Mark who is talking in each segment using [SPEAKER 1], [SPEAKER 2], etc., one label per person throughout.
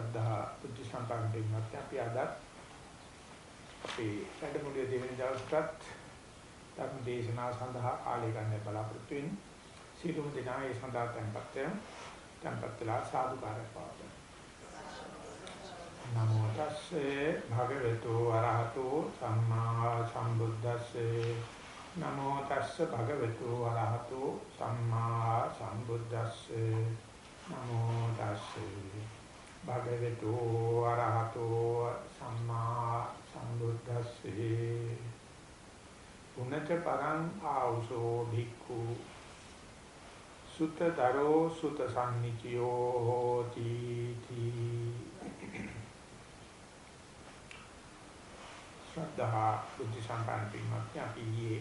[SPEAKER 1] ශ්‍රද්ධා බුද්ධ සම්පන්න දෙන්නත් අපි අද අපේ වැඩමුළුවේ දෙවෙනි දවසටත් ධර්ම දේශනාව සඳහා කාලය ගන්න බලාපොරොත්තු වෙන්නේ. සීලමු දිනා ඒ සඳහා tempත් වෙන tempත් වෙලා සාදුකාරය පාදන. නමෝ තස්සේ භගවතු වරහතෝ සම්මා සම්බුද්දස්සේ නමෝ තස්සේ භගවතු වරහතෝ සම්මා සම්බුද්දස්සේ නමෝ තස්සේ භගවතු වරහතෝ සම්මා සම්බුද්දස්සේ. උනත පරං ආවසෝ භික්ඛු. සුතදරෝ සුත සම්නිචයෝ හෝති තී. ශ්‍රද්ධා බුද්ධ සම්පන්න පින්වත්නි අපි ඊයේ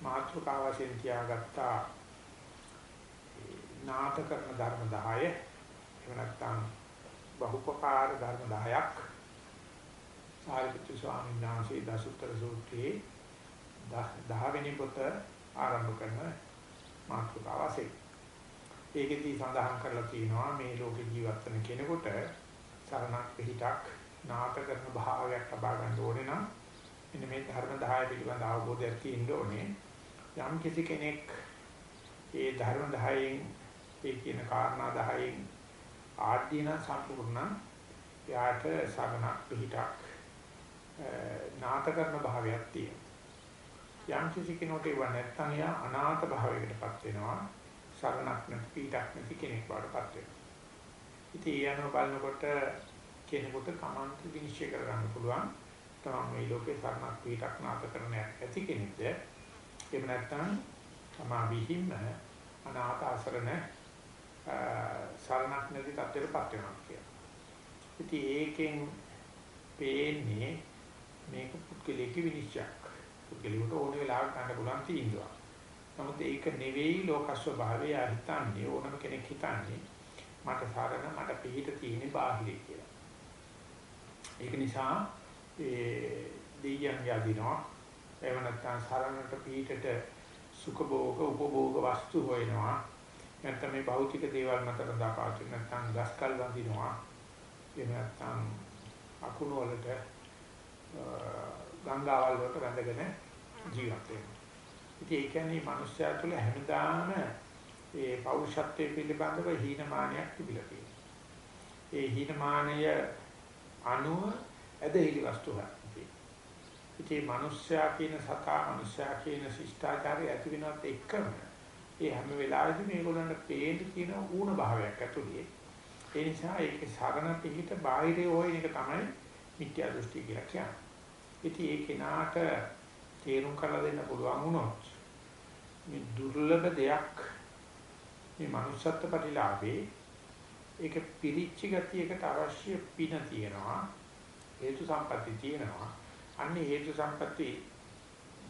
[SPEAKER 1] මාතෘකාව වශයෙන් තියාගත්ත නාට කරන ධර්ම 10 එහෙම නැත්නම් බහුපකාර ධර්ම 10ක් සාරිපුත්‍ර ස්වාමීන් වහන්සේ දසුත්තර සූත්‍රයේ 10 වෙනි පොත ආරම්භ කරන මාතෘකාව වශයෙන් ඒකෙදී සඳහන් කරලා තියෙනවා මේ ලෝකේ ජීවත් වෙන කෙනෙකුට සරණක් පිහිටක් නාට කරන භාවයක් ලබා ගන්න ඕනේ නම් මෙන්න මේ ධර්ම 10 පිළිබඳ අවබෝධයක් තියෙන්න ඕනේ. යම් කිසි කෙනෙක් ඒ ධර්ම 10න් ඒ කියන කාරණා 10න් ආදීන සම්පූර්ණ යාට සගන පිහිටක් නාට කරන භාවයක් තියෙනවා. යම් කිසි කෙනෙකුට ඒව නැත්නම් යා අනාථ භාවයකටපත් වෙනවා. සරණක් නැති පිහිටක් නැති කෙනෙක් වඩපත් වෙනවා. ඉතින් ඒ අනුව බලනකොට කෙනෙකුට තමන්ට විනිශ්චය කරගන්න පුළුවන් තමන් මේ ලෝකේ සරණක් පිටක් නාත කරන ඇති කෙනෙක්ද එහෙම නැත්නම් තමා විහිම්ම අනාථ ආසරණ සරණක් නැති තත්ත්වයකටපත් වෙනවා කියලා. ඉතින් ඒකෙන් පේන්නේ මේක පුද්ගලික විනිශ්චයක්. පුද්ගලිකට ඕන වෙලාවක ගන්න පුළුවන් තීන්දුවක්. නමුත් ඒක නෙවෙයි ලෝක ස්වභාවය හිතන්නේ ඕනම කෙනෙක් හිතන්නේ මට සරණ මට පිහිට තියෙන්නේ බාහිරේ කියලා. ඒක නිසා ඒ දෙයයන් යදිනවා එහෙම නැත්නම් සරණට පීඨට සුඛ භෝග උපභෝග වස්තු හොයනවා නැත්නම් මේ භෞතික දේවල් මතට දාපාතු නැත්නම් ගස්කල් වඳිනවා එහෙම නැත්නම් අකුණු වලට ගංගාවල් වලට වැඳගෙන ජීවත් වෙනවා. ඉතින් ඒ කියන්නේ මිනිස්යා තුළ හැමදාම ඒ පෞරුෂත්වයේ පිළිබඳව හීනමානයක් තිබිලා තියෙනවා. ඒ හීනමානය අණුව ඇදහිලි වස්තු හරි. ඉතින් මිනිස්සයා කියන සතා මිනිස්සයා කියන ශිෂ්ටාචාරය ඇති වෙනවත් එක්කම ඒ හැම වෙලාවෙදිම මේගොල්ලන්ට පේන්න තියෙන ඌණ භාවයක් ඇතුළේ. ඒ නිසා ඒකේ සරණ පිහිට බාහිරේ හොයන එක තමයි මිත්‍යා දෘෂ්ටි කියලා කියන්නේ. ඉතින් ඒ කෙනාට තේරුම් කරලා දෙන්න පුළුවන් වුණොත් මේ දුර්ලභ දෙයක් මේ manussත්ත්ව ප්‍රතිලාභේ ඒක පිරිච්ච ගතියකට අවශ්‍ය පින තියෙනවා හේතු සම්පatti තියෙනවා අන්නේ හේතු සම්පatti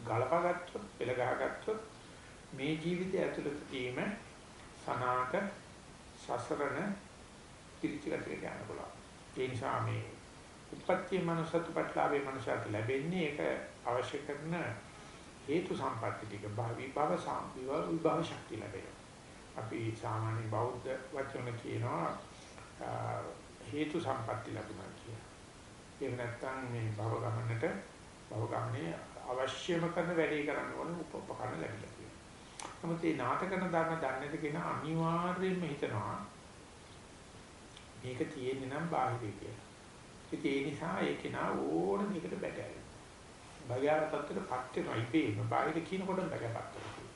[SPEAKER 1] ගලපගත්තොත් පෙළ ගහගත්තොත් මේ ජීවිතය ඇතුළත තීම සනාක සසරණ පිරිච්ච ගතියට යන්න පුළුවන් ඒ නිසා මේ උපත්ති මනුසත් පටලාවේ මනුෂයාට ලැබෙන්නේ ඒක අවශ්‍ය කරන හේතු සම්පatti ටික භවි භව සම්පිව විභව ශක්තිය ලැබෙනවා අපි සාමාන්‍ය බෞද්ධ වචන කියනවා හේතු සම්පatti ලැබුණා කියලා. ඒක නැත්තම් මේ භව ගමනට භව ගමනේ අවශ්‍යම කරන වැඩේ කරන්න ඕන උපකරණ ලැබිලා තියෙනවා. නමුත් මේ නාටකන ධර්ම දන්නේද කියන අනිවාර්යයෙන්ම හිතනවා මේක තියෙන්නේ නම් බාහිරේ කියලා. ඉතින් ඒ නිසා ඒක නා ඕන දෙයකට බැටෑරෙනවා. භයාර තත්ත්වයටපත් වෙනවා ඉබේම බාහිර කියනකොට බැකපත් වෙනවා.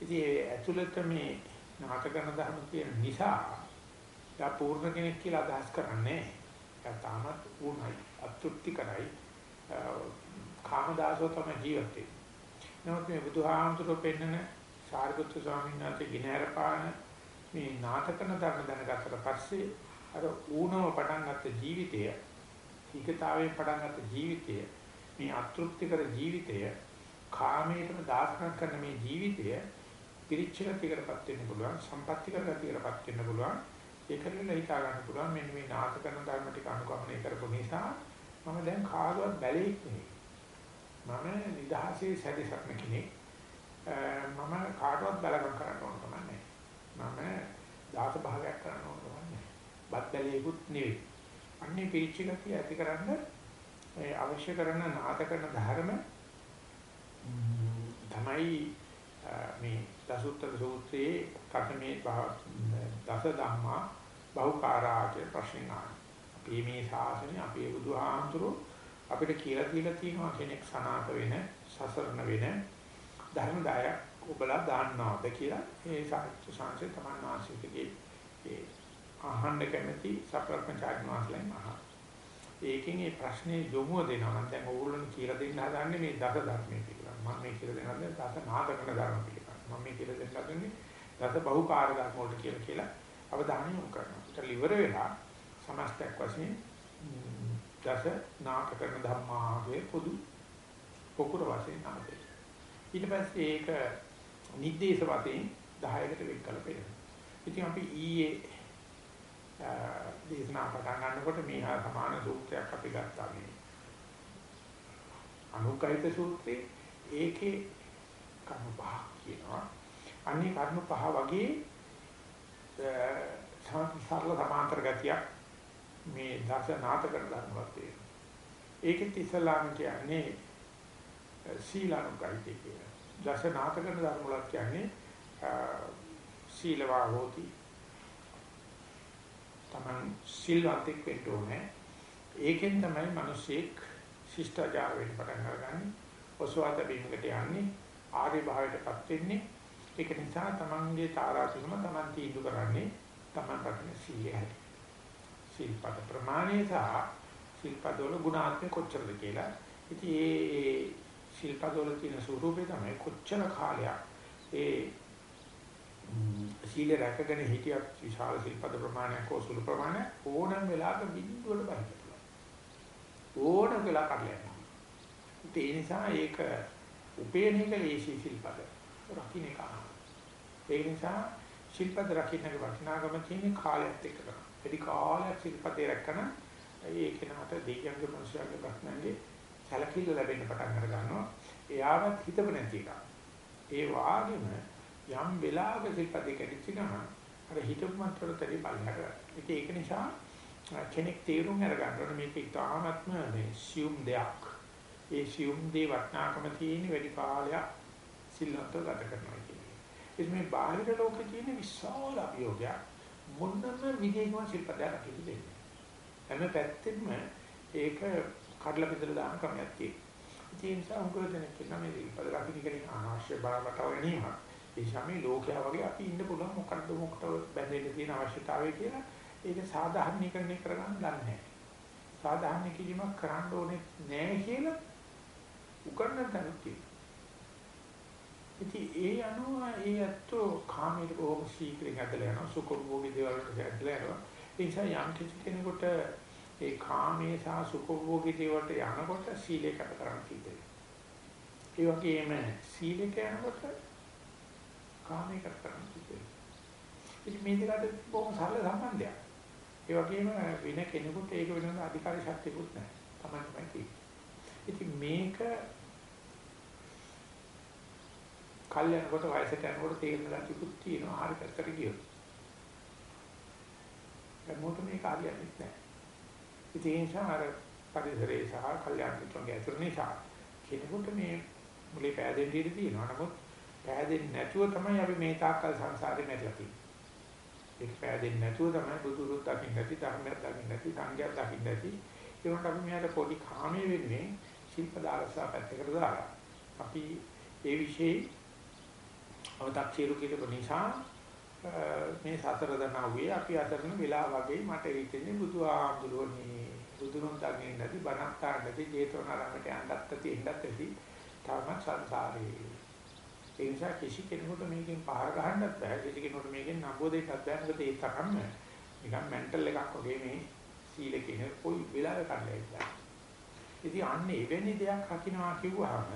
[SPEAKER 1] ඉතින් ඒ ඇතුළත මේ නාටකන ධර්ම කියන නිසා යා පූර්ණ කෙනෙක් කියලා අදහස් කරන්නේ යා තාමත් උණයි අතෘප්ති කරයි කාමදාසෝ තමයි ජීවත් වෙන්නේ. නමුත් මේ බුදුහාමුදුරුවෝ පෙන්නන සාරිපුත්‍ර ස්වාමීන් වහන්සේ ගිනහැරපාන මේ නාටකන ධර්ම දැනගත්තට පස්සේ අර ඌනව පටන් ගත්ත ජීවිතය, ඊකතාවයෙන් පටන් ගත්ත ජීවිතය, මේ අතෘප්තිකර ජීවිතය, කාමයටම දාසකම් කරන මේ ජීවිතය පිරිච්ච ගතියකටපත් වෙන්න පුළුවන් සම්පත්‍තිකර ගතියකටපත් වෙන්න පුළුවන්. ඒකෙන් හිතා ගන්න පුළුවන් මෙන්න මේ නාථ කරන ධර්ම ටික අනුගමනය කරපු නිසා මම දැන් කාගවත් බැලෙක් නෙවෙයි මම නිදහසේ සැදසක්න කෙනෙක්. මම කාටවත් බලගම් කරන්න ඕන කම නැහැ. මම දාස භාගයක් කරන්න ඕන කම නැහැ. බද්දලේකුත් නෙවෙයි. අන්නේ පිරිච්ච ගතිය ඇතිකරන්න ඒ අවශ්‍ය කරන නාද කරන ධර්ම තමයි මේ දසුත්තර සූත්‍රයේ කතමේ දස ධම්මා බහුකාරාගේ ප්‍රශ්න. අපි මේ ශාසනය අපේ බුදුහාමුදුරුවෝ අපිට කියලා දීලා තියෙනවා කෙනෙක් සනාත වෙන සසරණ වෙන ධර්ම 10ක් ඔබලා දාන්නවද කියලා ඒ සාහිත්‍ය සංසේ තමයි නාසිකගේ ඒ අහන්න කැමති සප්‍රපංචාඥ වාසලෙන් අහන. ඒකෙන් මේ ප්‍රශ්නේ යොමුව දෙනවා නම් දැන් ඕගොල්ලෝ කියලා දෙන්න හදන්නේ මේ දස ධර්මයේ කියලා. මම මේ කියලා දෙන හදන්නේ දස නාටකන ධර්ම කියලා. මම මේ කියලා දෙන්න හදන්නේ දස බහුකාර ධර්ම වලට කියලා කියලා අවධානය යොමු කරනවා. ඒක liver වෙලා සමස්තයක් වශයෙන් දස නාක කරන ධර්මාගේ පොදු පොකුර වශයෙන් ආවේ. ඊට පස්සේ ඒක නිर्देश වශයෙන් 10කට වෙන් කළ පෙන්නනවා. ඉතින් අපි ඊයේ දේශනා පටන් ගන්නකොට මේ හා සමාන සූත්‍රයක් අපි ගත්තා මේ. අනුකයිත සූත්‍රයේ ඒකේ කර්ම පහක් කියනවා. අන්නේ කර්ම පහ වගේ සාර්ථක සමාන්තර ගතියක් මේ දස නාටක ධර්ම වල තියෙනවා. ඒකෙත් ඉස්ලාම කියන්නේ සීලානුකයිතේ කියලා. දස නාටක ධර්ම වල කියන්නේ සීලවා හෝති. Taman සිල්වන්තෙක් වෙන්න ඕනේ. ඒකෙන් තමයි මිනිසෙක් ශිෂ්ටාචාර වෙන්න පටන් අරගන්නේ. ඔසවාත බිමකට යන්නේ ආර්ය භාවයටපත් වෙන්නේ. ඒක නිසා Tamanගේ තාරාතිරම Taman තීන්දුව කරන්නේ Taman රකින්න සීලය හැටි. සිල්පද ප්‍රමාණය සහ සිල්පදවල ගුණාත්මක කොච්චරද කියලා. ඉතින් ඒ සිල්පදවල තියෙන ස්වරූපේ තමයි කොච්චර කාලයක් ඒ සීල රැකගෙන හිටියක් විශාල සිල්පද ප්‍රමාණයක් හෝ සුළු ප්‍රමාණයක් ඕනම වෙලාවක බිඳුවල බලන්න ඕනම වෙලාවක කරලා ඒ නිසා ඒක උපේන එක ලේසි සිල්පද රකින්න එක. ඒ නිසා සිල්පද රකින්නගේ වටිනාකම තියෙන කාලයත් එක්ක තමයි. එදි කාලයක් සිල්පදේ රැකන ඒක නමත දෙයියන්ගේ මනුස්සයගේ ප්‍රශ්නන්නේ සැලකිල්ල ලැබෙන්න පටන් අර ගන්නවා. එයාවත් හිතව නැති එක. ඒ වාගෙම යම් වෙලාවක සිල්පදේ කැඩිච්ච ගමන් අර හිතපු මන්ත්‍රතරි බලහට. ඒක නිසා කෙනෙක් තේරුම් අරගන්න ඕනේ මේක ඉතාමත්ම මේ සියුම් දෙයක්. ඒ සියුම් දේ වටනාකම තියෙන වැඩි කාලයක් සිල්ලන්ත ගත කරනවා කියන්නේ. ඒ මේ බාහිර ලෝකේ තියෙන විශාල අභියෝගයක් මොනම විදිහකින් සිල්පදයක් රකින්න දෙන්නේ. හැම පැත්තෙම ඒක කඩලා බෙදලා දාන ක්‍රමයක් තියෙනවා. ඒ නිසා උගල දෙනෙක් කියන මේ සිල්පද රකින්න කෙනෙක් අනවශ්‍ය බාරකට වෙනීමක්. ඒ සමේ ලෝකයා වගේ අපි ඉන්න පුළුවන් මොකද්ද මොකට බැඳෙන්න තියෙන අවශ්‍යතාවය කියලා ඒක සාධාරණීකරණය කරගන්න දන්නේ නැහැ. සාධාරණ කිරීමක් කරන්න ඕනේ නැහැ කියලා උකරන තැනක් ඉතින් ඒ අනුව ඒ අතෝ කාමයට බොහොම ශීඝ්‍රයෙන් ඇදලා යනවා සුඛෝභෝගී දේවල් වලට ඇදලා යනවා. ඒ නිසා යම් කිසි කෙනෙකුට ඒ කාමයේ සහ සුඛෝභෝගී දේවල්ට යනකොට සීලය කැප කරන්න සිද්ධ වෙනවා. ඒ වගේම සීලක යනකොට කාමයකට කරන්න සිදුවේ. ඉතින් මේ දෙකට බොහොම සරල සම්බන්ධයක්. ඒ වගේම වෙන කෙනෙකුට ඒක වෙනම අධිකාරී ශක්තියකුත් නැහැ. Taman තමයි තියෙන්නේ. ඉතින් මේක කල්යනකොට වයසට යනකොට තේරෙන ගැටිකුත් තියෙනවා. හරි පැත්තට ගියොත්. මොකද මේක හරියන්නේ නැහැ. ඉතින් ඒ නිසා අර පරිසරයේ සහ කල්යාණ මිත්‍රන්ගේ අතර නිසා කෙනෙකුට මේ මුලේ පෑදෙන්න ඉඩ තියෙනවා. නමුත් පෑදෙන්නේ නැතුව තමයි අපි මේ තාක්කල් සංසාරේ මැරලා තියෙන්නේ. ඒක පෑදෙන්නේ නැතුව තමයි බුදුරුත් දකින්න නැති, ධර්මයක් දකින්න නැති, සංඝයක් දකින්න නැති. ඒ වුණාට අපි මෙයාට පොඩි කාමයේ වෙන්නේ ශිල්ප දාලසා පැත්තකට දාලා. අපි ඒ વિશે අව탁සිරු කියපු නිසා මේ සතර දනාවේ අපි අතරන වෙලා වගේ මට හිතෙන්නේ බුදු ආඳුරෝනේ බුදුරුන් දකින්න නැති බණක් තාන්න නැති ජේතවනාරාමයට යන්නත් තියෙන්නත් ඇති තාම සංසාරේ ඒ නිසා කිසි කෙනෙකුට මේකෙන් පහර ගහන්නත් බෑ. කිසි කෙනෙකුට මේකෙන් නම්බුව දෙන්නත් බෑ. මොකද ඒ තරම්ම නිකන් මෙන්ටල් එකක් වගේ මේ සීල කියන කොයි වෙලාවක කරලා ඉඳලා. ඉතින් අන්නේ එවැනි දෙයක් රකින්නවා කිව්වහම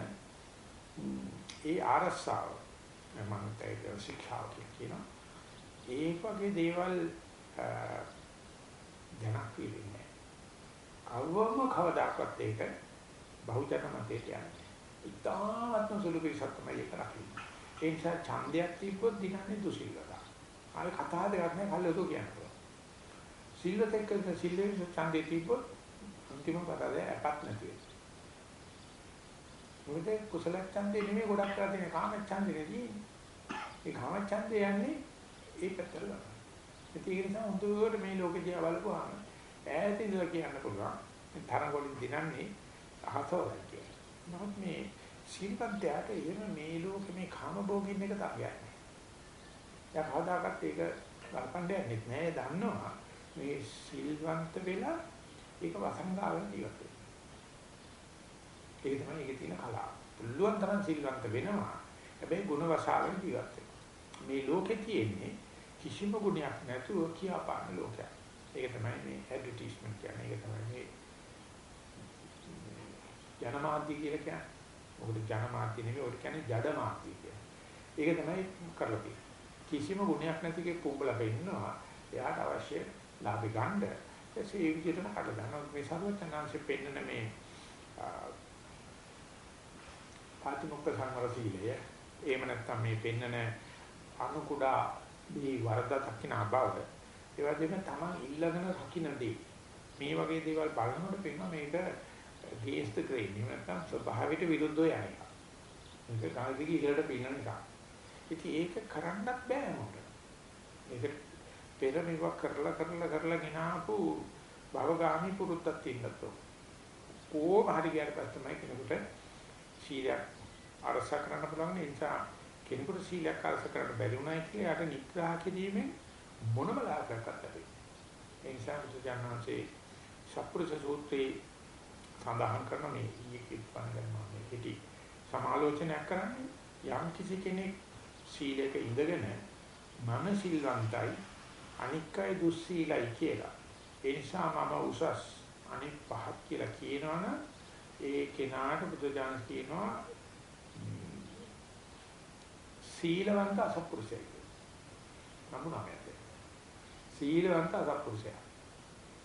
[SPEAKER 1] ඒ ආරස්සාව මම ඒක ශික්ෂාව කියනවා. ඒ වගේ දේවල් දැනක් වෙන්නේ. කවවම කවදාකවත් ඒක බහුජන මතයට යන්නේ. ඉතාමත්ම සුළු පිරිසක් තමයි ඒක රකින්නේ. ඒ නිසා ඡන්දයක් තිබ්බොත් දිනන්නේ දුසිල්ලලා. ආයේ කතා දෙයක් නෑ කල්ලතෝ කියනවා. සිල්වත් එක්ක සිල්ලේ ඡන්දේ තිබ්බොත් අන්තිම පරදේ අපත් නැති වෙනවා. මොකද කුසල ඡන්දේ නෙමෙයි ගොඩක් කරලා තියෙන කාම ඡන්දේ නෙදී. ඒ කාම ඡන්දේ යන්නේ ඒ පැත්තට ගන්න. ඒක නිසා හොඳට මේ ලෝකේ දිහා බලපුවාම ඈත ඉඳලා කියන්න පුළුවන්. තරංග වලින් දිනන්නේ අහසවයි කියලා. නමුත් මේ සීලපන්තයාට එහෙම මේ ලෝකේ මේ කාම භෝගින් එක තමයි. යා කවදාකවත් ඒක ගල්පණ්ඩයක් නෑ දන්නවා. මේ සිල්වන්ත වෙලා ඒක වසංගාවෙන් ජීවත් වෙනවා. ඒක තමයි ඒකේ තියෙන කලාව. පුළුවන් තරම් සිල්වන්ත වෙනවා. හැබැයි ගුණ වශාවෙන් ජීවත් වෙනවා. මේ ලෝකේ තියෙන්නේ කිසිම ගුණයක් නැතුව කියාපාන ලෝකයක්. ඒක තමයි මේ ඇඩ්වර්ටයිස්මන්ට් කියන්නේ. ඒක තමයි මේ ජනමාධ්‍ය කියලා කියන්නේ. මොකද ජනමාධ්‍ය නෙමෙයි ඔය කියන්නේ ජඩ මාධ්‍ය කියන්නේ. ඒක තමයි කරලා තියෙන්නේ. කිසිම ගුණයක් නැති කෙනෙක් පුඹලා බෙන්නවා. එයාට අවශ්‍ය ලාභ ගන්න. එසේ ඒ විදිහටම කඩලා දානවා. මේ සර්වඥාන්සේ පෙන්නන මේ පාතිමොක්ඛ සංවර සීලය එහෙම නැත්නම් මේ පෙන්නන අනු කුඩා මේ වරද දකින්න අභාව ඒ වගේම තමන් ඉල්ලගෙන රකින්නදී මේ වගේ දේවල් බලනකොට පේනවා මේක ගේස්ත ක්‍රේන් එහෙම නැත්නම් ස්වභාවයට විරුද්ධව යන එක. මේක කායික ඉහළට පිනන එක. ඉතින් ඒක කරන්නත් බෑ මොකට. මේක පෙර මේවා කරලා කරලා කරලා ගෙනාපු භවගාමි පුරුද්දක් තියෙනත් කොහොම හරි ගියාට පස්සේ තමයි කෙනෙකුට සීලයක් අරස කරන්න පුළුවන් ඒ නිසා කෙනෙකුට සීලයක් අරස කරන්න බැරි වුණා කියලා යාට නිග්‍රහ කිරීමෙන් මොනම ලාභයක් නැහැ. ඒ නිසා බුදුජානනාංශේ සප්පුරුෂ සූත්‍රයේ සඳහන් කරන මේ ඊයේ කිව්වන් ගන්නවා මේ පිටි සමාලෝචනයක් කරන්නේ යම් කිසි කෙනෙක් සීලයක ඉඳගෙන මම සිල්වන්තයි අනික් අය දුස්සීලයි කියලා. ඒ නිසා මම උසස් අනික් පහක් කියලා කියනවනම් ඒ කෙනාට බුදුජානක කියනවා සීලවන්ත අසත්පුරුෂයෙක්. නමුනාමයට. සීලවන්ත අසත්පුරුෂයා.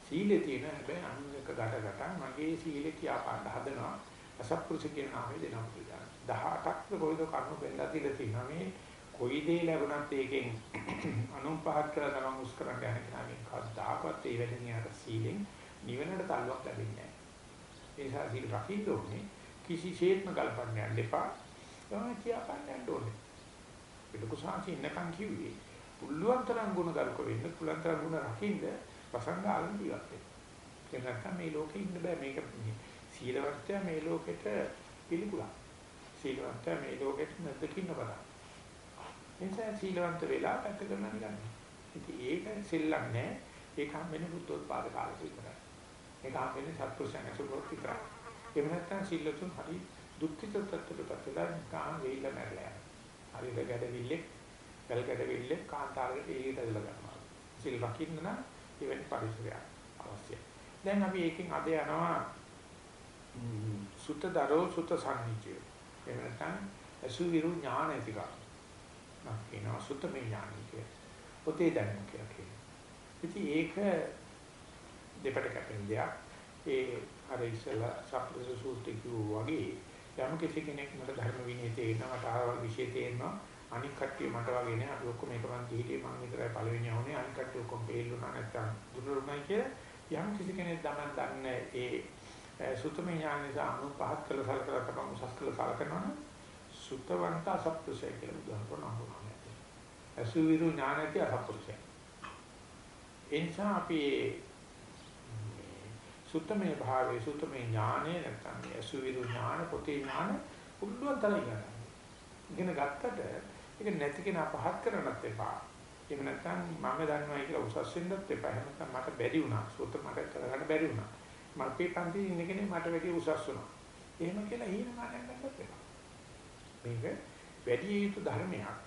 [SPEAKER 1] සීලේ තියෙන හැබැයි අනුක ගට ගට මගේ සීලේ කියාපාන්න හදනවා. අසත්පුරුෂ කියන නාමය දෙනවා කියලා. 18ක් කොයිද කර්ම බෙල්ලා දීලා තියෙනවා මේ කොයි දේ ලැබුණත් ඒකෙන් අනුන් පහත් කරලා තමන් උස් කරන්න යන කෙනාගෙන් කවදාකවත් ඒ වැඩේ යට සීලෙන් නිවනට තල්ලුවක් ලැබෙන්නේ නැහැ. ඒ නිසා සීල රකින්න ඕනේ කිසිසේත්ම කල්පන්න යන්න එපා. තමයි කියාපාන්න යන්න ඕනේ. ලොකු සාංශي ඉන්නකම් කිව්වේ පුළුවන් තරම් ගුණ ගල්ක වෙන්න පුළුවන් තරම් ගුණ රකින්න වසංගාලන් ජීවත් වෙන්න. ඒක නැත්නම් මේ ලෝකේ ඉන්න බෑ මේක සීලවර්තය මේ ලෝකෙට පිළිකුලක්. සීලවර්තය මේ ලෝකෙට නැදකින්න බෑ. එනිසා සීලවන්ත වෙලා පැත්ත කරලා නිකන්. ඉතින් ඒක සෙල්ලම් නෑ. ඒක හම්බෙන්නේ බුද්ධෝත්පාද කාලෙක විතරයි. ඒක හම්බෙන්නේ සත්පුරුෂයන් ඇසුරට විතරයි. එහෙම නැත්නම් සීලතුන් හරි දුක්ඛිත තත්ත්වයකට පත්වලා කාම වෙයිලා මැරලා හරියට ගැඩවිල්ලේ ගල් ගැඩවිල්ලේ කාන්තාරයකට එළියට ඇදලා ගන්නවා. සිල් රකින්න නම් එවැනි පරිසරයක් අවශ්‍යයි. දැන් අපි ඒකෙන් අද යනවා සුත්තදරෝ සුත්ත සංහිචය. එහෙම නැත්නම් අසුවිරු ඥාන ඇතික. නම් කියනවා සුත්ත මේ ඥානයි කිය. පොතේ දැනුම කියලා කියනවා. ඉතින් ඒක දෙපට කැපෙන දෙයක්. ඒ අර ඉස්සලා සප්පුරුෂ සූත්‍රය වගේ යම් කිසි කෙනෙක් මට ධර්ම විනය තේරෙනවා මට ආවල් විශේෂ තේරෙනවා අනික් කට්ටිය මට වගේ නෑ අපි ඔක්කොම එක මං කිහිටේ මං විතරයි පළවෙනි යවන්නේ අනික් කට්ටිය ඔක්කොම පෙල්ලුණා නැත්තම් දුරුරුණයි කියලා යම් කිසි කෙනෙක් දමන් දන්නේ ඒ සුතම ඥාන නිසා අනු පහත් කළ සලකලා තමයි උසස් කළ සලකනවා සුතවන්ත අසත්පුරුෂය කියලා බුදුහාමුදුරුවෝ නම්බුනා. අසුවිරු ඥානති අසත්පුරුෂය. එනිසා අපි සුත්තමේ භාවයේ සුත්තමේ ඥානෙ නැත්නම් අසුවිරු ඥාන පොතේ ඥාන පුළුවන් තරම් ඉගෙන ඉගෙන ගත්තට ඒක නැති කෙනා පහත් කරන්නත් එපා. එහෙම නැත්නම් මම දන්නවයි කියලා උසස් වෙන්නත් එපා. එහෙම නැත්නම් මට බැරි වුණා. සුත්ත මට කරගන්න බැරි වුණා. මල්පේ පන්ති ඉන්න කෙනෙක් මට වැඩි උසස් වුණා. එහෙම කියලා හීනමානයක් ගන්නත් එපා. මේක වැඩි යුතු ධර්මයක්.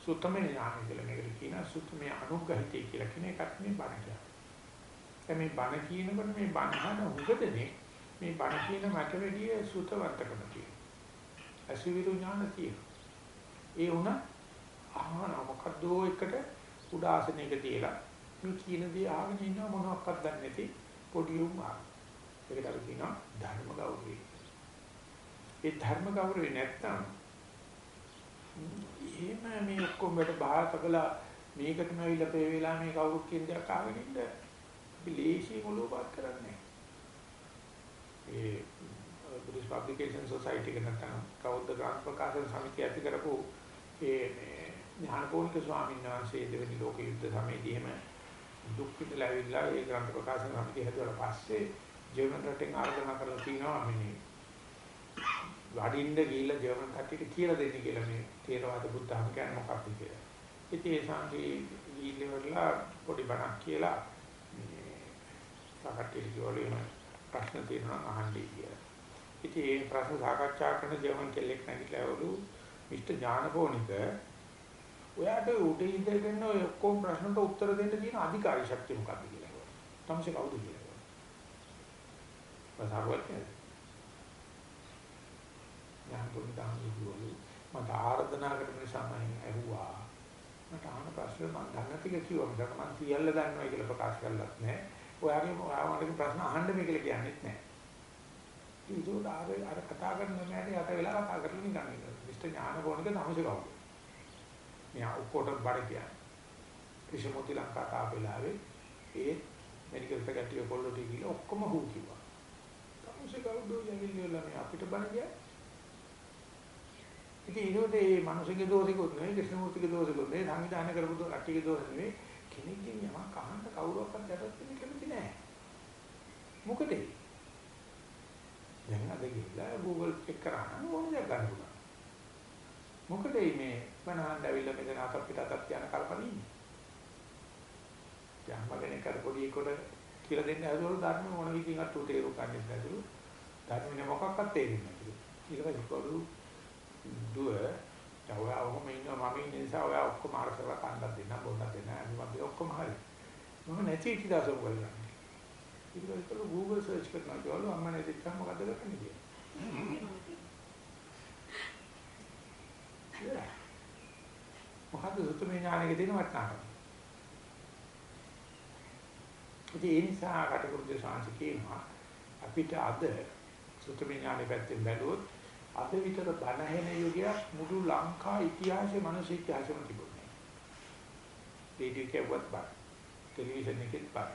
[SPEAKER 1] සුත්තමේ ඥාන කියලා මේකට කියනවා සුත්තමේ අනුග්‍රහිතය කියලා කියන එකත් මේ බණ කියන්නේ. දැන් මේ බණ කියනකොට මේ බණ අහන උගදනේ මේ බණ කියන මට වැඩිය සුතවන්තකම තියෙනවා. අසුවිරු ඥාන තියෙනවා. ඒ වුණා අහන මොකද්ද එකට උදාසනයක තියලා මේ කියන දේ අහගෙන ඉන්න මොනවක්වත් දන්නේ නැති පොඩි උමා. ඒකට අර කියනවා ධර්ම ගෞරවය. ඒ ධර්ම ගෞරවය නැත්තම් එහෙම මේ ඔක්කොම වලට බාහිර කළා මේකටම ඇවිල්ලා පේ වෙලා මේ කවුරුත් කියන දේ අහගෙන ඉන්න අපි ලේසි මොළෝපාත් කරන්නේ ඒ බුද්ධ පබ්ලිකේෂන් සොසයිටි එක නැත්නම් කවුද ග්‍රන්ථ ප්‍රකාශන සමිතිය ඇති කරපු ඒ මේ ඥානපෝනික ස්වාමීන් වහන්සේ දෙවෙනි ලෝක යුද්ධ සමයේදී එහෙම දුක් විඳලා ඇවිල්ලා ඒ ග්‍රන්ථ ප්‍රකාශන සමිතිය හැදුවාට පස්සේ ජර්මන් රටෙන් ආරාධනා කරලා තිනවා මේ වඩින්න ගිහිල්ලා ජර්මන් කට්ටියට කියලා දෙන්න කියලා මේ තේරවාද බුද්ධ ධර්ම කියන්නේ මොකක්ද කියලා. ඉතින් ඒ සංකේ ගිහිල්ලා පොඩි බණක් කියලා මේ සාකච්ඡා කිව්වලු ප්‍රශ්න තියෙනවා අහන්නයි කියලා. ඉතින් මේ ප්‍රශ්න සාකච්ඡා කරන ජර්මන් කෙල්ලෙක් නැගිටලාවලු මිස්ටර් ඥානපෝනික ඔයාට උඩින් ඉඳගෙන ඔය ඔක්කොම ප්‍රශ්නට උත්තර දෙන්න තියෙන අධිකාරී ශක්තිය මොකක්ද කියලා. තමසේ කවුද කියලා. බසාරවත් ඥානපෝනික දාන්නේ කිව්වලු මට ආර්දනා කරන නිසා මම ඇහුවා. මට අහන ප්‍රශ්න මම දන්න ටික කිව්වා. මම සියල්ල දන්නවා කියලා ප්‍රකාශ කළත් නෑ. ඔයාගේ ඔයාගේ ප්‍රශ්න අහන්න මේ කියලා කියන්නේත් නැහැ. ඒක ආර අර කතා කරන මෑට යට වෙලා කතා කරලා නිකන් ඉන්නවා. මිස්ටර් ඥානපෝනික තමසේ කවුද? මෙයා ඔක්කොට බඩ කියන්නේ. විෂමෝති ලංකා තාපෙලාවේ ඒ මෙඩිකල් ෆැකල්ටි එක කොල්ලෝ ටික ගිහලා ඔක්කොම හු කිව්වා. තමසේ කවුද යන්නේ මේ අපිට බණ කියන්නේ. ඉතින් ඒකෝට මේ මිනිස්සුගේ දෝෂිකුත් නෙවෙයි ක්‍රිෂ්ණමූර්තිගේ දෝෂිකුත් නෙවෙයි සංවිධානය කරපු කට්ටියගේ දෝෂ නෙවෙයි කෙනෙක්ගෙන් යමක් අහන්න කවුරක්වත් යටත් වෙන්න කැමති නැහැ. මොකද? දැන් අද ගිහලා Google check කරාම ඕන දෙයක් ගන්න පුළුවන්. මොකද මේ මනහන් දැවිල්ල මෙතන අතක් පිට අතක් යන කල්පණී ඉන්නේ. යම්මගෙන කර පොඩි කොට කියලා දෙන්න හදුවලු ධර්ම මොන විදිහින් අතු තේරු ගන්නෙත් නැතුළු ධර්මනේ මොකක්වත් තේරෙන්නේ නැතුළු. ඊට පස්සේ පොඩු දුව ඔයා ඔහොම ඉන්නවා මම ඉන්න නිසා ඔයා ඔක්කොම අර කරලා කන්නක් දෙන්න බොන්නක් දෙන්න අනිවාර්යයෙන් ඔක්කොම හරි. මම නැති ඉති දාසම කරලා. ඊට පස්සේ Google search කරනවා කියලා අම්මා නැති ඉතින් මොකද කරන්නේ කියලා. මොකද්ද සුතමේ ඥානෙක තියෙන වටිනාකම? ඉතින් ඒ නිසා කටුකුරුද සාංශ කියනවා අපිට අද සුතමේ ඥානෙ පැත්තෙන් බැලුවොත් අද විතර බණහෙන යුගයක් මුළු ලංකා ඉතිහාසයේ මිනිස් ඉතිහාසෙම තිබුණේ. රේඩියෝ කෙවුවත් බණ. ටෙලිවිෂන් එකෙත් බණ.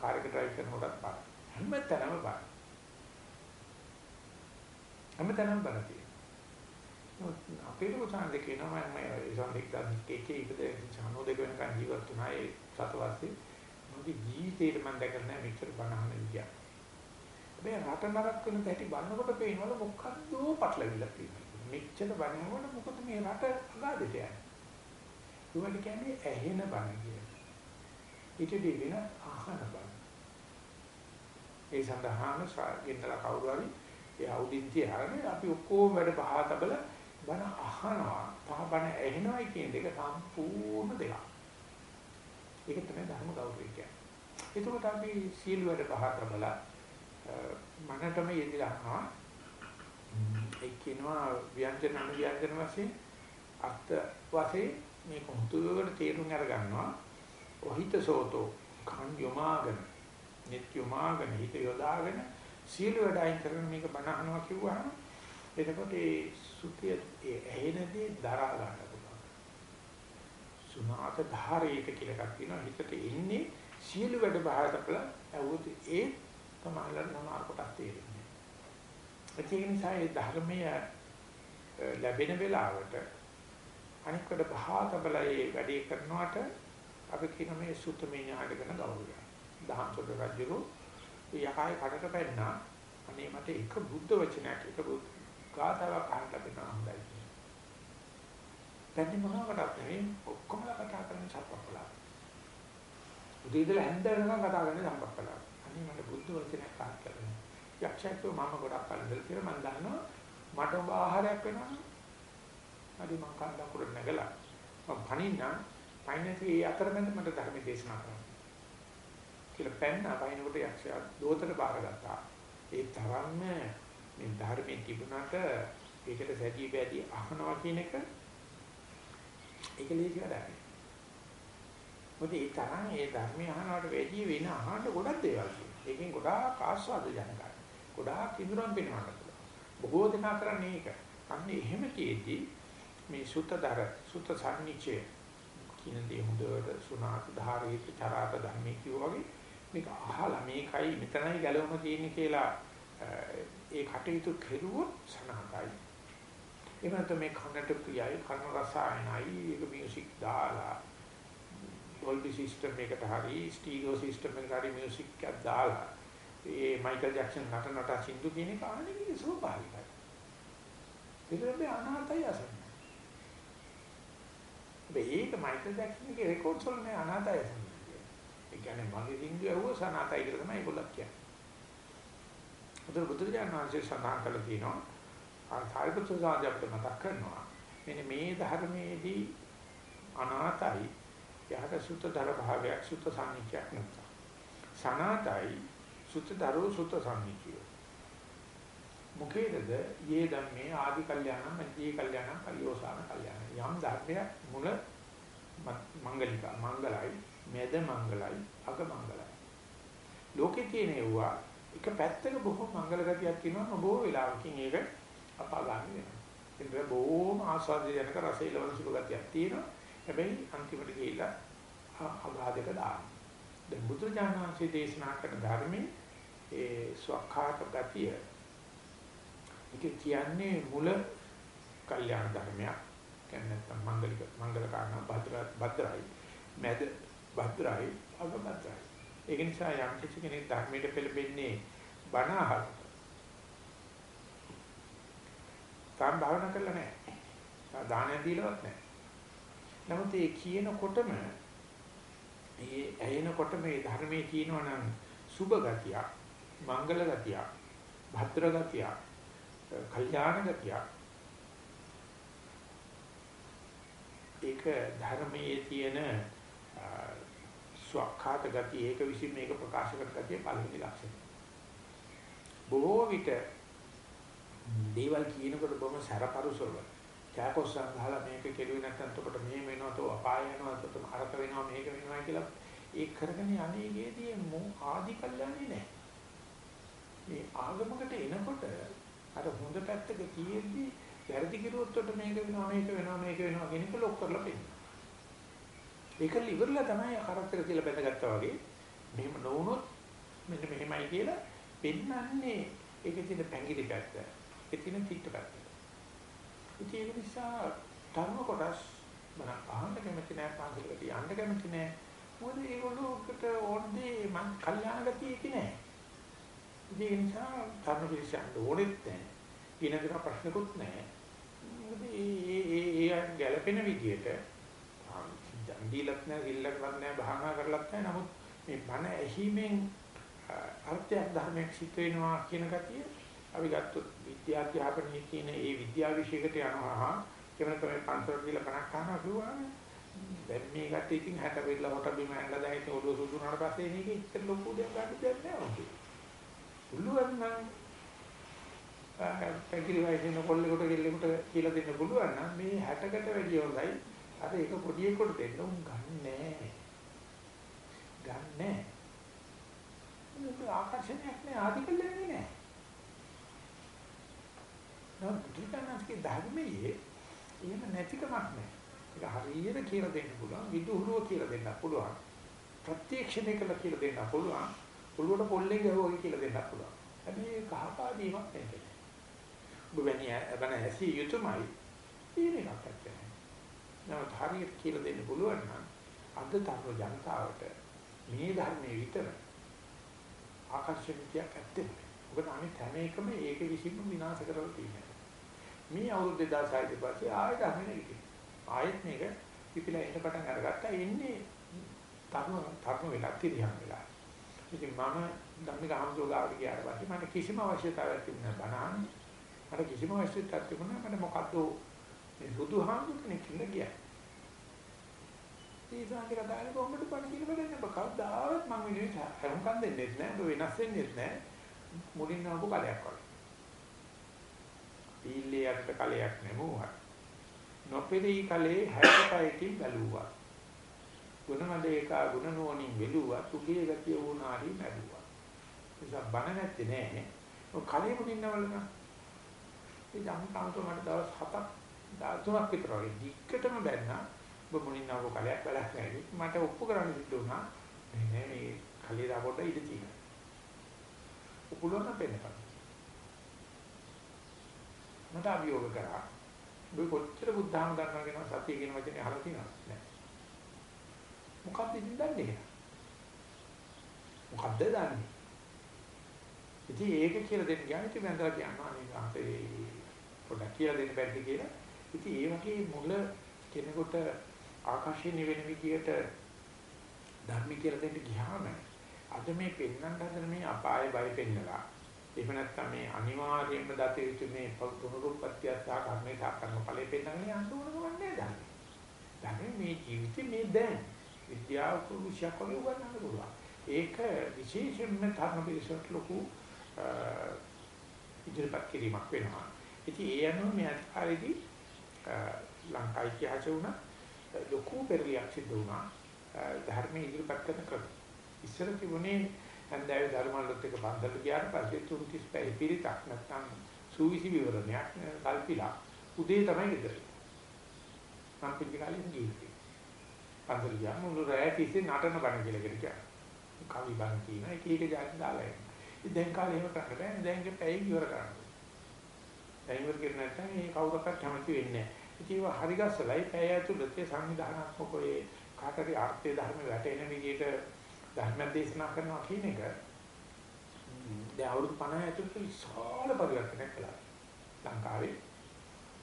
[SPEAKER 1] කාර් එක ඩ්‍රයිව් කරනකොටත් බණ. හැමතැනම බණ. හැමතැනම බණ තියෙනවා. අපේ ලෝකසන් දෙකේ නම මම ඉසන්දික් දාන්නේ ඉපදේ සානෝදක වෙනකන් ජීවත් වුණා ඒ සතවස්සේ. මොකද ජීවිතේට මම දැකලා නැහැ මෙච්චර බණ අහන විදියක්. මේ රට නරක වෙන හැටි බලනකොට පේනවල මොකද්ද පටලවිලා තියෙනවා. මෙච්චර බලනකොට මොකද මේ රට අගාදට යන්නේ. ඒවට කියන්නේ ඇහෙන බණ කියලා. ඊටදී වෙන අහන බණ. ඒ සඳහාම ගෙන්නලා කවුරු හරි ඒ අවුදින් තියාගෙන අපි ඔක්කොම වැඩ පහ තබල බණ අහනවා. තහ බණ ඇහෙනවයි කියන දෙක සම්පූර්ණ දෙකක්. ඒක තමයි ධර්ම ගෞරවය කියන්නේ. එතකොට අපි සීල වැඩ පහ තබලා මනටම යෙදලා අහනවා ඒ කියනවා ව්‍යංජන අනුව්‍යංජන වශයෙන් අර්ථ වශයෙන් මේ කොහොතුවකට තේරුම් අරගන්නවා ඔහිත සෝතෝ කන් යොමාගෙන නිත් යොමාගෙන හිත යොදාගෙන සීල වැඩයින් කරන මේක බණ අහනවා කිව්වහම එතකොට ඒ සුඛය ඒ ඇහෙනදී දරා ගන්න පුළුවන් සුනාත ධාරේක කියලා එකක් තියෙනවා හිතට එන්නේ සීල වැඩ බහකට කළා ඇවුත් ඒ සමහරවල් සමහර කොටස් තේරෙන්නේ. ඒක නිසා මේ ධර්මය ලැබෙන වෙලාවට අනික් කොට පහතබලයේ වැඩේ කරනවට අපි කියන මේ සුත්තමේ ඥාන ගැන ගෞරවය. දහම් සොඩ රජුරු යකයි කඩට පැන්නා අනේ මට එක බුද්ධ වචනයක් එක බුද්ධ ගාතාවක් අහන්න ලැබෙනවා හොඳයි. දැන් මොනවටත් නෙවෙයි ඔක්කොම කතා කරන්නේ සම්පප්පලා. උදේ ඉඳලා හැන්ද වෙනකම් කතා කරන්නේ සම්පප්පලා. අනේ මට බුද්ධ වචනයක් පාත් කරන්න. යක්ෂයෙක්ව මම ගොඩක් කලබල කියලා මම දන්නවා මට ඔබ ආහාරයක් වෙනවා. හරි මං කන්ද කුර නැගලා මම පණින්න පයින්නසේ ඒ අතරමැද මට ධර්ම දේශනා කරන්න. කියලා පෙන්න පයින්නකොට යක්ෂයා දෝතට බාරගත්තා. ඒ තරම්ම මේ ධර්මයේ තිබුණාට ඒකට සැදී බැදී අහනවා කියන එක ඒක ලේසි වැඩක්. මොකද ඒ තරම් ඒ ධර්මය අහනවට වැඩි වෙන අහන්න ගොඩක් දේවල් තියෙනවා. ඒකෙන් ගොඩාක් ආස්වාද ජනකයි. ගොඩාක් ඉඳුරම් පෙන්වන්න පුළුවන්. බොහෝ දෙනා කරන්නේ ඒක. අන්න එහෙම තියේදී මේ සුත්තදර සුත්ත සම්නිචේ කියන දේ හොඳට සුණාත ධාරේත චරාත ධම්මේ කියෝ වගේ මේක අහලා මේකයි මෙතනයි ගැලවම තියෙන්නේ කියලා ඒ කටයුතු කෙරුවොත් සනාතයි. එහෙම නැත්නම් මේ කනට ප්‍රියයි කන රසායනයි ඒක මියුසික් දාලා ඩොල්බි සිස්ටම් එකට හරි ස්ටීරියෝ සිස්ටම් එකට හරි මියුසික් එකක් දාලා ඒ මයිකල් ජැක්සන් නට නට සින්දු කියන එක ආන්නේ ස්වභාවිකයි. ඒකෙන් අනාතයි අසන්න. මේක මයිකල් ජැක්සන්ගේ රෙකෝඩ්ස් වල මේ අනාතයි අසන්න. ඒ කියන්නේ මගේ සින්දු ඇහුව සනාතයි කියලා තමයි ඒගොල්ලෝ කියන්නේ. උදේ බුදුරජාණන් වහන්සේ සඳහන් කළා තියෙනවා ආකාරපුත්‍ර සාධ්‍ය අපිට මතක් කරනවා. මෙන්න මේ ධර්මයේදී අනාතයි යහට සුත්තදර භාවයක් සුත්ත සම්නිච්ඡයක් නැත්නම්. සනාතයි සුත්තදරෝ සුත්ත සම්නිච්ඡය මුකේදද? යේ ධම්මේ ආදි කල්යාණම් මධ්‍යේ කල්යාණම් පරිෝසాన කල්යාණ. යම් ධර්මයක් මුල මංගලික මංගලයි මෙද මංගලයි අග මංගලයි ලෝකේ තියෙන ඒවා එක පැත්තක බොහෝ මංගල ගතියක් තියෙනවා බොහෝ වෙලාවකින් ඒක අපාගාමී වෙනවා. ඒක බොහෝම ආස්වාදජනක රසය ලබන සුබ ගතියක් තියෙනවා. හැබැයි අන්තිමට ගිහිල්ලා අගාධයක දානවා. දැන් බුදුරජාණන් වහන්සේ දේශනා කරන ධර්මයේ ඒ ස්වකහාත ගතිය ඒක කියන්නේ මුල කල්යාණ ධර්මයක්. කියන්නේ නැත්නම් මංගලික මංගල කාරණා භද්‍ර භද්‍රයි. මැද භද්‍රයි අග භද්‍රයි. ඒක නිසා යම් කිසි කෙනෙක් ධර්මයට පෙළඹෙන්නේ බණ අහලා. තාම භාවනා කරලා නැහැ. දානයක් දීලවත් නැහැ. නමුත් ඒ කියනකොටම ඒ ඇයෙනකොට මේ ධර්මයේ කියනවනම් සුබ ගතියක්, මංගල ගතියක්, භද්‍ර ගතියක්, කල්යාණ ගතියක් ඒක ධර්මයේ තියෙන ස්වකහාත ගතිය ඒක විසින් මේක ප්‍රකාශ කරන ගතිය පළවෙනි ලක්ෂණය. බොහෝ විට දේවල් කියනකොට බොහොම සැරපරුසව කෑකොස්සන් ගහලා මේක කෙරුවේ නැත්නම් එතකොට මේ වෙනවා තෝ අපාය වෙනවා එතකොට අරක වෙනවා මේක වෙනවා කියලා ඒ කරගෙන අනේකේදී මො ආදි කල්යන්නේ නැහැ. මේ ආගමකට එනකොට අර හොඳ පැත්තක තියෙද්දි වැරදි කිරුවොත් මේක වෙනවා මේක වෙනවා මේක වෙනවා කියන එක ලොක් කරලා පෙන්නනවා. ඒකල ඉවරලා තමයි කරත්තර කියලා බැඳගත්තා වගේ මෙහෙම නොවුනොත් මෙන්න මෙහෙමයි කියලා පෙන්වන්නේ ඒකේ තියෙන පැංගිරි පැත්ත. ඒකේ තියෙන තිත්ත පැත්ත. ඉතින් ඒක නිසා ධර්ම කොටස් මම අහන්න කැමති නෑ පාසලකට යන්න කැමති නෑ. මොකද ඒගොල්ලෝකට ඕනේ මං කල්යාණ ගතිය ඉති නෑ. ඉතින් ඒ නිසා ධර්ම පිළිසන්න ඕනෙත් නෑ. ඊනදර ප්‍රශ්නකුත් නෑ. මොකද ඒ ඒ ඒ ගැළපෙන විදියට දන් දීලත් නැහැ, සිල්ලක්වත් නැහැ, භාවනා කරලත් නැහැ. නමුත් මේ බණ ඇහිමෙන් අර්ථයක් ධර්මයක් සිද්ධ වෙනවා කියන ගතිය අපි ගත්තොත් විද්‍යාධ්‍යාපනයේ කියන ඒ විද්‍යා විෂයකට යනවා. එවන තමයි පන්සල කියලා බණක් අහනවා කිව්වම දැන් මේ ගැටේ ඉතින් 60 වෙලා කොට බිම ඇඳලා දැන් ඉතින් ඔළුව සුදු වුණාට පස්සේ මේක ඉතින් ලොකු දෙයක් ගන්න දෙයක් නෑ ඔකේ. පුළුවන් නම් පැකිලි වයසින් කොල්ලෙකුට ගෙල්ලෙකුට කියලා දෙන්න පුළුවන් නම් මේ 60කට වැඩිය හොඳයි අර ඒක පොඩියෙකුට දෙන්න උන් ගන්නෑ. ගන්නෑ. ඒක ආකර්ෂණයක් නෑ ආධිකල්ලන්නේ නෑ. නෝ දුකනස්කේ ධර්මයේ එහෙම නැතිකමක් නෑ. ඒක හරියට කියලා දෙන්න පුළුවන්. විදුහුරුව කියලා දෙන්න පුළුවන්. ප්‍රත්‍යක්ෂණය කළ කියලා දෙන්න පුළුවන්. ඔළුවට පොල්ලෙන් ගහුවා කියලා දෙන්න පුළුවන්. හැබැයි කහපාදීමක් නැහැ. ඔබ වෙන්නේ බණ ඇසි යුතුයමයි. ඊනේ නැත්තේ. නමුත් හරියට කියලා දෙන්න පුළුවන් නම් අද තරුණ ජනතාවට මේ ධර්මයේ විතර ආකර්ෂණීයක් ඇත්තේ. මොකද අනිත් හැම එකම ඒක විසින්ම විනාශ කරලා තියෙනවා. මේ අවුරුදු 2600 පස්සේ ආයෙත් අහන්නේ ඉතින්. ආයෙත් මේක පිපිලා එන්න පටන් අරගත්තා. එන්නේ තරුණ තරුණ වෙලා තිරියම් වෙලා. ඉතින් මම ධම්මික ආමසෝ ගාවට ගියාට පස්සේ මට කිසිම අවශ්‍යතාවයක් තිබුණේ නැහැ බණහන්. මට කිසිම අවශ්‍යතාවයක් තිබුණේ නැහැ. මට මොකද්ද මේ බුදුහාමුදුර කෙනෙක් කියලා ගියා. ඒ සාන්තික දාන කොහොමද පණ කියලා බලන්න ඔබ කවදාවත් මම වෙනුවෙන් හරුම්කම් දෙන්නේ නැහැ. ඔබ වෙනස් වෙන්නේ නැහැ. මුලින් නමපු කලයක් වගේ. පීල්ලේ යට කලයක් නෙමුවා. නොපෙරී කලේ 65කින් බැලුවා. ගුණමදේක ගුණ නෝනින් වෙලුවා. සුගේ ගතිය වුණාරි මැරුවා. නිසා බන නැත්තේ නෑ. ඔය කලේ මුලින් නවලන. ඒ ජම් කාන්තෝ මට දවස් 7ක් 13ක් විතර වගේ දික්කටම බැන්නා. ඔබ මුලින් ආව කලයක් බලක් නැහැ. මට ඔප්පු කරන්න සිද්ධ වුණා. මේ මේ කලියදා පොඩ ඉඳ තියෙනවා. උපුලන පෙන්නපන්. මට අභියෝග කරා. ඔබ කොච්චර බුද්ධාම දන්නවා කියන සතිය කියන වචනේ අහලා තියෙනවද? නැහැ. මොකක්ද ඉතින් දන්නේ? මොකද්ද දන්නේ? ඉතින් ඒක කියලා දෙන්න ගියාම ඉතින් මම කියනවා නේ අපේ පොඩ්ඩක් කියලා දෙන්න බැරිද කියලා. ඉතින් ඒ වගේ මුල කෙනෙකුට ආකර්ෂණීය වෙන විදියට ධර්ම කියලා දෙන්න ගියාම අද මේ පෙන්වන්න හදන මේ අපාය බය පෙන්නලා එහෙම නැත්නම් මේ අනිවාර්යයෙන්ම දත යුතු මේ පුනරුත්පත්ති සහ කර්මේ සහ කර්ම ඵලයේ පෙන්වන්නේ අනුවම නෑ දන්නේ. දැන් මේ ජීවිතේ මේ දැන් විද්‍යාව කුරුෂයක් වගේ උගන්වන්න පුළුවන්. ඒක විශේෂයෙන්ම ධර්ම පිළිසොත් ලොකු ඉදිරිපත් කිරීමක් වෙනවා. ඉතින් ඒ අනුව මේ අත්කාරයේදී ලංකා ඉතිහාසය වුණා ලොකු පෙරලියක් සිද්ධ වුණා ධර්මයේ ඉදිරිපත් කරන ක්‍රම. ඉස්සර තිබුණේ හන්දෑවේ ධර්මවලත් එක බන්දට ගියාට පස්සේ තුන් තිස් පැය පිරිතක් නැත්තම් සූවිසි විවරණයක් කල්පිලා උදේ තමයි ගෙදර. මම පිටි කාලේ ගිහින්. පන්සල ගියාම මුළු රැය තිස්සේ නටන බණ කියලා කියනවා. කවි බණ කියන එක එක જાති දාලා එනවා. ඉතින් දැන් කාලේ එහෙම කරන්න බෑ. දැන් ඒක පැය ඉවර කරන්න. දැන් ඉවර කරේ නැත්නම් මේ කවුරක්වත් කැමති වෙන්නේ නැහැ. ඉතින් ඒක හරි ගස්සලයි පැය ඇතුළත සංවිධානාත්මක ඔය කාටරි ආර්ථික ධර්ම වැටෙන විදිහට ධර්ම දේශනා කරනවා කියන එක දැන් අවුරුදු 50 ඇතුළත විශාල පරිවර්තනයක් කළා. ලංකාවේ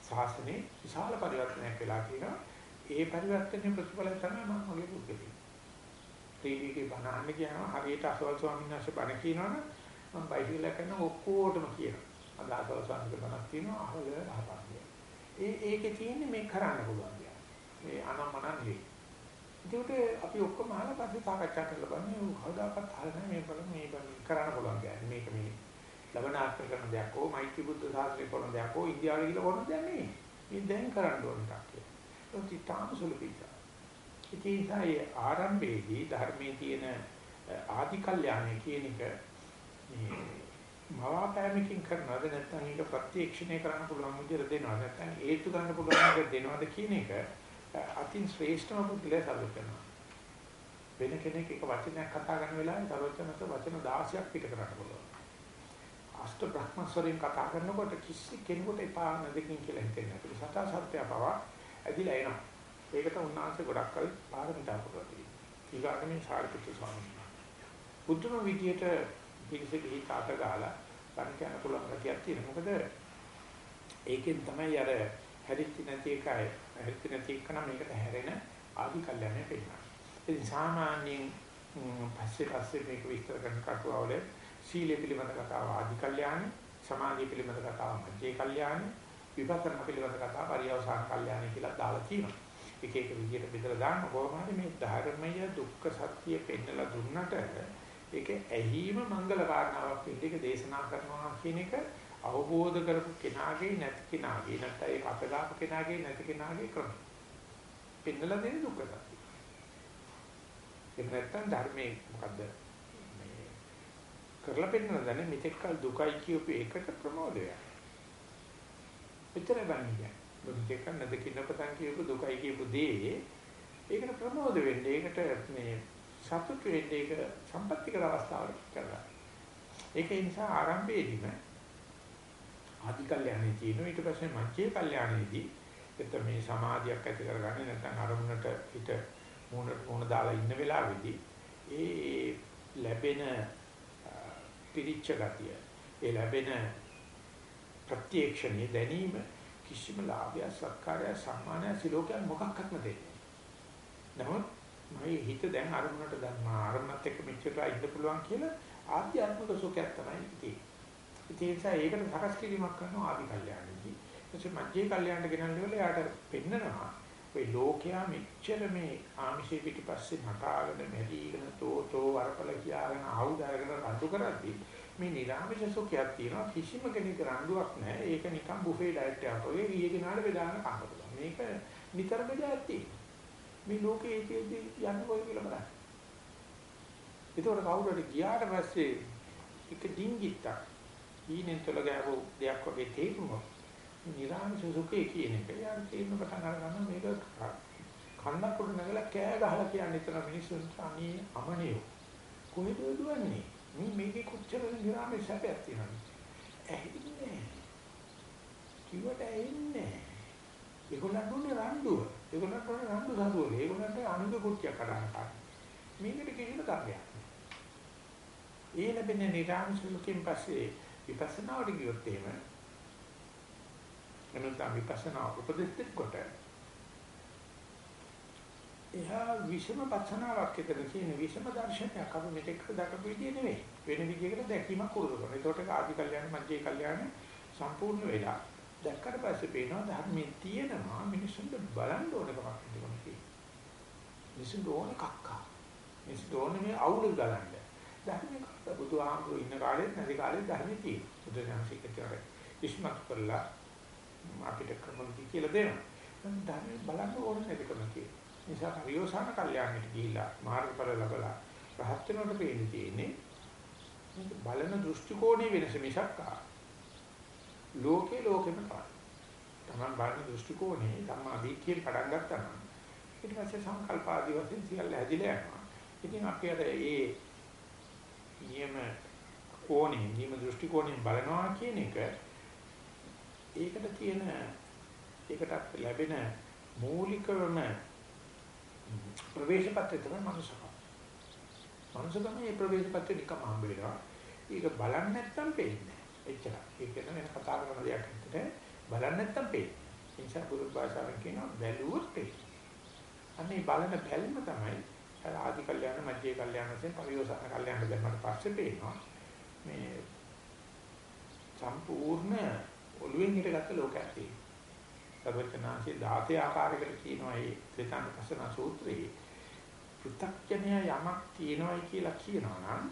[SPEAKER 1] ශාසනයේ විශාල පරිවර්තනයක් වෙලා කියනවා. ඒ පරිවර්තනයේ ප්‍රතිඵලය තමයි මම මගේ පුද්ගලික. ටීවී එකේ බණ අහන්න කියනවා හරියට අසවල් ස්වාමීන් වහන්සේ බණ කියනවනම් මම බයිසිකල් එක කරන ඔක්කොටම කියනවා. අද අසවල් ස්වාමීන් වහන්සේ බණක් කියනවා අහවල අහපන්. ඒ ඒකේ තියෙන්නේ මේ කරන්න පුළුවන් දෙයක්. මේ අනම්මන නෙවෙයි. ඒකට අපි ඔක්කොම අහලා පස්සේ සාකච්ඡා කරලා බලන්නේ කවදාකවත් අහලා නැහැ මේ බලන්න මේ බලන්න කරන්න පුළුවන් දෙයක්. මේක මේ ලබනාත්මක කරන දෙයක් හෝ මෛත්‍රී බුද්ධ සාසනය කරන දෙයක් හෝ ඉන්දියාවේ කියලා කරන දෙයක් නෙවෙයි. මේ දැන් කරන්න ඕන එකක් කියලා. ඒක ඉතාම සුළු පිටා. ඉතින් ඒ ආරම්භයේදී ධර්මයේ තියෙන ආදි කල්යාණය කියන එක මේ මවාපෑමකින් කරනවද? නැත්නම් ඒක ප්‍රත්‍යක්ෂණය කරන්න පුළුවන් විදිහට දෙනවද? නැත්නම් හේතු ගන්න පුළුවන් විදිහට දෙනවද කියන එක අතින් ශ්‍රේෂ්ඨම පුද්ගලයා සල්ලු කරනවා වෙන කෙනෙක් එක වචනයක් කතා කරන වෙලාවේ සර්වඥත වචන 16ක් පිට කරන්න පුළුවන් අෂ්ට බ්‍රහ්මස්වරයෙන් කතා කරනකොට කිසි කෙනෙකුට එපා නැදකින් කියලා හිතෙන්නේ නැහැ. සතා සත්‍ය පව ඇදිලා එනවා. ඒකට උන්වහන්සේ ගොඩක් කල් පාරමිතා පුරලා තියෙනවා ඊගාටම සාරිපුත්‍ර ස්වාමීන් වහන්සේ. බුදුම විදියට පිළිසෙක හිත අත ගහලා බණ කියන්න පුළුවන් ගැටියක් තියෙනවා. මොකද ඒකෙන් තමයි අර හැදිච්ච නැති එකයි හැදිච්ච නැති එක නම් මේකට හැරෙන ආදි කල්යන්නේ පෙන්නනවා. ඉතින් සාමාන්‍යයෙන් පස්සේ පස්සේ මේක විස්තර කරන කටුවවල සීලය පිළිබඳ කතාව ආදි කල්යන්නේ, සමාධිය පිළිබඳ කතාව මධ්‍ය කල්යන්නේ, විපස්සනා පිළිබඳ කතාව පරියවසාන කල්යන්නේ කියලා දාලා තියෙනවා. එක එක විදිහට බෙදලා දාන්න කොහොමද මේ ධර්මය දුක්ඛ සත්‍ය පෙන්නලා දුන්නට ඒක ඇහිම මංගල කාරණාවක් වෙන්න ඒක දේශනා කරනවා කියන එක අවබෝධ කරපු කෙනාගේ නැති කෙනාගේ නැත්නම් ඒක අපදාප කෙනාගේ නැති කෙනාගේ ක්‍රම. පෙන්නලා දෙන දුක තමයි. ඒක නැත්නම් ධර්මයේ මොකද්ද මේ කරලා පෙන්නලා දැන මෙතෙක් කල දුකයි කියපු එකට ප්‍රමෝදයක්. එතන බන්නේ. මෙතෙක් කල නැදකින්න පතන් කියපු දුකයි කියපු දේ ඒකට ප්‍රමෝද වෙන්නේ. ඒකට මේ සතුටු වෙන්න ඒක සම්පත්‍ති කර අවස්ථාවට කරලා. ඒක නිසා ආරම්භයේදීම ආදි කල්යاني තියෙන ඊට පස්සේ මධ්‍ය කල්යانيදී එතන මේ සමාධියක් ඇති කරගන්නේ නැත්නම් අරමුණට හිත මූණ මූණ දාලා ඉන්න වෙලාවේදී ඒ ලැබෙන පිරිච්ච ගතිය ඒ ලැබෙන ප්‍රත්‍යක්ෂණයේ දැනීම කිසිම ලාභය සත්කාරය සම්මානය සිලෝකයක් මොකක්වත් දෙන්නේ. නමුත් මගේ හිත දැන් අරමුණට ගන්නවා අරමුණත් එක්ක මෙච්චරලා ඉන්න පුළුවන් කියලා ආධ්‍යාත්මික සුඛයක් තමයි තියෙන්නේ. ඒ නිසා ඒකට සකස් කිරීමක් කරනවා ආදි කල්යාණෙදී. එතකොට මධ්‍ය කල්යාණට ගෙනල්ලා යාට පෙන්නනවා ඔය ලෝකයා මෙච්චර මේ ආමිෂේ පිටිපස්සේ නටාගෙන මෙලිගෙන තෝතෝ වරපල කියාගෙන ආයුධ අරගෙන රණ්ඩු කරද්දී මේ නිරාමිෂ සුඛයක් තියෙනවා කිසිම කෙනෙක් රණ්ඩුවක් නැහැ. ඒක නිකන් බුෆේ ඩයට් එකක් වගේ ඊයේ නාඩ බෙදාගෙන කන්න පුළුවන්. මේක නිතරම දෙයක් තියෙනවා. මේ ලෝකයේ ඒකේදී යන්නේ කොයි කියලා බලන්න. ඒතකොට කවුරුහරි ගියාට පස්සේ එක ඩිංගිත්තක් ඊනෙන් තොල ගෑවු දෙයක් වගේ තේරුණොත් නිරාමිෂ සුඛේ කියන එක යාන් තේරුම් පටන් ගන්න මේක කන්නක් උඩ නැගලා කෑ ගහලා කියන්නේ එතන මිනිස්සුන්ට අනේ අමනියෝ කොහෙද දුවන්නේ? මේ මේකේ කොච්චර නිරාමේ සැපයක් තියෙනවද? ඇහින්නේ. කිව්වට ඇහින්නේ. ඒගොල්ලන්ට ඕනේ රණ්ඩුව. ඒගොල්ලන්ට ඕනේ රණ්ඩු සතුවල. ඒගොල්ලන්ට අනුග කුට්ටියක් කඩන කාට. මේකට කිසිම කර්මයක් ඒ ලැබෙන නිරාමසුලකින් පස්සේ විපස්සනාවට ගියොත් එහෙම එනනම් විපස්සනා උපදෙස් දෙකොට එහා විෂම පස්සනාවක් එතන කියන විෂම දර්ශනයක් අපිට මෙතෙක් දක්වපු විදිය නෙවෙයි. වෙන විදියකට දැකීමක් උරුදු කරනවා. ඒකට ආදි කල්යනා මධ්‍ය කල්යනා සම්පූර්ණ වෙලා දැක්කට පස්සේ පේනවා ධර්මයේ තියෙනවා මිනිස්සුන්ට බලන්න ඕන කමක් තිබුණා මිනිස්සුන්ට ඕන කක්කා. මිනිස්සුන්ට ඕන මේ අවුල ගලන්න. ධර්මයේ බුදුහාමුදුරු ඉන්න කාලෙත් නැති කාලෙත් ධර්මයේ තියෙනවා. බුදුසසුනිකතරයි. ඉස්මත් කරලා අපිට ක්‍රමන්ති කියලා දෙනවා. ධර්මයේ බලන්න ඕන නැතිකම තියෙනවා. නිසා පරිෝසాన කල්යාණයට ගිහිලා මාර්ගඵල ලැබලා රහත් වෙනකොට පේන්නේ තියෙන්නේ මේක බලන දෘෂ්ටි කෝණේ වෙනස මිසක් ලෝකේ ලෝකෙම තමයි. Taman බලන දෘෂ්ටි කෝණේ ධම්මා දීක්ෂයෙන් පටන් ගත්තා නම් ඊට පස්සේ සංකල්ප ආදී වශයෙන් සියල්ල හැදිලා යනවා. ඉතින් අපි අර ඒ නියම කෝණේ නියම දෘෂ්ටි කෝණයෙන් බලනවා කියන එක ඒකට තියෙන ඒකට ලැබෙන මූලිකවම ප්‍රවේශ පත්‍රය තමයි මනුෂ්‍යකම. මනුෂ්‍යකම මේ ප්‍රවේශ පත්‍රය නිකම් හම්බ වෙනවා. ඒක බලන්නේ නැත්තම් පේන්නේ නැහැ. එච්චරයි. ඒක වෙන වෙන කතා කරන දෙයක් නෙවෙයි. බලන්නේ නැත්තම් පේන්නේ. ඒ නිසා පුරුදු භාෂාවෙන් කියනවා බැලුවොත් පේන්නේ. අනේ බලන බැල්ම තමයි ආදි කල්යාණ මධ්‍ය කල්යාණ වශයෙන් පරිවසන කල්යාණ ධර්මයට පස්සේ පේනවා. මේ සම්පූර්ණ ඔළුවෙන් හිටගත්ත ලෝකයක් තියෙනවා. සර්වඥාන්සේ 16 ආකාරයකට කියනවා මේ ත්‍රිසංකසන සූත්‍රයේ පෘථග්ජනය යමක් තියෙනවයි කියලා කියනවා නම්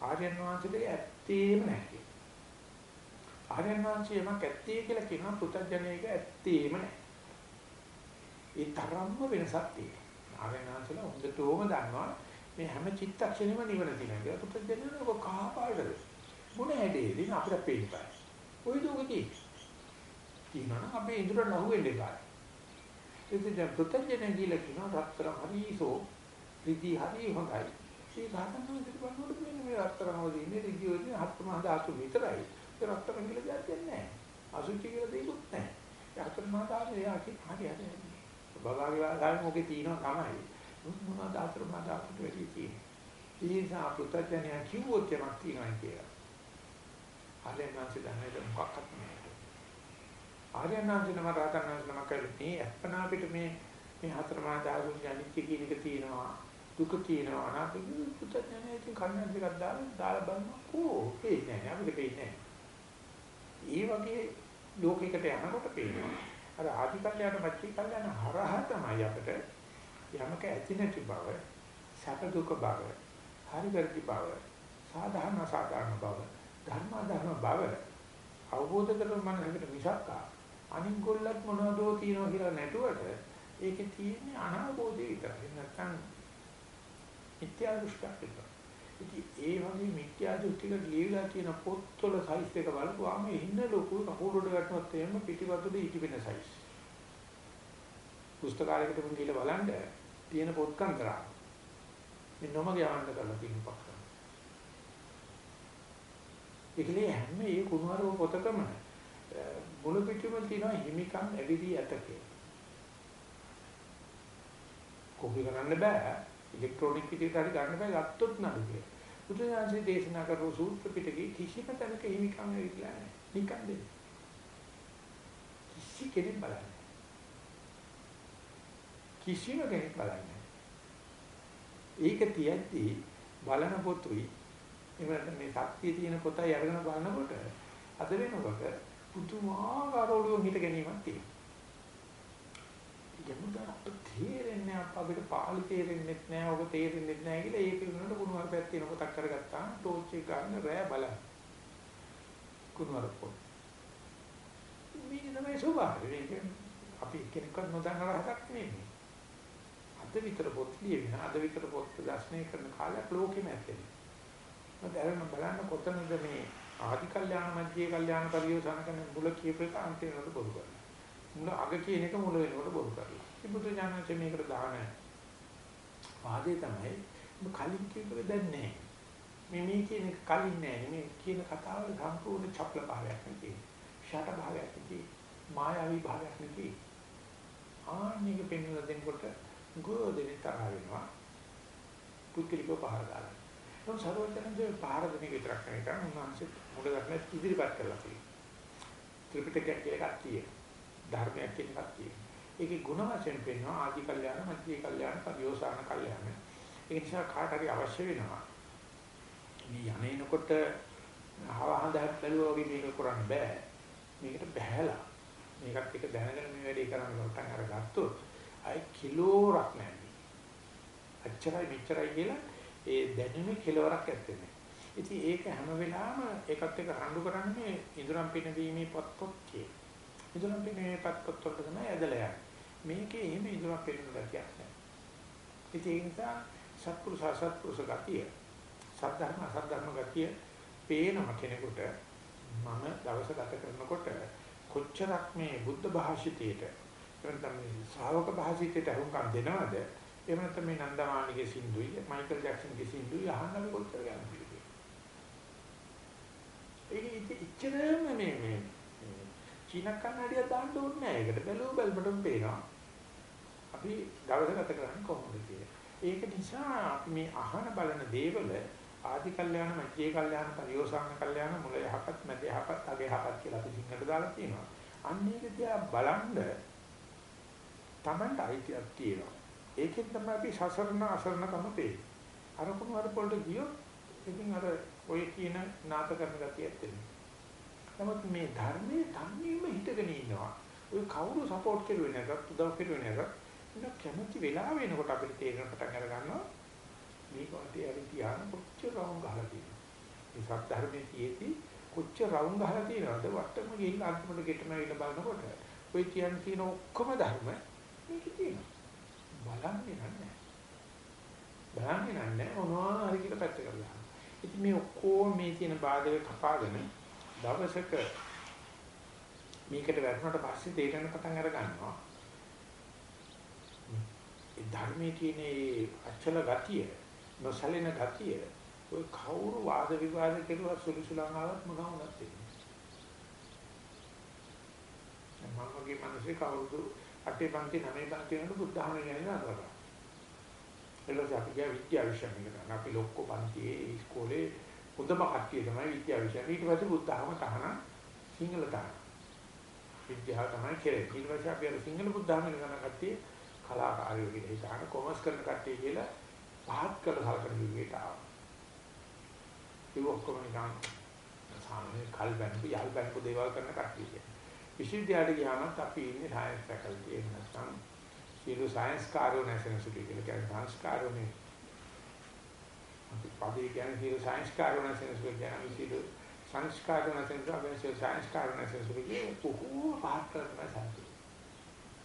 [SPEAKER 1] ආර්යයන් වහන්සේට ඇත්තේම නැහැ. ආර්යයන් වහන්සේ යමක් ඇත්තේ කියලා කියනවා පෘථග්ජනයක ඇත්තේම නැහැ. ඒ තරම්ම වෙනසක් තියෙනවා. ආර්යයන් වහන්සේලා හොඳටම දන්නවා මේ හැම චිත්තක්ෂණෙම නිවන තියෙනවා. පෘථග්ජනයක කහ පාටද මොන හැදේ දින අපිට පේන්නේ. ওই දුකේ කියනවා අපේ ඉඳුරට අහු වෙන්න එපා. ඉතින් දැන් පුතඥය කියලා කියනවා රත්තරන් හරිසෝ රිදි හරි හොඳයි. ඒ ගාතන විදිහට බලනකොට මෙන්න මේ රත්තරන් වල ඉන්නේ රිදි වල හත්ම හදාතු විතරයි. ඒ රත්තරන් කියලා දෙයක් නැහැ. අසුචි කියලා දෙයක්වත් නැහැ. ඒ හත්ම හදාතු එයා කි හරි හරි. බබාගේ වාදාවෙන් ඔකේ තියෙනවා තමයි. මොනවද හත්ම හදාතුට වෙලී තියෙන්නේ. ඒ නිසා පුතඥය කිව්වොත් යමක් තියෙනවා කියලා. හරෙන් නැන්සි දැනෙන්න මොකක්වත් නැහැ. ආර්යනාන්ද නම රාතනාන්ද නම කල්පී අපනා පිට මේ මේ හතර මහා ධාතුන් අනිත්‍ය කියන එක තියෙනවා දුක තියෙනවා අනාත්ම පුතඥය ඉතින් කන්නක් දෙකක් දාලා දාලා බලනවා කෝ පේන්නේ නැහැ අපිට පේන්නේ නැහැ ඒ වගේ ලෝකයකට යනකොට පේනවා අර ආදි කල්යාණ මච්චි කල්යාණ හරහා තමයි අපිට යමක ඇති නැති බව සැප දුක බව හරි වැරදි බව සාධාරණ සාධාරණ බව ධර්ම ධර්ම බව අවබෝධ කරගන්න මනසකට මිසක් අනිත් ගොල්ලත් මොනවදෝ තියනවා කියලා නැටුවට ඒකේ තියෙන්නේ අනාබෝධය විතරයි. නැත්නම් මිත්‍යා දෘෂ්ටියක් විතරයි. ඉතින් ඒ වගේ මිත්‍යා දෘෂ්ටික ලියවිලා තියෙන පොත්වල සයිස් එක බලපුවාම ඉන්න ලොකු කකුලට වැටුනොත් එහෙම පිටිපතුල ඉටිපෙන සයිස්. පුස්තකාලයකට මම ගිහලා බලන්න තියෙන පොත් කන්දරා. මේ නොමග යවන්න කරලා තියෙන පක්ෂ. ඒකනේ හැම මේ කුණුවර පොතකම මුළු පිටුම තියෙනවා හිමිකම් ඇවිදී ඇත කියලා. කොපි කරන්න බෑ. ඉලෙක්ට්‍රොනික පිටේට හරි ගන්න බෑ ගත්තොත් නඩු කියලා. බුදුසසුනේ දේශනා කරපු සූත්‍ර පිටකේ කිසිම තැනක හිමිකම් ඇවිදලා නැහැ. නිකන් දෙන්න. කිසි කෙනෙක් බලන්නේ. කිසිම කෙනෙක් බලන්නේ. ඒක තියද්දී බලන පොතුයි එහෙම මේ සත්‍යයේ තියෙන පොතයි අරගෙන බලනකොට අද වෙනකොට පුදුමාකාර ඔළුවෙන් හිට ගැනීමක් තියෙනවා. යමුදා අපිට තේරෙන්නේ අපිට පාළි තේරෙන්නේ නැහැ, ඔබ තේරෙන්නේ නැහැ කියලා ඒක වෙනකොට කුණු වරපයක් තියෙන පොතක් කරගත්තා. ටෝච් එක ගන්න රෑ බලන්න. කුණු වරපොත්. මේ තමයි ස්වභාවය. ඒක අපි කෙනෙක්වත් නොදන්න රහසක් නෙමෙයි. අද විතර පොත් ලියගෙන අද විතර පොත් දර්ශනය කරන කාලයක් ලෝකෙම ඇත්තේ. මම දැනන බලන්න කොතනද මේ ආදි කල්යාණ මධ්‍ය කල්යාණ පරියෝසන කරන මුල කියපු එක අන්තිම වෙනකොට බොරු කරලා. මුල අග කියන එක මුල වෙනකොට බොරු කරලා. ඉබුදු ඥානච මේකට දාන වාදේ තමයි ඔබ කලින් කියපුව දැන් නැහැ. මේ මේ කියන එක කලින් නැහැ. මේ කියන කතාවල සම්පූර්ණ චපල භාවයක් නෙකේ. ෂට භාවයක් නෙකේ. මායාවී භාවයක් නෙකේ. ආන්නේක පෙන්වලා දෙනකොට ගෝදෙනි තරහ වෙනවා. පුත්කලිකව පහර දාලා. ඒක සර්වඥයන්ගේ පහර දෙන එක විතරක් නෙවෙයි කරන්නේ උන්වහන්සේ මුල ගන්න ඉදිරිපත් කරලා තියෙනවා. ත්‍රිපිටකයක් කියලා එකක් තියෙනවා. ධර්මයක් කියන එකක් තියෙනවා. ඒකේ ಗುಣ වශයෙන් පෙන්වනවා ආදි කල්යාණ, මධ්‍ය කල්යාණ, පරිෝසాన කල්යාණ. ඒ නිසා කාට හරි අවශ්‍ය වෙනවා. මේ යන්නේනකොට හවහඳක් බැලුවා වගේ මේක කරන්න බෑ. මේකට බහැලා. මේකත් එක දැනගෙන මේ වැඩේ කරන්න ලොට්ටක් අරගත්තොත් අය කිලෝරක් නැහැ. අච්චරයි මෙච්චරයි කියලා ඒ දැනුමේ කෙලවරක් ඇත්තේ නැහැ. ඉතින් ඒක හැම වෙලාවෙම ඒකත් එක්ක රණ්ඩු කරන්නේ ඉදurang පිනවීමේ පොත්පත් කියලා. ඉදurang පිනවීමේ පත්පොත් වලට තමයි ඇදලා යන්නේ. මේකේ එහෙම ඉදurang පිනන ගතියක් නැහැ. ඉතින් ඒ නිසා සත්පුරුෂ සත්පුරුෂ ගතිය, සද්ධර්ම අසද්ධර්ම ගතිය පේනම කෙනෙකුට මම දවස ගත කරනකොට කොච්චරක් මේ බුද්ධ භාෂිතයට එතන මේ ශ්‍රාවක භාෂිතයට අහුම්කම් දෙනවද එහෙම නැත්නම් මේ නන්දමාලිගේ සින්දුයි මයිකල් ජැක්සන්ගේ සින්දුයි අහන්න අපි කොච්චර ගන්න පිළිගන්නේ ඒක ඉච්චරම මේ මේ චීන කන්නඩිය දාන්න ඕනේ නැහැ ඒකට බැලුව බැලමටම පේනවා අපි දවස ගත කරන්නේ කොහොමද කියලා ඒක නිසා අපි මේ අහන බලන දේවල ආදි කල්යාණ මධ්‍ය කල්යාණ පරිෝසాన කල්යාණ මුල යහපත් මැද යහපත් අග යහපත් කියලා අපි සිංහලට දාලා තියෙනවා අන්න ඒක දිහා බලන්න Tamanට අයිතියක් තියෙනවා. ඒකෙන් තමයි අපි සසරණ අසරණකම පේන්නේ. අර කුණු අර පොළට ගියොත් ඉතින් අර ඔය කියන නාත කරන ගතිය ඇත්තෙන්නේ. නමුත් මේ ධර්මයේ තනියම හිටගෙන ඉන්නවා. ඔය කවුරු සපෝට් කරුවේ නැතත් උදව් කරුවේ නැතත් ඉන්න කැමති වෙලාව වෙනකොට අපිට තේරෙන පටන් අර ගන්නවා. මේක වටේ හරි තියාන කොච්චර රවුම් ගහලා තියෙනවද? මේ සත්‍ය ධර්මයේ තියෙති කොච්චර රවුම් ගහලා තියෙනවද? වට්ටම ගිහින් අන්තිමට ගෙටම ඉන්න බලනකොට ඔය කියන්නේ තියෙන ඔක්කොම ධර්ම මේකේ තියෙනවා. බලන්නේ නැහැ. බලන්නේ නැහැ මොනවා හරි කියලා පැත්ත කරලා. ඉතින් මේ ඔක්කොම මේ තියෙන බාධක කපාගෙන දවසක මේකට වැටුණාට පස්සේ තේරෙන පටන් අර ගන්නවා. ඒ ධර්මයේ තියෙන අචල ගතිය, නොසලින ගතිය, ඔය කවුරු වාද විවාද කෙරුවා සුළුසුලන් ආවත් මොනවා වුණත් තියෙනවා. මම වගේ මිනිස්සු කවුරුද අටේ පන්ති නවයේ පන්ති වෙනකොට බුද්ධ ධර්ම ගැන නතරලා. එළොස් අපි ගියා විද්‍යා විෂය ඉගෙන අපි ලොක්කෝ පන්තියේ ඉස්කෝලේ හොඳම කට්ටිය තමයි විද්‍යා විෂය. ඊට පස්සේ බුද්ධ ධර්ම තහන සිංහල තහන. විද්‍යාව තමයි කෙරේ. ඊට පස්සේ අපි අර සිංහල බුද්ධ ධර්ම ඉගෙන කට්ටිය කලාකාරයෝ කියලා හිතාන කොමර්ස් කරන කට්ටිය කියලා පහත් කරලා සලකන විදිහට ආවා. ඒ ඔක්කොම නිකන් සාමාන්‍ය කල් බැංකු යල් බැංකු දේවල් කරන කට්ටිය. විශ්වවිද්‍යාලයට ගියාම අපි ඉන්නේ සයන්ස් ෆැකල්ටි එක නැත්නම් සියලු සයන්ස් කාර්යෝ නැසෙන සුළු කියලා කියන්නේ සංස්කාරෝ නේ. අපි පදේ කියන්නේ සියලු සයන්ස් කාර්යෝ නැසෙන සුළු කියන්නේ සියලු සංස්කාරෝ නැසෙන සුළු අපි සියලු සයන්ස් කාර්යෝ නැසෙන සුළු කියන්නේ පුහු පහත් කරලා තමයි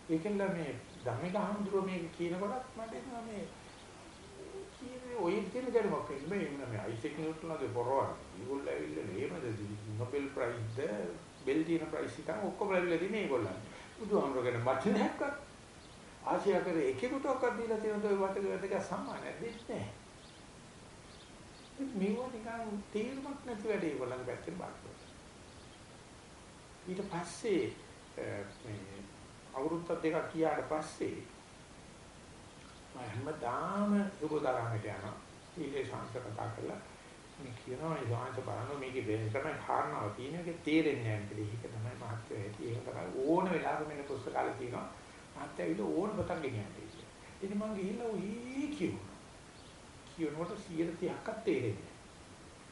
[SPEAKER 1] ඒකෙන්ද මේ ධම්මික හඳුරෝ මේක කියනකොටත් මට එනවා මේ කියන්නේ ඔය කියන ගැටමක් නෙමෙයි මේ අයිසෙක් නිව්ටන්ගේ පොරවල්. ඒගොල්ලෝ ඇවිල්ලා නේමද නොබෙල් ප්‍රයිස් ද බෙල් තියෙන ප්‍රයිස් එක ඔක්කොම ලැබිලා තියෙන්නේ ඒගොල්ලන්. බුදුහාමුදුරගෙන වචනයක්වත් ආශියා කරේ එකෙකුටවත් දීලා තියෙන තෝ වටක වැදගත් සම්මානයක් දෙන්නේ නැහැ. මේව නිකන් තේරුමක් නැති වැඩේ ඒගොල්ලන් පැත්තෙන් බාක්කෝ. ඊට පස්සේ මේ අවුරුද්ද දෙකක් ගියාට පස්සේ මම හැමදාම සුබතරාමයට යනවා. ඊළේ ශාන්ත කතා කරලා මේ කියනවා මේ සාංශ බලන මේකේ වෙන තමයි කාරණාව තියෙන එක තේරෙන්නේ නැහැ කියලා. ඒක තමයි මහත්ය ඇති. ඒක තමයි ඕන වෙලාවක මෙන්න පුස්තකාලේ තියෙනවා. මහත්ය ඇවිල්ලා ඕන පොතක් ගෙනියන්නේ කියලා. ඉතින් මම ගිහිල්ලා ඔහි කියුණා. කියනකොට 130ක්වත් තේරෙන්නේ නැහැ.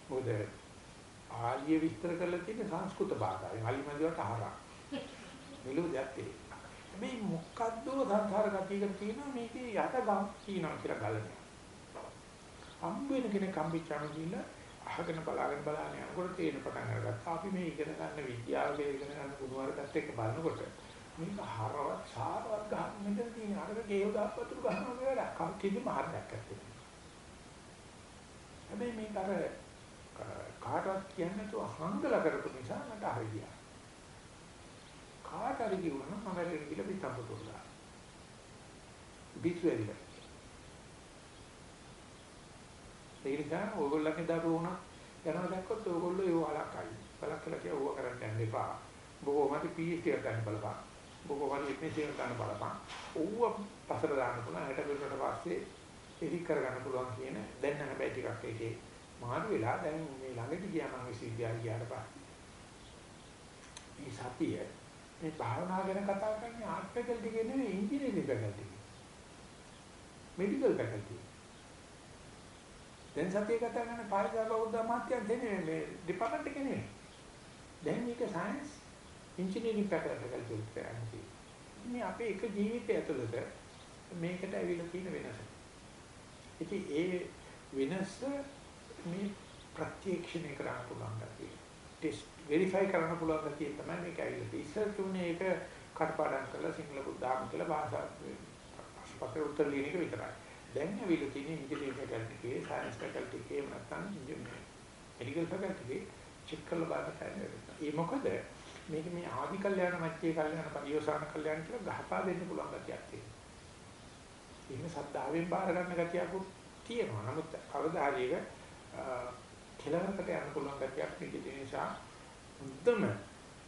[SPEAKER 1] මොකද ආලිය විස්තර කරලා තියෙන සංස්කෘත භාෂාවෙන් අලිමදිවට අහරා. මෙලෝ දෙයක් තියෙනවා. මේ මොකද්ද සංසාර ගතියක තියෙනවා මේකේ යට ගම් කියනවා කියලා ගලනවා. හම්බ වෙන කෙනෙක් හම්බෙච්චාම කියලා අහගෙන බලාගෙන බලාගෙන යනකොට තේරෙන පටන් අරගත්තා. අපි මේ ඉගෙන ගන්න විද්‍යාව ඉගෙන ගන්න කුණුවරකට එක්ක බලනකොට මේක හරවත් සාරවත් ගන්න මෙතන තියෙන අරක ගේව දාපතුරු ගන්නවා කියලා වැඩක්. කිසිම මාර්ගයක් නැත්තේ. හැබැයි මේක අර කාටවත් කියන්නේ නැතුව හංගලා කරපු නිසා මට හරියට. කාට හරි කිව්වනම් මම වැඩි කියලා පිටම්පතෝලා. බිස්වෙරිලා ඒ නිසා ඕගොල්ලන්ගේ දරුවෝ උනත් යනවා දැක්කොත් ඕගොල්ලෝ ඒව අලක්කයි. බලක් කියලා කිය ඕව කරන්න යන්න එපා. බොහොමද PhD එකක් ගන්න බලපන්. බොහොමද MSc එකක් ගන්න බලපන්. ඕව පසර දාන්න පුළුවන්. හිට පිටරට පස්සේ එලි කරගන්න පුළුවන් කියන දැන් නම් හැබැයි ටිකක් ඒකේ මාරු වෙලා දැන් මේ ළඟට ගියා මම විශ්වවිද්‍යාලය ගියාට පස්සේ. මේ සතිය මේ භාවනා ගැන කතා කරන්නේ ආර්ට් ෆැකල්ටි එකේ නෙවෙයි ඉංජිනේරිංగ్ ෆැකල්ටි එකේ මෙඩිකල් ෆැකල්ටි දැන් සතිය කතා කරන පාරිසරික බෞද්ධ අමාත්‍යංශ නෙවෙයි මේ ඩිපාර්ට්මන්ට් එකේ නෙවෙයි. දැන් මේක සයන්ස් ඉංජිනේරිංగ్ ෆැකල්ටි එකට මේ අපේ එක ජීවිතය ඇතුළත මේකට ඇවිල්ලා තියෙන වෙනස. ඉතින් ඒ වෙනස මේ ප්‍රත්‍යක්ෂණය කරන්න පුළුවන් ගැතිය. ටෙස්ට් වෙරිෆයි කරන්න පුළුවන් ගැතිය තමයි මේක ඇවිල්ලා තියෙන්නේ. ඉස්සර තුනේ ඒක කටපාඩම් කරලා සිංහල බුද්ධාගම කියලා භාෂා පස්සේ උත්තර ලියන එක විතරයි. දැන් ඇවිල්ලා තියෙන්නේ ඉංග්‍රීසි ෆැකල්ටි එකේ, සයන්ස් ෆැකල්ටි එකේ නැත්නම් මෙඩිකල් ෆැකල්ටි එකේ චෙක් කරලා බලන්න තියෙනවා. ඒ මොකද මේක මේ ආදි කල්යාණ මැච්චේ කල්යාණ පරියෝසాన කල්යාණ කියලා ගහපා දෙන්න පුළුවන් ගැතියක් තියෙනවා. එහෙම සද්ධාවෙන් බාර ගන්න ගතියක් තියෙනවා. නමුත් කවදා හරි ඒක කෙලවරකට යන්න පුළුවන් ගතියක් තියෙන නිසා මුද්දම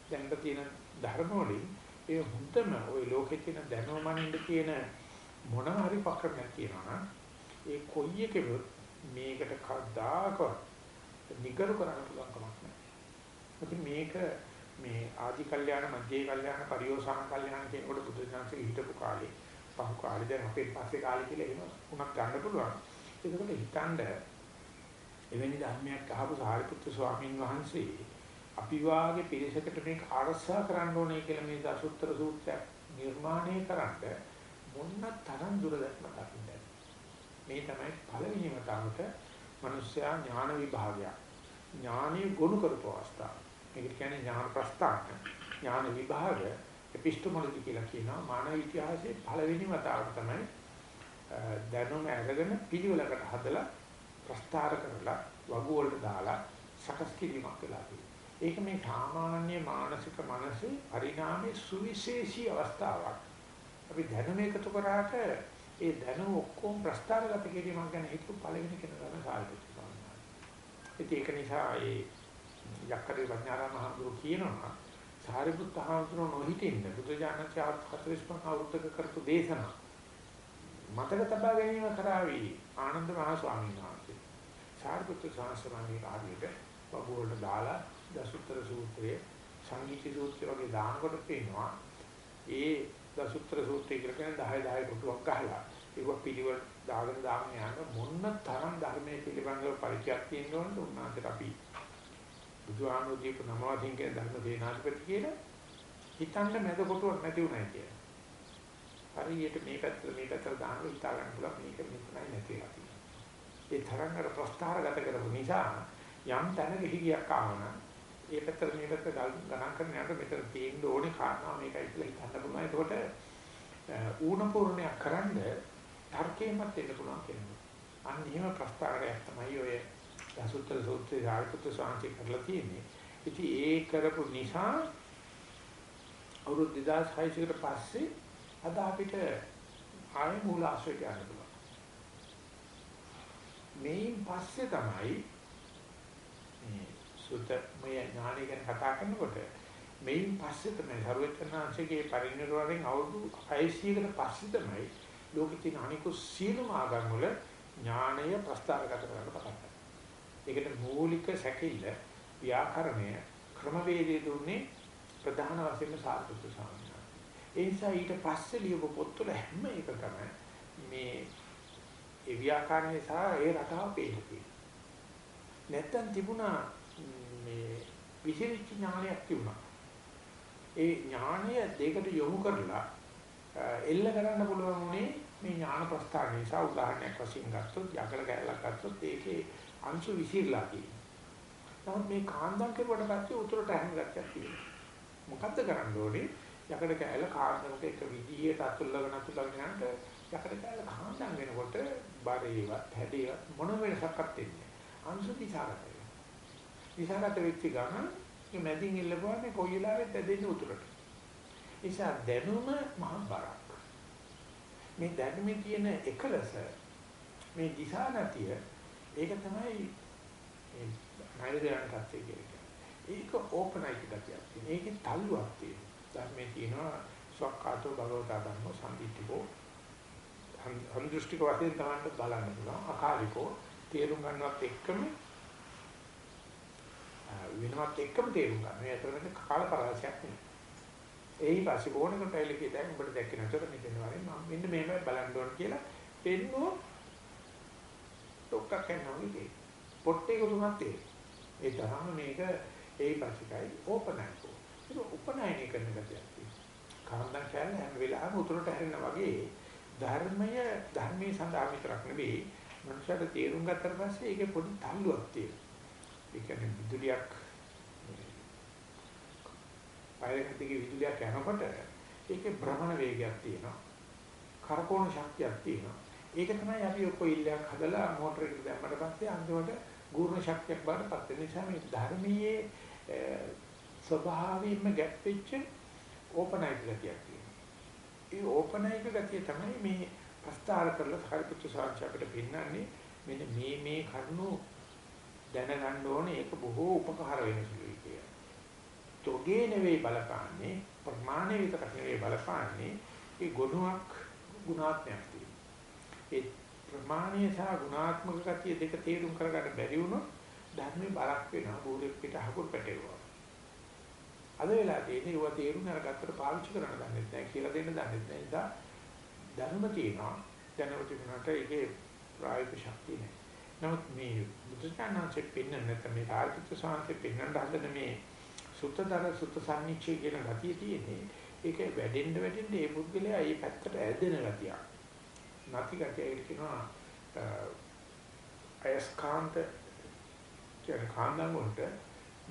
[SPEAKER 1] දැන් තියෙන ධර්ම වලින් ඒ මුද්දම ওই ලෝකේ තියෙන දැනුමමින්ද කියන මොනවා හරි පක්‍රමයක් කියනවා නම් ඒ කොයි එකෙම මේකට කවදාකවත් නිගරු කරන්න පුළුවන් කමක් නැහැ. ඉතින් මේක මේ ආදි කල්යාණ මධ්‍ය කල්යාණ පරිෝසాన කල්යාණ කියනකොට බුදුසසුනේ හිටපු කාලේ පහු කාලේ දැන් අපේ පස්සේ කාලේ කියලා එහෙම උනක් ගන්න පුළුවන්. ඒකකට හිතනද එවැනි ධර්මයක් අහපු සාරිපුත්තු ස්වාමීන් වහන්සේ අපි වාගේ පිරිසකට මේක අරසා කරන්න ඕනේ කියලා මේ දසුත්තර සූත්‍රය නිර්මාණය කරන්න මොන්න තරම් දුරදක්ම දකින්න. මේ තමයි පළවෙනිම තාමට මිනිස්යා ඥාන විභාගය. ඥානෙ ගොනු කරපු අවස්ථාව. මේකට කියන්නේ ඥාන ප්‍රස්ථාන. ඥාන විභාග එපිස්ටමොලොජි කියලා කියනවා. මානව ඉතිහාසයේ පළවෙනිම තාවට තමයි දැනුම අරගෙන පිළිවෙලකට හදලා ප්‍රස්තාර කරලා වගු වලට දාලා සකස් කිරීමක් වෙලා තියෙනවා. ඒක මේ සාමාන්‍ය මානසික මනසේ පරිණාමයේ සුවිශේෂී අවස්ථාවක්. අපි දැනුම එකතු කරාට ඒ දැනුම ඔක්කොම ප්‍රස්තාරගත කිරීමක් ගැන හිතපු පළවෙනි කෙනා තමයි සාරිපුත්‍ර ස්වාමීන් වහන්සේ. ඒක නිසා ඒ යක්කඩේ වඥාරාම හඳුරු කියනවා සාරිපුත්‍ර හඳුරු නොහිටින්න. බුදුජානක 45 අවුරුද්දක කරපු දේශනා. මතක තබා ගැනීම කරાવી ආනන්ද මහ ස්වාමීන් වහන්සේ. සාරිපුත්‍ර ස්වාමීන් වහන්සේ වගුවලට දාලා දසුත්තර සූත්‍රයේ සංගීති සූත්‍රය වගේ දානකොට පේනවා. ඒ දසුත්තර සූත්‍රය කියලා කියන 10 10 කොටුවක් ගහලා. ඒක පිළිවෙල දාගෙන දාගෙන යන මොන්න තරම් ධර්මයේ පිළිබඳව පරිචයක් තියෙන්න ඕනද උන්වහන්සේට අපි බුදුහාමුදුරු දීප නමවදින් කියන ධර්ම දේනාධිපති කියලා හිතන්න මැද කොටුවක් නැති උනායි කියලා. හරියට මේ පැත්තට මේ පැත්තට දාන්න හිතා ගන්න පුළුවන් මේක මෙතනයි නැති වෙලා තියෙන්නේ. ඒ තරම් අර ප්‍රස්තාරගත කරපු නිසා යම් තැනක හිගියක් ආවනම් ඒ පැත්තට මේ පැත්තට ගණන් කරන යනකොට මෙතන තියෙන්න ඕනේ කාරණා මේකයි කියලා හිතන්න පුළුවන්. ඒකට ඌණ පූර්ණයක් කරන්ද තර්කයෙන්මත් එන්න පුළුවන් කියන්නේ. අන්න එහෙම ප්‍රස්තාරයක් තමයි ඔය දසුත්තර සූත්‍රයේ සාරිපුත්‍ර සාන්ති කරලා තියෙන්නේ. ඉතින් ඒ කරපු නිසා අවුරුදු 2600කට පස්සේ අද අපිට ආය මූල ආශ්‍රය ගන්න පුළුවන්. මේන් පස්සේ තමයි මේ සුතමය ඥානය ගැන කතා කරනකොට මේන් පස්සේ තමයි සරුවචනාංශයේ පරිණිරවණෙන් අවුරුදු 600කට පස්සේ තමයි ලෝකෙ තියෙන අනිකුත් සීලම ආගම් වල ඥානය ප්‍රස්තාරගත කරන්න පටන් ගන්නේ. ඒකට මූලික සැකෙල්ල ව්‍යාකරණය ක්‍රමවේදයේ දුන්නේ ප්‍රධාන වශයෙන් සාර්ථක සාමය. ඒ නිසා ඊට පස්සේ ලියපු පොත්වල හැම එකකම මේ ඒ ව්‍යාකරණය සහ ඒ රටාව පේනවා. නැත්තම් තිබුණා මේ විශේෂ ඥානයක් තිබුණා. ඒ ඥානය දෙකට යොමු කරලා එල්ල කරන්න පුළුවන් උනේ මේ ඥාන ප්‍රස්ථාන නිසා උදාහරණයක් වශයෙන් ගත්තොත් යකඩ කැලක් ගත්තොත් ඒකේ අංශු විසිරලා තියෙනවා. නමුත් මේ කාන්දම් කෙරුවට පස්සේ උතුරට හැම ගැටයක් තියෙනවා. මොකද්ද කරන්න ඕනේ? යකඩ කැල කාන්දමක එක විදිහට අතුල්ලගෙන අතුල්ලගෙන යනකොට යකඩ කැල කාන්දම් වෙනකොට බරේවත් හැඩේවත් මොන වෙනසක්වත් වෙන්නේ නැහැ. අංශු දිශාගත විසහගත වෙච්ච ගමන් මේ මැදින් ඉල්ලපුවා මේ කොයි වෙලාවෙත් ඇදෙන්නේ උතුරට. නිසා දැනුම මහ බරක්. මේ දැනුමේ තියෙන එකලස මේ දිශා නැතිය ඒක තමයි මේ නෛර්යානික තත්ත්වය කියන්නේ. ඒක ඕපනයික ගතියක් තියෙන. ඒකේ තල්ලුවක් තියෙන. ධර්මයේ තියෙනවා සක්කාතෝ භගවතා ධර්ම සම්පීතිකෝ අනුදෘෂ්ටික වශයෙන් තමයි බලන්න පුළුවන්. අකාලිකෝ තේරුම් ගන්නවත් එක්කම වෙනවත් එක්කම තේරුම් ගන්න. මේ අතරේ කාල පරාසයක් නෙවෙයි. එයි පස්සේ ඕනකට ඇවිල්ලා කියතයි උඹට දැක්කේ නැතර මෙතන වරේ මම මෙන්න මේවයි බලන්න ඕන කියලා පෙන්නුව ඩොක්ටර් කෙනෙකුගේ පොට්ටේ කොතුමත් ඒ තරම මේක එයි පස්සේ ඕපනයිකෝ. ඒක උපනයනය කරන ගතියක් තියෙනවා. කාන්දන් කියන්නේ හැම වෙලාවෙම උතුරට හැරෙනා වගේ ධර්මය ධර්මයේ සඳහා විතරක් නෙවෙයි මනුෂයාට තේරුම් ගත්තට පස්සේ ඒකේ පොඩි තල්ලුවක් තියෙනවා. ඒ කියන්නේ විදුලියක් පයරකටගේ විදුලියක් යනකොට ඒකේ භ්‍රමණ වේගයක් තියෙනවා. කරකෝණ ශක්තියක් තියෙනවා. ඒක තමයි අපි ඔක්කො ඉල්ලයක් හදලා මෝටරයකට දැම්මට පස්සේ අන්තිමට ගූර්ණ ශක්තියක් බාටපත් වෙන නිසා මේ ධර්මයේ ස්වභාවයෙන්ම ගැප් වෙච්ච ඕපනයික ගතියක් තියෙනවා. ඒ ඕපනයික ගතිය තමයි මේ ප්‍රස්තාර කරලා සාරිපුත්‍ර සාංශ අපිට පෙන්වන්නේ මෙන්න මේ මේ කරුණු දැනගන්න ඕනේ ඒක බොහෝ උපකාර වෙන සුළුයි කියලා. තොගේ නෙවෙයි බලපාන්නේ ප්‍රමාණය විතරක් නෙවෙයි බලපාන්නේ ඒ ගුණයක් ගුණාත්මයක් තියෙනවා. ඒ ප්‍රමාණය සහ ගුණාත්මක ගතිය දෙක තේරුම් කරගන්න බැරි වුණොත් ධර්මේ බරක් වෙනවා බෝලෙක් පිට හකුරු පැටේවා. අද වෙලා තියෙන්නේ ඒවා තේරුම් අරගත්තට පාවිච්චි කරන්න දන්නේ නැහැ කියලා දෙන්න දන්නේ නැහැ. ඒ නිසා ධර්ම තියෙනවා දැනුම තිබුණාට ඒකේ ප්‍රායෝගික ශක්තිය නැහැ. නමුත් මේ බුදුචානන්සේ පෙන්වන්න නැත්නම් මේ ආර්ථික සාංශේ පෙන්වන්න හදන මේ සුත්තදර සුත්ත සම්නිච්චය කියන ගතිය තියෙන්නේ ඒක වැඩෙන්න වැඩෙන්න ඒ පුද්ගලයා ඒ පැත්තට ඇදෙන ගතිය. නැති ගතිය කියනවා අයස්කාන්ත කියන කාන්දන් වලට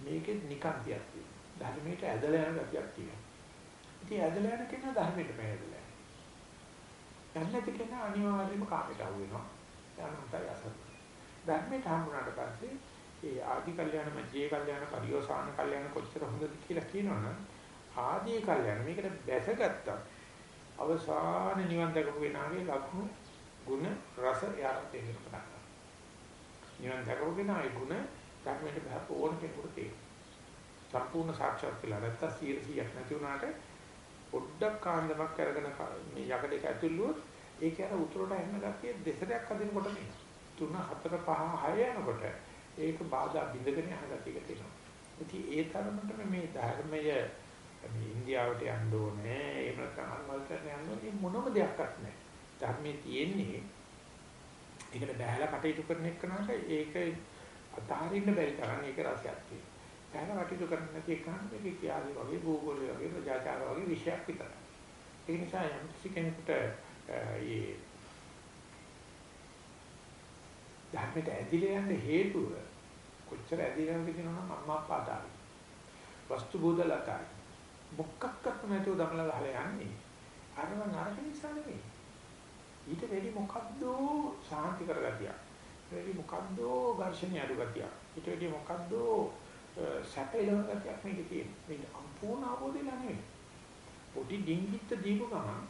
[SPEAKER 1] මේකේ නිකාන්තියක් තියෙනවා. ධර්මයට ඇදලා යන ගතියක් තියෙනවා. ඉතින් ඇදලා යන කෙනා ධර්මයට පැහැදලා යනවා. යන්නත් කෙනා අනිවාර්යයෙන්ම කාමයට අහු වෙනවා. යනකට යසත්. ධර්මයට හම්බුනාට පස්සේ ඒ ආදි කල්යන මධ්‍යේ කල්යන පරිෝසాన කල්යන කොච්චර හොඳද කියලා කියනවනම් ආදී කල්යන මේකට බැසගත්තා. අවසාන නිවන් දකපු කෙනාගේ ලක්ෂණ ගුණ රස යාට තේරෙන්න පටන් ගන්නවා. නිවන් දකපු කෙනාගේ ගුණ ධර්මයට බහප ඕන කෙනෙකුට තේරෙනවා. සම්පූර්ණ සාක්ෂාත් වෙලා නැත්තම් 100ක් නැති වුණාට පොඩ්ඩක් කාන්දමක් අරගෙන මේ යකඩේක ඇතුළුවොත් ඒක අර උතුරට එන්න ගැතිය දෙසරයක් අදිනකොට නේ 3 4 5 6 යනකොට ඒක බාධා බිඳගෙන යන ගතියකට එනවා. ඉතින් ඒ තරමටම මේ ධර්මය මේ ඉන්දියාවට යන්න ඕනේ එහෙම නැත්නම් අන්වල්ට යන්න ඕනේ මොනම දෙයක්වත් නැහැ. ධර්මයේ තියෙන්නේ ඒකට බහැලා කටයුතු කරන එකනට ඒක අතහරින්න බැරි තරම් ඒක රසයක් තියෙනවා. බහැලා කටයුතු කරන්න නැති එකනට මේක කියාලි වගේ භූගෝලය වගේ ප්‍රජාචාර වගේ විෂයක් විතරයි. ඒ නිසා යම් කිසි කෙනෙකුට මේ ධර්මයට ඇදිලා යන්න හේතුව කොච්චර ඇදිලා යනද කියනවනම් අම්මා අප්පා දායි. වස්තු බෝධලතයි. මොකක්වත් නැතුව දමලා ගහලා යන්නේ. අරව නරක නිසා නෙවෙයි. ඊට වෙලි මොකද්ද සාන්ති කරගතියක්. වෙලි මොකද්ද ඝර්ෂණ අඩු ගතියක්. ඊට වෙලි මොකද්ද සැපේලන ගතියක් මේකේ තියෙන්නේ. මේක සම්පූර්ණ ආවෝදෙලා නෙවෙයි. පොඩි ඩිංගිත්ත දීපු ගමන්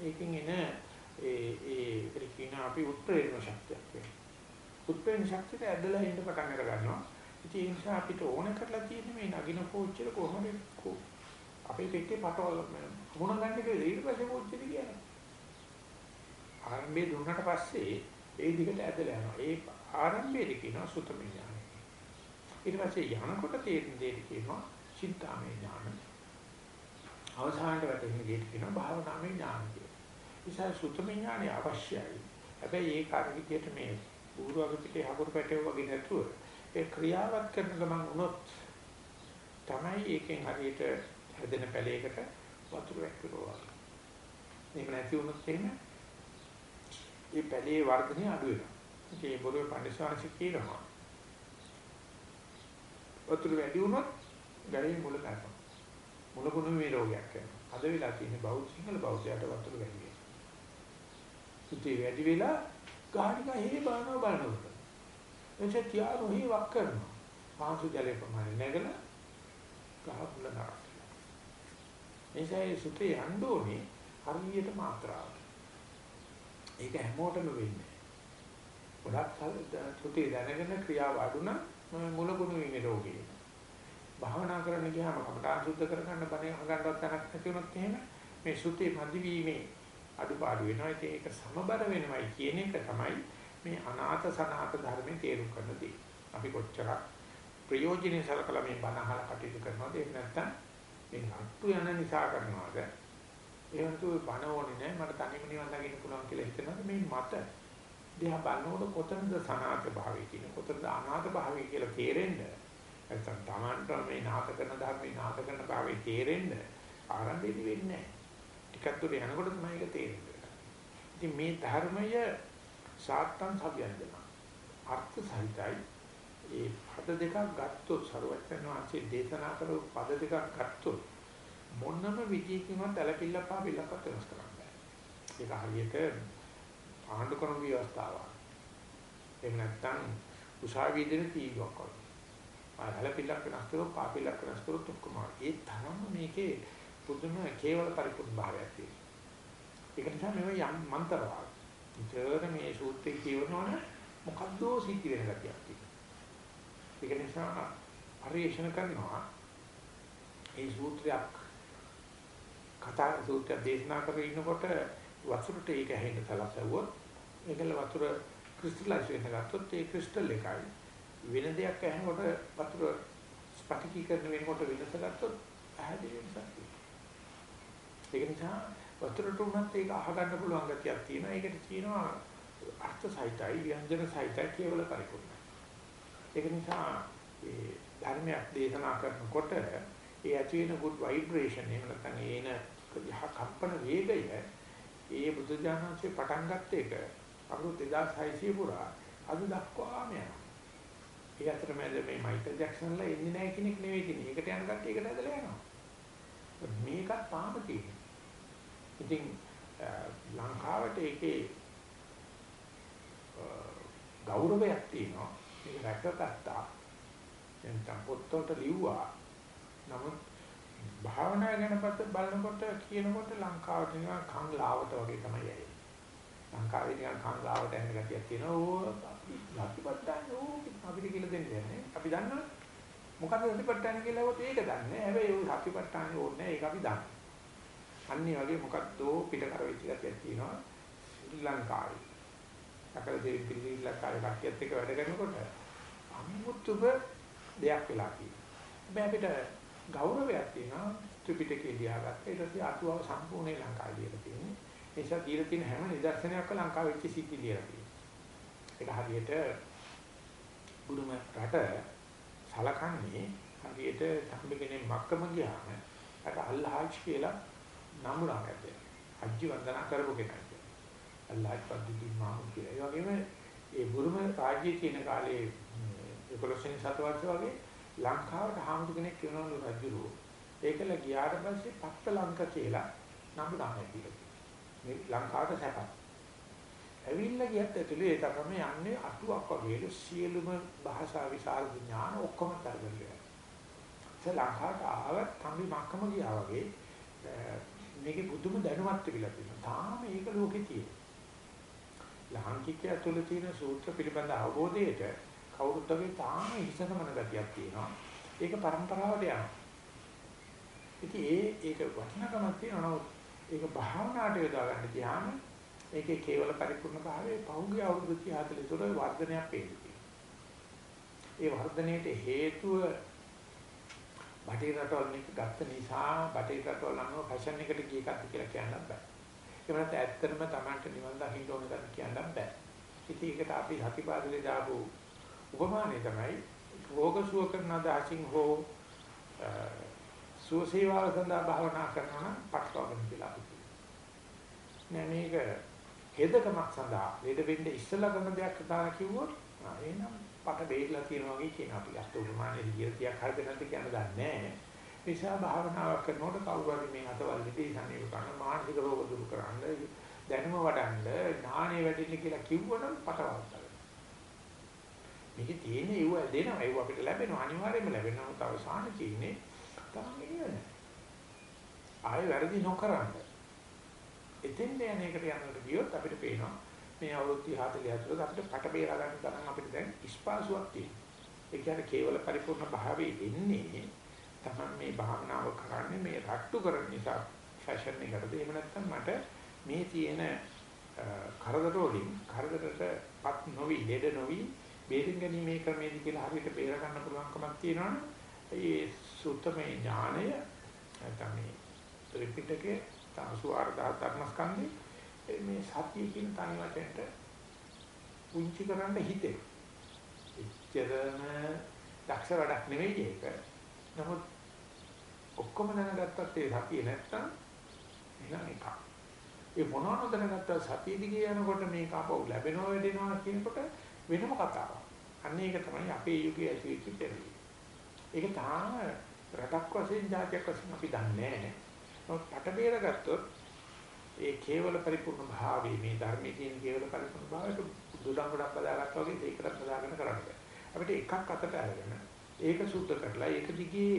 [SPEAKER 1] ඒකෙන් එන ඒ ඒ පිළිකින අපි උත්ප්‍රේරණ ශක්තියක් වෙනවා. උත්ප්‍රේරණ ශක්තියට ඇදලා ඉන්න පටන් අර ගන්නවා. ඉතින් ඒ නිසා අපිට ඕන කරලා තියෙන්නේ මේ නගින කෝච්චිය කොහොමද අපේ පෙට්ටේ පටවල මොන ගන්න කියලා ඊට පස්සේ කෝච්චිය කියන්නේ. ආරම්භයේ දුන්නට පස්සේ ඒ දිගට ඇදලා යනවා. ඒ ආරම්භයේදී කියනවා සුතමේ ඥානය. ඊට පස්සේ යනකොට තේරෙන දේ කියනවා චින්තාමය ඥාන. අවසානට වැටෙන දේ කියනවා භාවනාමය ඥාන කියලා. නිසා සුතමේ ඥානය අවශ්‍යයි. හැබැයි ඒ කාර්යිකයට මේ බුරුවක පිටේ හකුරු පැටව වගේ නැතුව ඒ ක්‍රියාවත් කරන ගමන් වුණොත් තමයි ඒකෙන් හරියට හැදෙන පැලයකට වතුර වැක්කිරනවා. එහෙම නැති වුණොත් එහෙම ඒ පැලේ වර්ධනය අඩු වෙනවා. ඒ බොරුවේ පඬිස්වාංශ කියනවා. වතුර වැඩි වුණොත් ගලේ මුල ගන්නවා. මුල ගුණ මේ රෝගයක් වෙනවා. අද වෙලා තියෙන බෞද්ධ සිංහල බෞද්ධයට වතුර වැඩි වෙනවා. සුතේ වැඩි වෙලා ගාඩික හේ බානවා බලනකොට. එතකොට තියාරෝ හේ වක් කරනවා. පාංශු ජලයේ ප්‍රමාණය නැගලා ගහ මුල නරක. එසේ සුතේ යන්න ඕනේ හරියට මාත්‍රාව. ඒක හැමෝටම වෙන්නේ. ඔය ගොඩක් සුති දැනගෙන ක්‍රියාව අඩුන මුල ගුණ වීමේ රෝගී. භාවනා කරන්න ගියාම කමඨාන් සුද්ධ කරගන්න බණ අහගන්නවත් තැනක් නැති වුණොත් එහෙම මේ සුති මදි වීමේ අඩුපාඩු වෙනවා. ඒක සමබර වෙනවයි කියන එක තමයි මේ අනාථ සනාථ ධර්මයේ තේරුම් ගන්න දේ. අපි කොච්චරක් ප්‍රයෝජනෙ සලකලා මේ බණ අහලා කටයුතු කරනවද එහෙම නැත්නම් මේ නට්ටු යන නිසා කරනවද? එහෙම තු බණ ඕනේ නැහැ මට තනියම නිවන් දකින්න පුළුවන් කියලා හිතනවාද? මේ මත දිහා බලනකොට කොතනද සනාථ භාවය කියන කොතනද අනාථ භාවය කියලා තේරෙන්න? නැත්නම් Tamanට මේ නාථ කරන ධර්මේ නාථ කරන භාවය තේරෙන්න ආරම්භයේදී වෙන්නේ නැහැ ටිකක් දුර යනකොට තමයි ඒක තේරෙන්නේ. ඉතින් මේ ධර්මය සාත්තන් සබ්යන්දන අර්ථ සහිතයි. ඒ පද දෙකක් ගත්තොත් සරුවචන වාසේ දේශනා කරපු පද දෙකක් ගත්තොත් මොනම විදියකින්වත් ඇලපිල්ල පාපිල්ලකට වෙනස් කරන්න බෑ. ඒක හරියට ආණ්ඩු කරන ව්‍යවස්ථාවක්. එහෙම නැත්නම් උසාවියේ දෙන තීගයක් වගේ. ඇලපිල්ලක් වෙනස් කරොත් පාපිල්ලක් වෙනස් කරොත් ඔක්කොම ඒ තරම මේකේ පුදුම කේවල පරිපූර්ණ භාවයක් තියෙනවා. ඒක නිසා මේව යම් මන්තරවාද. විතර මේ සූත්‍රය කියවනවනේ මොකද්දෝ සිද්ධ වෙන ගතියක් තියෙනවා. ඒක නිසා පරිශන කරනවා. ඒ සූත්‍රයක් කතා සූත්‍රය දේශනා කරගෙන ඉන්නකොට වතුරට ඒක ඇහෙන්න සලසවුවොත් ඒකල වතුර ක්‍රිස්ටලයිස් වෙන්න ගත්තොත් ඒ ක්‍රිස්ටල් එකයි. වෙන දෙයක් ඇහෙනකොට වතුර ස්පටිකීකරණ වෙනකොට වෙනස ගත්තොත් පැහැදිලි වෙනසක් ඒක නිසා වතුරට උනත් ඒක අහගන්න පුළුවන් ගතියක් තියෙනවා. ඒකට කියනවා අර්ථ සහිතයි ව්‍යංජන සහිතයි කියවල පරිපූර්ණ ඒක නිසා ඒ ධර්මයක් දේශනා කරනකොට ඒ ඇති වෙන good vibration එහෙම නැත්නම් ඒන යහ කම්පන වේගය ඒ බුදු දානන්සේ පටන් ගත්ත එක අවුරුදු 2600 පුරා අද දක්වාම යනවා. ඒ අතරමැද මේ මයිකල් ජැක්සන්ලා එන්නේ නැහැ කෙනෙක් නෙවෙයි කියන්නේ. ඒකට යන කට්ටිය ඒකට ඇදලා යනවා. මේකත් තාම තියෙනවා. ඉතින් ලංකාවට ඒකේ ගෞරවයක් තියෙනවා. ඒක රැකගත්තා. දැන් පොත්වලට ලිව්වා. නමුත් භාවනා ගැන බලනකොට කියනකොට ලංකාවට නිකන් කන් ලාවට වගේ තමයි ඇයි. ලංකාවේ නිකන් කන් ලාවට එන ගතියක් තියෙනවා. ඕ ලක්පට්ටාන ඕ අපිට කියලා දෙන්නේ නැහැ. අපි දන්නවා. මොකද ලක්පට්ටාන කියලා වොත් ඒක දන්නේ. හැබැයි ওই ලක්පට්ටානේ ඕනේ ඒක අපි දන්නවා. අන්නේ වගේ මොකක්දෝ පිට කර වෙච්ච ගතියක් තියෙනවා ශ්‍රී ලංකාවේ. සකල දෙවි පිළිවිලා කාර්ය කට්ටියත් එක්ක වැඩ කරනකොට අමුතුම දෙයක් වෙලා තියෙනවා. හැබැයි අපිට ගෞරවයක් තියෙනවා ත්‍රිපිටකේ ලියාගත්ත. ඊට පස්සේ අටුවාව සම්පූර්ණ ලංකාවේ ලියලා තියෙන්නේ. ඒ නිසා දීලා තියෙන හැම නිදර්ශනයක්ම ලංකාවේ වෙච්ච සිද්ධි ලියලා තියෙනවා. ඒක හරියට බුදුම රට සලකන්නේ හරියට සම්බෙකනේ මක්කම ගියාම අර අල්ලාහ් කියලා නමුණා ගැතේ. අජ්ජි වන්දනා කරපු කෙනා. අල්ලාහ් පද්ධති මාමු කියලා. ඒ වගේම ඒ බුරුම රාජ්‍යයේ තියෙන කාලේ 11 වෙනි සතවර්ෂ වගේ ලංකාවට හාමුදුර කෙනෙක් වෙනවලු රජුරෝ. ඒකල ගියාට පස්සේ පත්ත ලංක කියලා නම දානවා කියලා. මේ ලංකාවට සැපක්. ඇවිල්ලා ගියත් ඇතුලේ ඒ තරම යන්නේ අටුවක් වගේ සියලුම භාෂා විශාල ඥාන ඔක්කොම තරගලයි. ඒ ලංකාවට ආව තමයි මක්කම ගියා වගේ මේකේ බුදුම දැනුවත් තිබිලා තියෙනවා. තාම මේක ලෝකේ තියෙනවා. ලාංකිකය තුළ තියෙන සූත්‍ර පිළිබඳ අවබෝධයට කවුරුත් වගේ තාම ඉස්සකමන ගතියක් තියෙනවා. ඒක પરම්පරාවට යනවා. ඉතින් ඒ ඒක වටිනකමක් තියෙනවා. ඒක භාවනාවට යොදා ගන්න තියාම ඒකේ කේවල පරිපූර්ණ භාවයේ පෞද්ගලික අවුරුදු 40 තුළ වර්ධනයක් පේනවා. ඒ වර්ධනයේට හේතුව බටේ රටවල් මේක ගත්ත නිසා බටේ රටවල් අනුව ෆැෂන් එකට ගිය එකක්ද කියලා කියන්න බෑ. ඒ වුණත් ඇත්තටම Tamanට නිවන් දකින්න ඕන එකක් කියන්න බෑ. ඉතින් ඒකට අපි හතිපාදලේ දාපු උපමානය තමයි රෝග සුව කරන දාසින් හෝ සුව සේවාව සඳහා භාවනා කරනවා නම් පටලවාගෙන කියලා අපි කියනවා. නෑ මේක හෙදකමක් සඳහා ලෙඩ වෙන්න ඉස්සලා කරන දෙයක් කතා කිව්වොත් එහෙනම් පට බේරලා තියෙනවා වගේ කියන අපි අත් උපමානේ විදියට හරිද නැද්ද කියන දන්නේ නෑ. නිසා භාවනාවක් කරනකොට කවුරු හරි මේ අතවල් දෙටි සනීප කරන මානසික රෝග දුරු කරන්න දැනුම වඩන්න ඥානෙ වැඩින්න කියලා කිව්වනම් පටවවන්න. මේක තියෙන්නේ ඒව දෙනවා ඒව අපිට ලැබෙනවා අනිවාර්යයෙන්ම ලැබෙනවා තව සාහන කියන්නේ තමයි නේද? ආයෙ වැරදි නොකරන්න. එතෙන් යන එකට යනකොට ගියොත් අපිට පේනවා මේ අවුරුදු 40 ඇතුළත අපිට පට බේරා ගන්න තරම් අපිට දැන් ස්පාසුවක් තියෙනවා. ඒ කියන්නේ කේවල පරිපූර්ණ භාවයේ එන්නේ තමයි මේ භාවනාව කරන්නේ මේ රට්ටු කරන නිසා ෆැෂන් එකටද එහෙම නැත්නම් මට මේ තියෙන කරදර වලින් කරදරටපත් නොවි ලෙඩ නොවි බේරින් ගැනීමේ ක්‍රමයේදී කියලා හරියට බේර ගන්න පුළුවන්කමක් තියෙනවනේ ඒ සුත්තමේ ඥානය නැත්නම් මේ ත්‍රිපිටකයේ 84000 ධර්මස්කන්ධේ මේ සතිය කියන තනි වචනට පුංචි කරන්න හිතේ. එච්චරම දක්ෂ වැඩක් නෙවෙයි ඒක. නමුත් ඔක්කොම දැනගත්තත් ඒ සතිය නැත්තම් එහෙනම් එකක්. ඒ මොනවද දැනගත්තා සතිය දිගේ යනකොට මේක අපව ලැබෙනව වෙනවා කියනකොට වෙනම කතාවක්. අන්න ඒක තමයි අපේ යුගයේ ඇතිවෙච්ච පෙරලි. ඒක තාම රටක් වශයෙන් ජාතියක් වශයෙන් අපි දන්නේ නැහැ. නමුත් පට බේරගත්තොත් ඒ කේවල පරිපූර්ණ භාවයේ මේ ධර්මයේ තියෙන කේවල පරිපූර්ණ භාවයට දුඩම් ගොඩක් බදාගත්තා වගේ ඒකටත් බදාගෙන කරන්න බෑ. අපිට එකක් අතට අරගෙන ඒක සුද්ධ කරලා ඒක දිගේ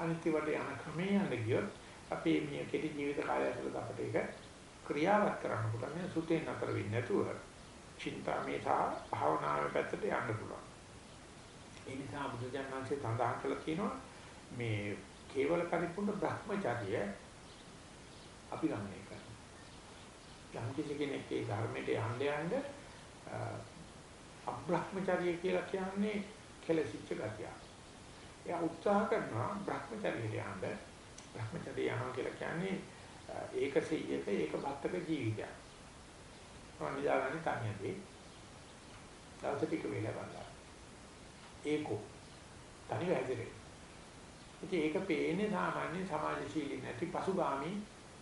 [SPEAKER 1] අනිත්‍ය වට යන ක්‍රමයේ යන්න ගියොත් අපේ මේ කෙටි ජීවිත කාලය ඇතුළත අපිට ඒක ක්‍රියාවත් කරන්න පුළුවන්. මේ සුතේ නතර වෙන්නේ නැතුව චින්තාමේ සහ භාවනාවේ පැත්තට යන්න පුළුවන්. ඒ නිසා බුදුජානනාංශය සඳහන් කළා කියනවා මේ කේවල පරිපූර්ණ Brahmacharya අපි ගන්නේ කරනවා. යම් කිසි කෙනෙක් ඒ ධර්මයට යන්න යන්න අබ්‍රහ්මචර්ය කියලා කියන්නේ කෙලසිච්ච ගතිය. එයා උත්සාහ කරනවා Brahmacharya යන්න. Brahmacharya යනවා කියලා කියන්නේ ඒක සෙය්‍යක ඒක භක්තක ජීවිතයක්. මම නිදාගන්නේ තනියදී. දවස් ටික වෙලා බලලා. ඒකෝ තනිව හැදෙන්නේ. ඉතින් ඒක පේන්නේ සාමාන්‍ය සමාජශීලී නැති පසුගාමි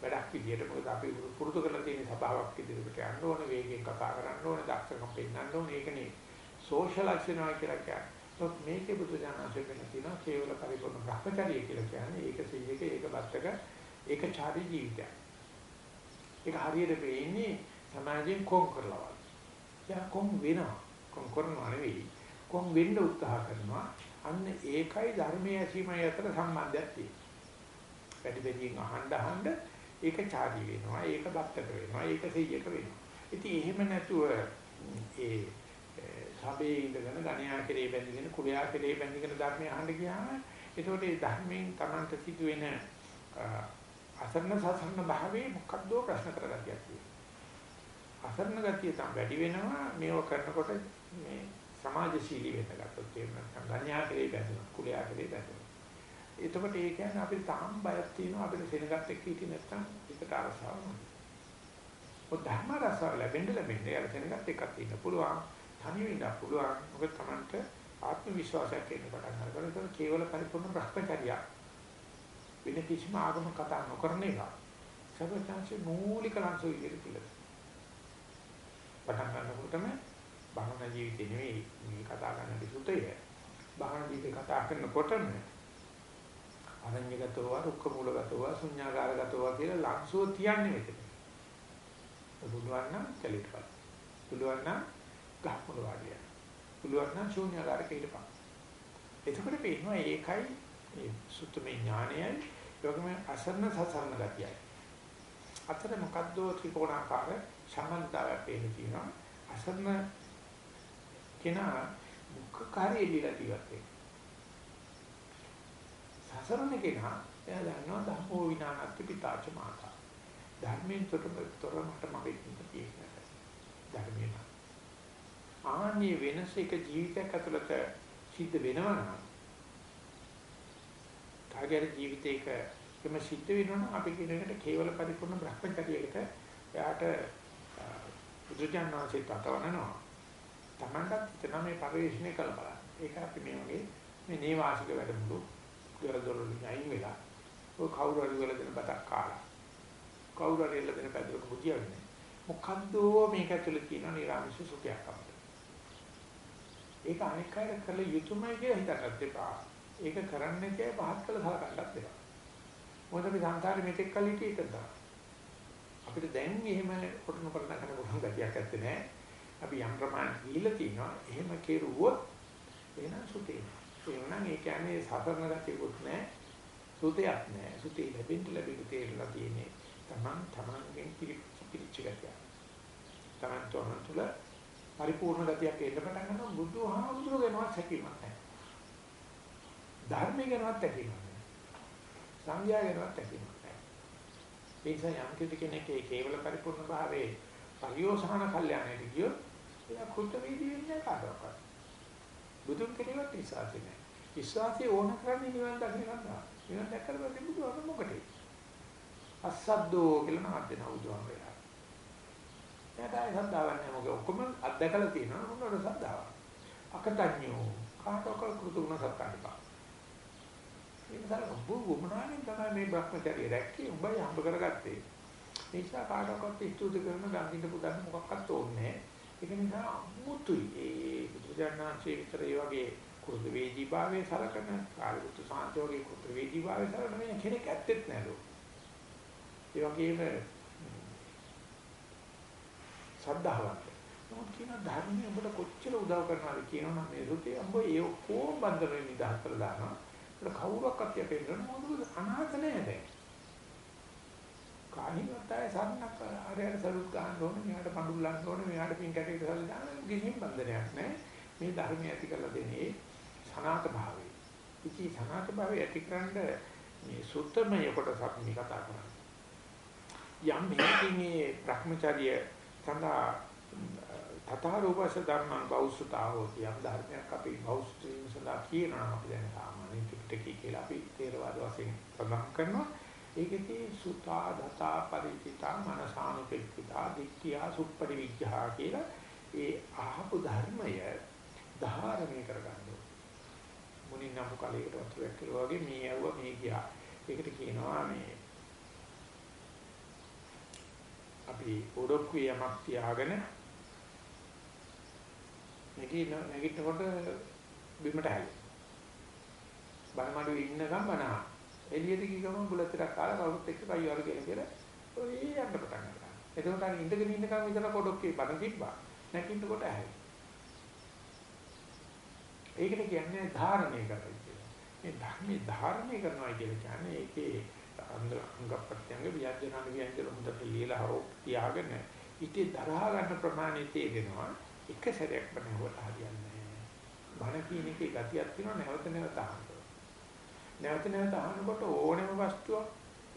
[SPEAKER 1] වැඩක් විදියට මොකද අපි පුරුදු කරලා තියෙන සබාවක් ඉදිරියට යන්න ඕන වේගෙන් කතා කරන්න ඕන දක්ෂකම් පෙන්වන්න ඕන ඒකනේ සෝෂලයිස් වෙනවා කියලා කියන්නේ. ඒත් මේකේ බුදු දානසෙ වෙන තියෙනවා කේවල පරිපූර්ණ භ්‍රමචර්යය කියලා කියන්නේ ඒක සීයක ඒක බත්තක ඒකචාරී ජීවිතයක්. ඒක හරියට වෙන්නේ සමාජයෙන් කොම් කරලා වගේ. යා කොම් වෙනවා. කොම් කරනවා නෙවෙයි. කොම් වෙන්න උත්සාහ කරනවා. අන්න ඒකයි ධර්මයේ ඇසීමයි අතර සම්බන්ධයක් තියෙන්නේ. වැඩි දෙයින් අහන්න අහන්න ඒක චාරී වෙනවා. ඒක බත්තක වෙනවා. ඒක සීයක වෙනවා. ඉතින් එහෙම නැතුව ඒ සබේ ඉඳගෙන ගණ්‍යා කෙරේ බැඳගෙන කුලයා කෙරේ බැඳගෙන ධර්මය අහන්න ගියාම ඒකෝට ඒ ධර්මයෙන් Tamanට සිදුවෙන අසරණ සසරණ භාවයේ මොකද්ද ප්‍රශ්න කරගatiyak තියෙනවා. අසරණ ගතිය තම වැඩි වෙනවා මේව කරනකොට මේ සමාජශීලී වෙන්න ගත්තොත් එහෙම නැත්නම් ගණ්‍යා කෙරේ බැඳෙනවා කුලයා කෙරේ බැඳෙනවා. එතකොට ඒ කියන්නේ අපිට තාම බයක් තියෙනවා අපිට සෙනගත් එක්ක හිටියේ නැත්නම් ඒකට අරසාව නෑ. ඔය ධර්ම රසාව ලැබෙන්න ලැබෙන්න යාර සෙනගත් එකක් තියෙන්න පුළුවන්. තනි වෙන්න පුළුවන්. මොකද Tamanට ආත්ම විශ්වාසයක් එන්න පටන් ගන්නවා. ඒක කේවල පරිපූර්ණ භ්‍රමචර්යය. වෙන කිසිම ආගම කතා නොකරන එක. සර්වඥාන්සේ මූලික ලංසෝ විදිහට පිළිගන්න. පටන් ගන්නකොටම භවනා ජීවිතේ නෙවෙයි මේ කතා කරන විසුතය. භවනා ජීවිතේ කතා කරනකොටම අරඤ්‍යගතව, රුක්ක මූලගතව, ශුන්‍යාකාරගතව කියලා ලංසෝ තියන්නේ මෙතන. පුළුවන් නම් කැලිට බලන්න. පුළුවන් නම් ගහමුල වාඩිය. පුළුවන් නම් ශුන්‍යාකාරක හිටපන්. එතකොට පේනවා ඒකයි මේ සුත්තමේ ඥානයයි යෝගම අසරණ සසරණ ගතියයි. අතර මොකද්ද ත්‍රිකෝණාකාර සම්බන්ධතාවය පේන තියෙනවා. අසරණ කෙනා මුඛකාරී එළිලා ජීවත් වෙනවා. සසරණ කෙනා එයා දන්නවා ධම්මෝ විනානත්ති පිතාච මාතා. ධර්මයෙන් තොර මට මගේ තියෙන්නේ ධර්මයෙන්. ආන්නේ වෙනස එක ජීවිතයක් ඇතුළත සිද්ධ වෙනවා නම් කාගේ ජීවිතයක එම සිද්ධ වෙනවා අපි කියන එකට කේවල පරිපූර්ණ භ්‍රමචර්යයකට එයාට බුදුජානනාංශය තතවනවා. Tamanටත් හිතන මේ පරිශ්‍රණය කළ බලන්න. ඒක අපි මේ වගේ මේ නේවාසික වැඩමුළු දොරදොරලින් අයින් වෙලා ඔය කවුරු හරි වල දෙන බතක් කාලා. කවුරු හරි එල්ල දෙන පැදුරක බුදිය වෙන්නේ. මොකද්ද මේක ඇතුලේ තියෙන නිරාමිෂ සුඛයක් අපිට. ඒක අනික් අය කළ යුතුයමයි කියලා හිතන්නත් එපා. ඒක කරන්නේ කේ පහත් කළ සලකන්නත් එපා. මොකද අපි සංසාරේ මෙතෙක් කල් හිටියේ ඒක තමයි. අපිට දැන් එහෙම කොටන කරන කරන පුළුවන් ගතියක් නැත්තේ නෑ. අපි යම් ප්‍රමාණයක් දීලා තිනවා. එහෙම කෙරුවොත් එහෙනම් සුතේ. එහෙනම් ඒ කියන්නේ සතරන ගතියකුත් නෑ. සුතයක් නෑ. සුතේ ලැබෙන්න ලැබෙන්න තේරලා තියෙන්නේ. Taman tamanගෙන් පිළිච්ච ගතිය. Taman තොරණ තුල පරිපූර්ණ ගතියක් එන්න පටන් ගන්නවා බුදුහාමුදුරුවෝ වෙනවත් හැකියාවක් නැහැ. ධර්මයේ වෙනවත් හැකියාවක් නැහැ. සංඥා වෙනවත් හැකියාවක් නැහැ. ඒ නිසා යම් කෙනෙක් ඒ කේවල පරිපූර්ණ භාවයේ පරිෝසහන කල්යනායට ගියොත් එයා කුත්‍රීදී වෙන්නේ කාටවත්. බුදුන් කෙරෙහිවත් විශ්වාසය නැහැ. විශ්වාසය ඕන කරන්නේ නිවන් දකින්න ගන්නවා. නිවන් දැක්කම බුදුහාම මොකටද? අස්සද්දෝ කියලා නාද දෙනවා බුදුහාම වෙලා. එයාට ආයෙ සද්දාවක් නැහැ මොකද ඔක්කොම අත්දකලා තියෙනවා මොනවද සද්දාව. අකටඤ්ඤෝ කාටෝකල් කෘතුගුණ සත්කාරපා. ඒක තමයි ඔබ වමනාවෙන් තමයි මේ භ්‍රමචර්ය රැක්කේ උඹයි හම්බ කරගත්තේ. ඒ නිසා කාටවත් ස්තුති කරන ගන්දින්න පුදන්න මොකක්වත් ඕනේ නැහැ. ඒක නිසා මුතුයි ඒ බුදුජානනාංශයේ විතර ඒ වගේ කුරුද වේදී භාවයේ සලකන කාලුත් සාන්ත වගේ කුරුද වේදී භාවයේ සලකන වෙන කෙනෙක් ඇත්තෙත් නෑ ලෝ. ඒ වගේම සද්ධාවන්ත. නමුත් කියන ධර්මයේ ඔබට කොච්චර උදව් කරනවද කියනවනම් මේ රුතේ අඹ ඒ කොම් බන්දරේ නිදහස් කරලා දානවා. ඒක කවුරක්වත් යකේ නෑ මොකද අනාථ නෑ දැන්. කාහිනවත් අය සරණක් අරයට සරුත් ගන්න ඕනේ මෙයාට පඳුල් ලන්න ඕනේ මෙයාට පින් කැටේට සල්ලි දාන්න කිසිම බන්ධනයක් නැහැ මේ ධර්මය ඇති කරලා දෙන්නේ සනාත භාවය ඉති සනාත භාවය ඇතිකරන්න මේ සුත්තමය කොටස අපි මේ කතා කරන්නේ යම් මේකින් මේ Brahmacharya සඳහා තථාරූපස ධර්මං බෞසුතාවෝ යම් ධර්මයක් අපි බෞසුතීන් සඳහා කියනවා. අපි දැන් සාමාන්‍ය ත්‍රිපිටකය කියලා අපි තේරවාද වශයෙන් සඳහන් කරනවා. ඒකෙදී සුතා දතා පරිචිතා මනසානුපෙක්ඛිතා දිට්ඨියා සුප්පරිවිජ්ජා කියලා ඒ අහපු ධර්මය ධාරණය කරගන්න මුනින් නම් කලයකට වතුරක් කියලා වගේ මේ ඇව්ව මේ ගියා. ඒකට කියනවා මේ අපි ඔඩොක්කු යමක් තියාගෙන නැගින නැගිටිනකොට බිමට හැලෙන. බණමඩුවේ ඉන්නකම් බණා එළියට ගිය ගමන් බුලත් ටිකක් කාලා කවුරුත් එක්ක කයි වරු කියලා කියලා ඔය යන්න පටන් ගන්නවා. එතකොට අර ඉඳගෙන ඉන්නකම් විතර පොඩොක්කේ බණ තිබ්බා. නැකින්නකොට ඇහැයි. ඒකට කියන්නේ ධාරණය කරයි කියලා. මේ ධර්මයේ ධාරණය කරනවා කියලා කියන්නේ ඒකේ අංග ප්‍රත්‍යංග ව්‍යාජනාන ව්‍යංජන හොඳට ලියලා හරෝ තියාගෙන ඉතේ දරා ගන්න ප්‍රමාණය තේදෙනවා. එක සැරයක් බණවට හරියන්නේ නැහැ. බණ කියන එකේ ගතියක් තියෙනවා නැවත නැවත අහන්න. නැවත නැවත අහනකොට ඕනෑම වස්තුවක්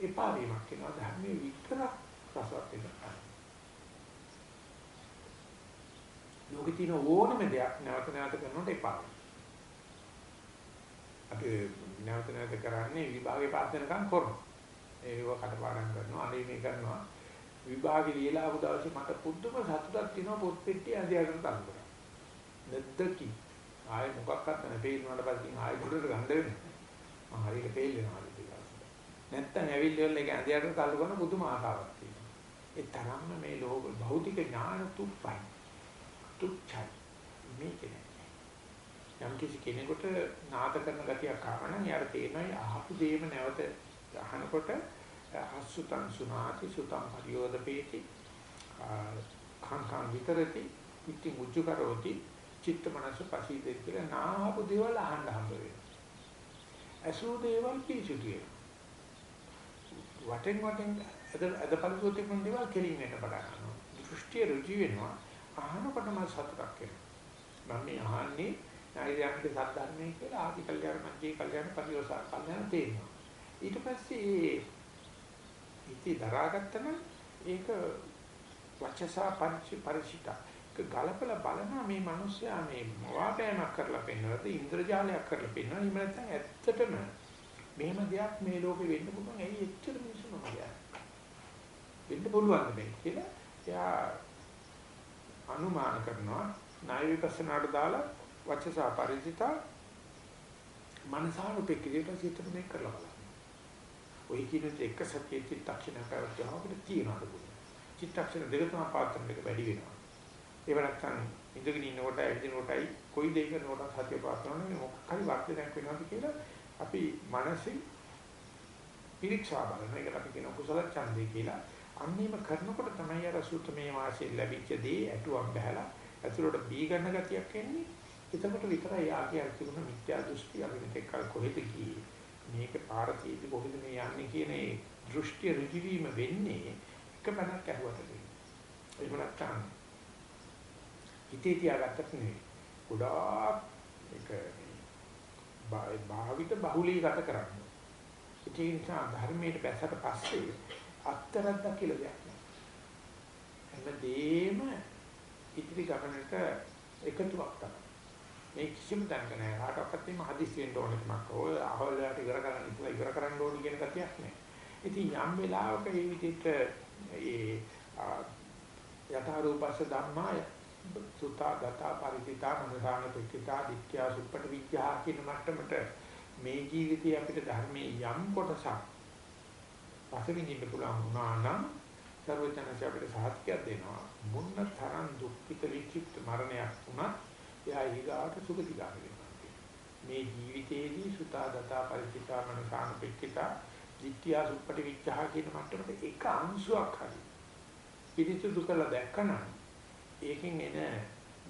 [SPEAKER 1] එපා වීමක් වෙනවා ධර්මයේ විතරක් රසවත් වෙනවා. ලෝකේ තියෙන ඕනම දෙයක් නැවත නැවත කරනකොට එපා අපි නැවත නැවත කරන්නේ විභාගේ පාස් වෙනකම් කරනවා. ඒව කටපාඩම් කරනවා, අනේ මේ කරනවා. විභාගේ ලියලා ආපු දවසේ මට පුදුම සතුටක් තියෙනවා පොත් පෙට්ටිය අධ්‍යයනයට අරන් කරා. නැද්දකි. ආයේ මොකක්වත් නැහැ. පේනවාට පස්සේ ආයේ ගොඩට ගන්න වෙනවා. මම හරියට ෆේල් වෙනවා අද දවස්. නැත්තම් ඇවිල්ලා එක ඇඳයට තල්ලු කරන පුදුම ආසාවක් තියෙනවා. ඒ තරම්ම මේ ලෝක භෞතික ඥාන තුප්පයි. තුච්චයි. මේක නෑ. යම් කිසි කෙනෙකුට නාද කරන ගතියක් ආවනම් යාර තේරෙනවා අහපු දේම නැවත අහනකොට අසුතං සුනාති සුතං පරියෝදපේති කාංකාං විතරති ඉති මුජ්ජ කරෝති චිත්ත මනස පසීදෙත් කියලා නාහපු දේවල් අහන්න හම්බ වෙනවා. ඇසූ දේවල් පිළිසුතිය. වටෙන් වටෙන් අද අද පරිසෝති තිබුණ දේවල් කෙලින් වෙන්න පටන් ගන්නවා. දෘෂ්ටිය ඍජු වෙනවා. අහනකොටම සතුටක් එනවා. මම මේ අහන්නේ නායිරයන්ගේ සද්ධර්මයේ කියලා ආදි කල්යාණ මධ්‍යේ කල්යාණ පරිවසා කල්යාණ තේරෙනවා. ඊට පස්සේ ඉති දරාගත්තම ඒක වචසා පරිචි පරිචිතා ගලපලා බලනවා මේ මිනිස්සයා මේ මොවාපෑමක් කරලා පෙන්නනද ඉන්ද්‍රජාලයක් කරලා පෙන්නනවා එහෙම නැත්නම් ඇත්තටම මෙහෙම දෙයක් මේ ලෝකෙ වෙන්න පුළුවන්. ඇයි එච්චර මිනිස්සු නොකියන්නේ වෙන්න පුළුවන් මේ කියලා එයා අනුමාන කරනවා. ණය විපස්සනාට දාලා වචසා පරිචිතා මනසානුපෙක්කියට සිතට මේ කරලා බලන්න. ඔය කියන එක සත්‍ය චිත්තක්ෂණ කරවත්වම අපිට තියනවාද චිත්තක්ෂණ දෙක තුනක් පාත්‍රන දෙක වැඩි වෙනවා. ඒව නැත්තම් ඉඳගෙන ඉන්නකොට ඇවිදිනකොටයි කොයි දෙයක නෝට සතිය පාත්‍රන්නේ මොකක් හරි වර්ධනයක් වෙනවද කියලා අපි මනසින් පිරික්සා බලන එකට අපි කියන කුසල ඡන්දේ කියලා. අන්නේම කරනකොට තමයි අර සූත්‍රමේ වාසිය ලැබිච්ච දේ ඇටුවක් බහැලා ඇතුළට බී ගන්න ගතියක් එන්නේ. එතකොට විතරයි යාගේ අර තිබුණ මිත්‍යා දෘෂ්ටි අවිනිතේ කල් කොහෙද ගියේ? මේක පාරතීදි කොහෙද මේ යන්නේ කියන ඒ දෘෂ්ටි ඍජුවීම වෙන්නේ එක පැනක් ඇහුවට දෙන්නේ එහෙම නැත්නම් හිතේ තියාගත්තත් නෙවෙයි. ගොඩාක් ඒක භාවිත බහුලීගත කරන්න. ඒ නිසා ධර්මයට බැසට පස්සේ අත්තරද්දක් කියලා දෙයක් නෑ. හැමදේම ඉදිරි ගමනට එකතුවක් තමයි. මේ කිසිම තැනක නෑ. කාටවත් මේ හදිස්සියෙන් ඕන එකක්. ඔය අහවලට ඉවර කරන්න ඉතලා ඉවර කරන්න ඕන කියන කතියක් නෑ. ඉතින් යම් වෙලාවක මේ විදිහට ඒ යථා රූපස්ස ධම්මා සුතා දතා පරිචිතා මනසාන පිටිතා වික්‍යා සුප්පට විද්‍යා කියන මට්ටමට මේ ජීවිතයේ අපිට ධර්මයේ යම් කොටසක් පසවිඳින්න පුළුවන් වුණා නම් සර්වඥාන්සේ අපිට සාහිත්‍යයක් දෙනවා මුන්න තරම් දුක්ඛිත විචිත්ත මරණයක් වුණත් එයා ඊගාට සුගතිගාමී වෙනවා මේ ජීවිතයේදී සුතා දතා පරිචිතා මනසාන පිටිතා වික්‍යා සුප්පට විද්‍යා කියන මට්ටමට එක අංශුවක් හරි පිරිසුදු කරලා දැක්කනම් ඒකෙන් එන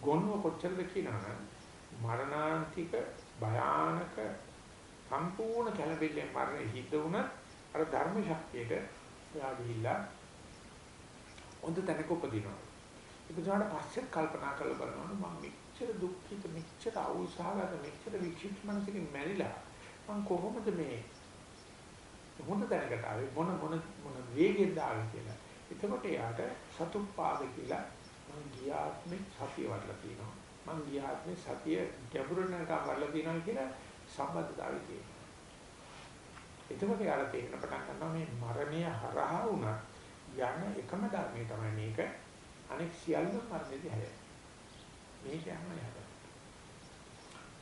[SPEAKER 1] ගොනුව කොච්චරද කියනවනම් මරණාන්තික භයානක සම්පූර්ණ කලබිල්ලෙන් මරණය හිත වුණත් අර ධර්ම ශක්තියට එයා ගිහිල්ලා හොඳ තැනක උපදිනවා. ඉපදුනාට පස්සේ කල්පනා කරලා බලනවා මම මෙච්චර දුක්ඛිත මෙච්චර අවුසහගත මෙච්චර වික්ෂිප්ත මනසකින් මැරිලා මම කොහොමද මේ හොඳ තැනකට ආවේ මොන මොන මොන වේගෙන්ද ආවේ කියලා. එතකොට එයාට සතුප්පාද කියලා මම ගියාත්මේ සතිය වඩලා තියෙනවා. මම ගියාත්මේ සතිය ගැඹුරට වඩලා තියෙනවා කියලා සම්බන්ධතාවය තියෙනවා. එතකොට යාර තේරෙන පටන් ගන්නවා මේ මරණය හරහා වුණා යන එකම ධර්මයේ තමයි මේක. අනෙක් සියල්ල මරණයදී හැරෙන්නේ. මේක යන්නේ නැහැ.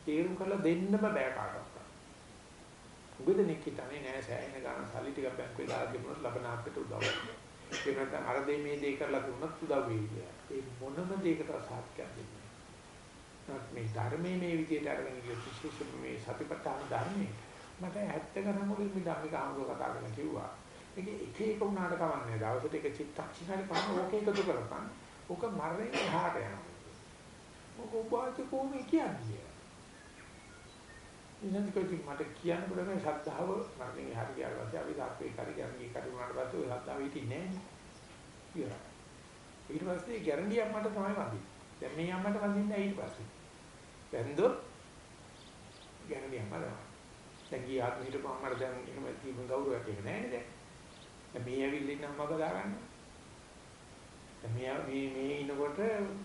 [SPEAKER 1] තේරුම් කරලා දෙන්නම බෑ කාටවත්. උගදෙනෙක් හිතන්නේ නෑ සෑහෙන ගාන සල්ලි ටිකක් බැංකුවේ දාලා තිබුණොත් ලබන අපිට උදව් වෙනවා. ඒ නැත්නම් අර දෙයි මේ දෙය කරලා දුන්නොත් උදව් වෙයි කියලා. ඒ මොනම දෙයකට සාර්ථකයක් දෙන්නේ නැහැ. මේ ධර්මයේ මේ විදිහට අරගෙන ගිය විශේෂයෙන්ම මේ සතිපට්ඨාන ධර්මයේ මට 70 ගණන් මුලින් මේ ධම්මික ආමරෝ කතා කරලා කිව්වා. මේක එක එක උනාට කවන්නේ. දවසට එක චිත්තක්ෂණයක් පමණ ඕක එකතු කරපන්. ඕක මරණය එහාට යනවා. ඕක උපාධි කොහොමද කියන්නේ? ඉතින් කිව්වොත් මට කියන්න බෑ මේ ශ්‍රද්ධාව මරණය එහාට ගියාට පස්සේ අපි ධාත්වේ කරි ගන්නේ කරි වුණාට පස්සේ ඔය ශ්‍රද්ධාව හිටින්නේ නැහැ නේ. ඊට පස්සේ ගැරන්ඩියක් මට තමයි වදින්නේ. දැන් මේ අම්මට වදින්නේ ඊට පස්සේ. වැන්දොත් ගැරන්ඩියක් මලනවා. දැන් ගිය ආත්ම හිටපු අම්මට දැන් එහෙම තිබුණ ගෞරවයක් එක නැහැ නේද? දැන් මේ ඇවිල්ලා ඉන්න අම්මව දාගන්න. දැන් මේ මේ මේ ඉනකොට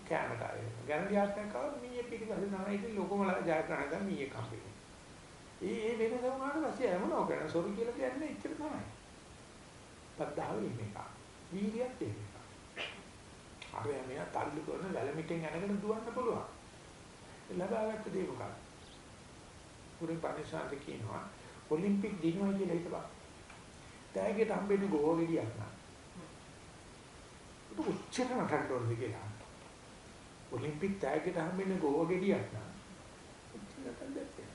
[SPEAKER 1] කැමරට ආවේ. ගැරන්ඩියක් නැකව මීයේ පිටිපස්සේ තමයි ඉතින් ලොකම ජයග්‍රහණ ගන්න මීයේ කම්පේ. ඒ ඒ වෙනස වුණාට පස්සේ හැමෝම කරන සොරු කියලා කියන්නේ ඉච්චර තමයි. පද්දාව මේක. වීර්යයත් ඒක. අර මෙයා තල්ලු කරන වැලමිටෙන් යනගෙන දුවන්න පුළුවන්. ලබාගත්ත දේ මොකක්ද? පුරේ පරිසාරද කියනවා ඔලිම්පික් දිනුවා කියලා හිතපන්. තෑගේට හම්බෙන්නේ ගෝගෙඩියක් නා. උච්චතම කරටෝල්ද කියලා. ඔලිම්පික් තෑග්ගට හම්බෙන්නේ ගෝව ගෙඩියක් නා. උච්චතම දැක්කේ.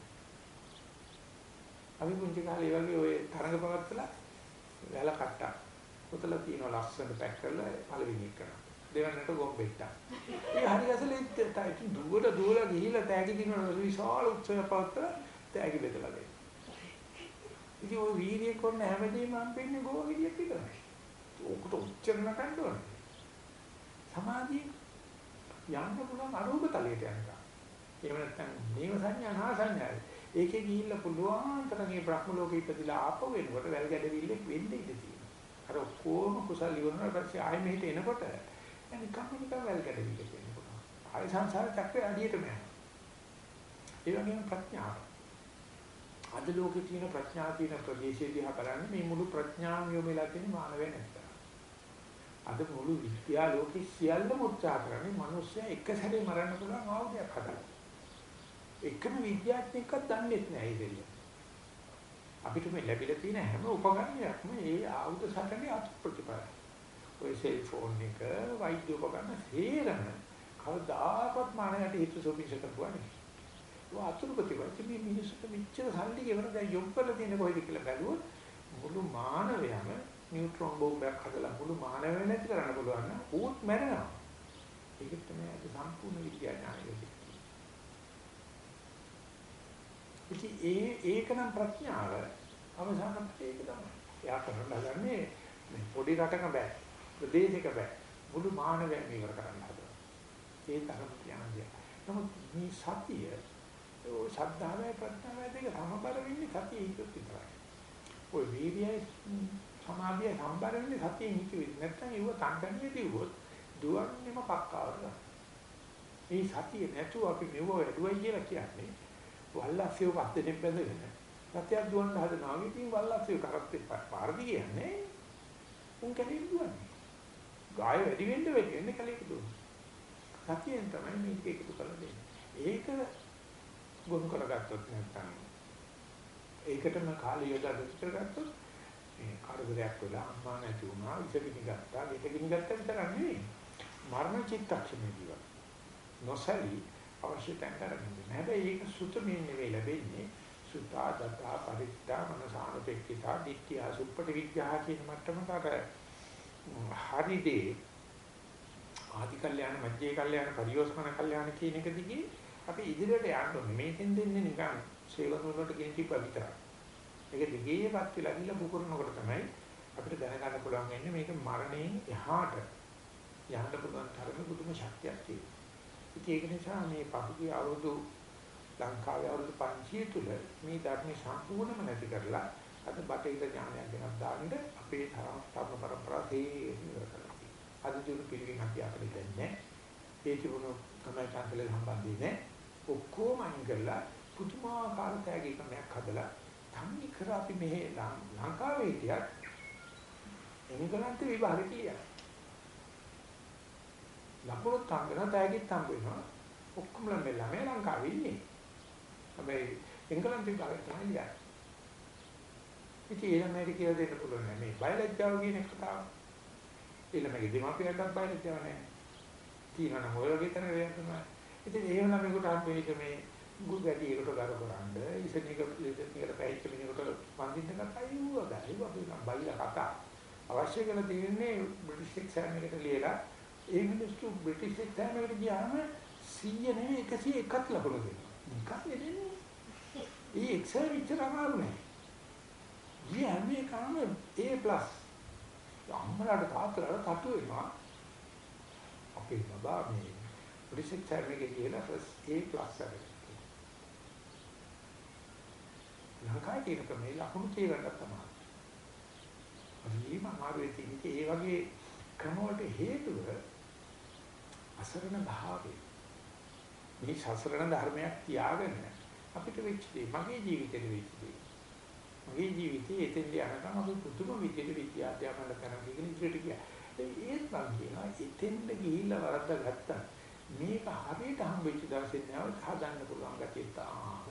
[SPEAKER 1] අපි මුංචි කාලේ වගේ ඔය තරඟ පවත්තලා වැල කට්ටා. උතල තියෙන ලස්සන පැක් කරලා පළවෙනි එක කරා. දෙවන්නට ගොම්බෙට්ටා. ඒ හරි ගැසලෙත් තයි දුවට දුවලා ගිහිල්ලා තෑගි දිනන විශාල උත්සවයක් පවත්තලා තෑගි බෙදලා දෙනවා. ඉතින් ওই වීර්යය කරන හැමදේම හම්බෙන්නේ ගෝව ගෙඩියක් විතරයි. ඔකට උච්චතම කරටෝල්ද සමාධිය යන්න පුළුවන් අරූප තලයට යනවා. එහෙම නැත්නම් නේව සංඥා නා සංඥායි. ඒකේ ගිහිල්ලා පුළුවන් තරම් මේ බ්‍රහ්ම ලෝකෙ ඉපදිලා ආපහු වෙනකොට වැල් ගැඩවිල්ල වෙන්න ඉඩ තියෙනවා. අර ඔක්කොම කුසල් ඉවරනට පස්සේ ආයෙ මෙහෙට එනකොට නිකම්ම නිකම් වැල් ගැඩවිල්ල කියනකොට ආයෙ සංසාර චක්‍රය අඩියටම යනවා. ඒ වගේම ප්‍රඥාව. අද ලෝකේ තියෙන ප්‍රඥා තියෙන ප්‍රදේශයේ දිහා බලන්න මේ මුළු ප්‍රඥාව යොමුලා තියෙන මානවය නැත්තර. අද මුළු විද්‍යා ලෝකේ සියල්ලම උත්සාහ කරන්නේ මිනිස්සයා එක සැරේ මරන්න පුළුවන් ආයුධයක් හදන්න. එකම විද්‍යාඥයෙක්වත් දන්නේ නැහැ ඉතින්. අපිට මේ ලැබිලා තියෙන හැම උපකරණයක්ම ඒ ආයුධ සටනේ අතු ප්‍රතිපලයි. ඔය සෙල්ෆෝන් එක, වෛද්‍ය උපකරණ හේරම කවදාකවත් මානයට හිත සොපිස කරපුවා නෙවෙයි. ඒ අතුරු ප්‍රතිපලයි මේ මිනිස්සුන්ට මෙච්චර සල්ලි ගෙවන දැන් යොමු කරලා තියෙන කොහෙද කියලා බැලුවොත් මුළු මානවයම නියුට්‍රෝන බෝම්බයක් හදලා මුළු මානවය නැති කරන්න පුළුවන් නම් ඌත් මැරෙනවා. ඒක තමයි අද සම්පූර්ණ විද්‍යාඥානය කියන්නේ. ඉතින් ඒ ඒකනම් ප්‍රඥාව අවසානට ඒක තමයි. එයා කරන්න හදන්නේ මේ පොඩි රටක බෑ. ප්‍රදේශයක බෑ. මුළු මානවයම ඉවර කරන්න හදනවා. ඒ තරම ඥානය. නමුත් මේ සතිය ඔය ශ්‍රද්ධාවයි ප්‍රඥාවයි දෙක සමබර වෙන්නේ සතිය හිතත් විතරයි. ඔය වීර්යය සමාධිය සම්බර වෙන්නේ සතියෙන් හිතුවේ. නැත්නම් ඒව තණ්ඩන්නේ දිවුවොත් දුවන්නේම පක්කාවද. මේ සතිය නැතුව අපි මෙව වැඩුවයි කියලා කියන්නේ වල්ලාසියව පස්සේ බැඳගෙන සතියක් දුවන්න හදනවා. ඉතින් වල්ලාසියව කරත් පාරදි කියන්නේ උන් කලින් දුවන්නේ. ගාය වැඩි වෙන්න වැඩි වෙන්න කලින් දුවන්නේ. සතියෙන් තමයි මේක එකතු කරලා දෙන්නේ. ඒක ගොනු කරගත්තොත් නැත්නම් ඒකටම කාලය යොදලා විතර ගත්තොත් මේ කාර්යයක් වෙලා අම්මා නැති වුණා ඉතින් ගත්තා ගෙටකින් ගත්තා විතරක් නෙවෙයි මරණ චිත්තක්ෂණයේදී නොසලී අවශ්‍ය තැන් කරගන්න. හැබැයි ඒක සුතමින් නෙවෙයි ලැබෙන්නේ සුතා දතා පරිත්‍තා මනසානුපෙක්ඛිතා දිට්ඨිය සුප්පටි විග්‍රහ කියන මට්ටමකට හරිදී ආදි කල්යාණ මධ්‍ය කල්යාණ පරියෝස්මන කල්යාණ කියන එක දිගේ අපි ඉදිරියට යන්න ඕනේ. මේකෙන් දෙන්නේ නිකන් සේවන වලට ගෙන තිබ්බ විතරයි. ඒක දිගේපත් වෙලා ගිහලා පුකුරනකොට තමයි අපිට දැනගන්න පුළුවන් වෙන්නේ මේක මරණයෙන් එහාට යන්න පුළුවන් තරම පුදුම ශක්තියක් තියෙනවා. ඉතින් ඒක නිසා මේ පහුගිය අවුරුදු ලංකාවේ අවුරුදු 500 තුල මේ ධර්ම සම්පූර්ණම නැති කරලා අද බටහිර ඥානයක් ගෙනත් දාන්න අපේ තරම් පරම්පරාව තේරෙන්න අද දිනු පිළිවෙල අපි අපිට දෙන්නේ ඒ තිබුණු තමයි චන්දලේ සම්බන්ධයි නේ ඔක්කොම අයින් කරලා පුදුමාකාර තෑගී ක්‍රමයක් හදලා තන්නේ කර අපි මෙහෙ ලංකාවේ හිටියත් එංගලන්තේ විභාගෙ කියලා ලකුණුත් හම්බ වෙනවා තෑගිත් හම්බ වෙනවා. ඔක්කොම ළමයි ළමයි ලංකාවේ ඉන්නේ. හැබැයි එංගලන්තේ විභාගෙ තමයි යන්නේ ඉතින් ඒ ළමයිට කියලා දෙන්න පුළුවන් නෑ. මේ බයලජ්ජාව කියන කතාව ඊළඟට දෙමාපියන්ටත් බයලජ්ජාව නෑ. තියෙනවා නම් ඔය වගේ තැනක දෙයක් තමයි. ඉතින් එහෙම ළමයිකට හම්බෙන්නේ මේ ගුල් ගැටි එකට ගර කරන්න ඉසනික ඉසනිකට පැහිච්ච මිනිකට වඳින්න කතා ඉවුවද ඒක අපි නම් බයිලා කතා. අවශ්‍ය කරලා තියෙන්නේ බ්‍රිටිෂ් එක්සෑම් එකට ලියලා. ඒ මිනිස්සු බ්‍රිටිෂ් එක්සෑම් එකට ගියාම 100 නෙවෙයි 101ක් ලකුණු දෙනවා. නිකන් දෙන්නේ ඒ එක්සෑම් ඉච්චර අමාරු නෑ. ගිය හැම එකම A+ අම්මලාට තාත්තලාට තටු වෙනවා. අපේ බබා මේ රිසර්ච් සර්වේකේ කියලා ෆස්ට් A+ සර්වේ. ලංකාවේ තියෙන ක්‍රමේ ලකුණු තීරණයක් තමයි. හරිම අමාරුයි තියෙන්නේ ඒ වගේ ක්‍රම වලට හේතුව අසරණ භාවය. මේ සසරණ ධර්මයක් තියාගෙන අපිට වෙච්ච දේ මගේ ජීවිතේ වෙච්ච දේ. මගේ ජීවිතේ එතෙන්ද යනකම් අපි පුදුම විදිහට විද්‍යා අධ්‍යාපන කරන කෙනෙක් ඉදිරියට ගියා. ඒත් මම කියනවා එතෙන්ද ගිහිල්ලා වරද්දා ගත්තා. මේක හරියට හම්බෙච්ච දවසේ නැවත හදන්න පුළුවන් ගැතිය තාම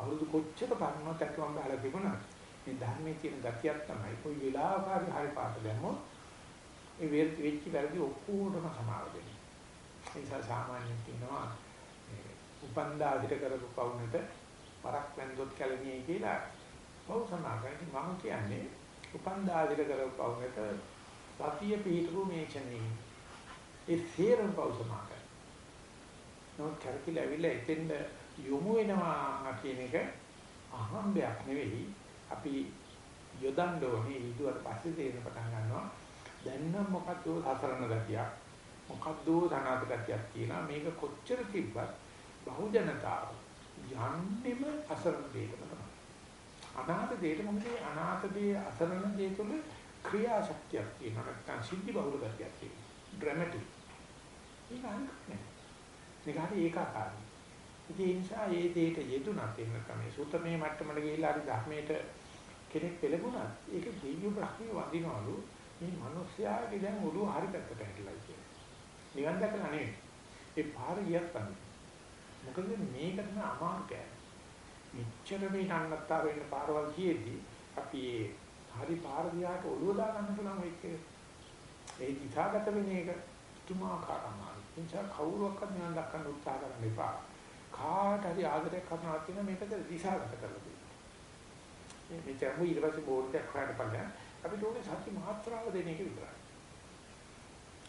[SPEAKER 1] අවුරුදු කොච්චර පරණවත් ඇතුම් බහලා තිබුණා මේ ධර්මයේ තියෙන ගතියක් තමයි කොයි වෙලාවකරි හරි පාට දැම්මොත් ඒ වෙච්ච වැරදි ඔක්කොටම සමාව දෙන්නේ. ඒ නිසා සාමාන්‍යයෙන් කියනවා උපන්දා අධිර කරපු පවුනට පරක් වැන්දොත් කැලණියේ කියලා පව් සමාගන්නේ මම කියන්නේ උපන්දා අධිර කරපු පවුනට සතිය පිහිටපු මේ ක්ෂණේ ඒ සේරම පෞසමාකයි. නමුත් කරකිලා ඇවිල්ලා එතෙන්ද යොමු වෙනවා කියන එක අහම්බයක් නෙවෙයි. අපි යොදන්න ඕනේ ඊදුවට පස්සේ තේරෙන පටන් ගන්නවා. දැන් නම් මොකද්ද සසරණ ගතියක්. මොකද්ද ධනාත ගතියක් තියෙනවා. මේක කොච්චර තිබ්බත් බහු ජනතාව යන්නෙම අසරණ දෙයකට තමයි. අනාථ දෙයට මොකද අනාථ දේ අසරණ දේ තුළ ක්‍රියාශක්තියක් තියෙනවා. නැත්නම් සිද්ධි බහුල ගතියක් තියෙනවා. ඩ්‍රැමැටික් ඒක හරියන්නේ නැහැ. මේක හරි ඒකාකාරයි. ඒ නිසා ඒ දෙයට යෙදුනත් එන්න තමයි සූත්‍රමේ මට්ටමට ගිහිල්ලා හරි ධර්මයට කෙනෙක් පෙළඹුණත් ඒක දෙවියෝ බ්‍රහ්මිය වදිනවලු මේ මිනිස්යාගේ දැන් ඔළුව හරි පැත්තට හැරිලා කියලා. නිවන් දැකලා නෙවෙයි. ඒ පාර ගියත් තමයි. මොකද මේක තමයි අමාරු මෙච්චර මේ නන්නත්තර වෙන්න පාරවල් කියෙද්දි අපි හරි පාර දිහාට ඔළුව දාගන්න පුළුවන් වෙච්ච ඒ දිශාගත වෙන එක තුමාකාර අමාරු. නිසා කවුරුවක්වත් නිවන් දක්වන්න උත්සාහ කරන්න එපා. කාට හරි ආදරයක් කරනවා කියන මේකද දිශාගත කරලා දෙන්න. මේ මෙතන ඊට පස්සේ බෝඩ් එකක් හොයන්න බලන්න අපිට ඕනේ සත්‍ය මාත්‍රාව දෙන එක විතරයි.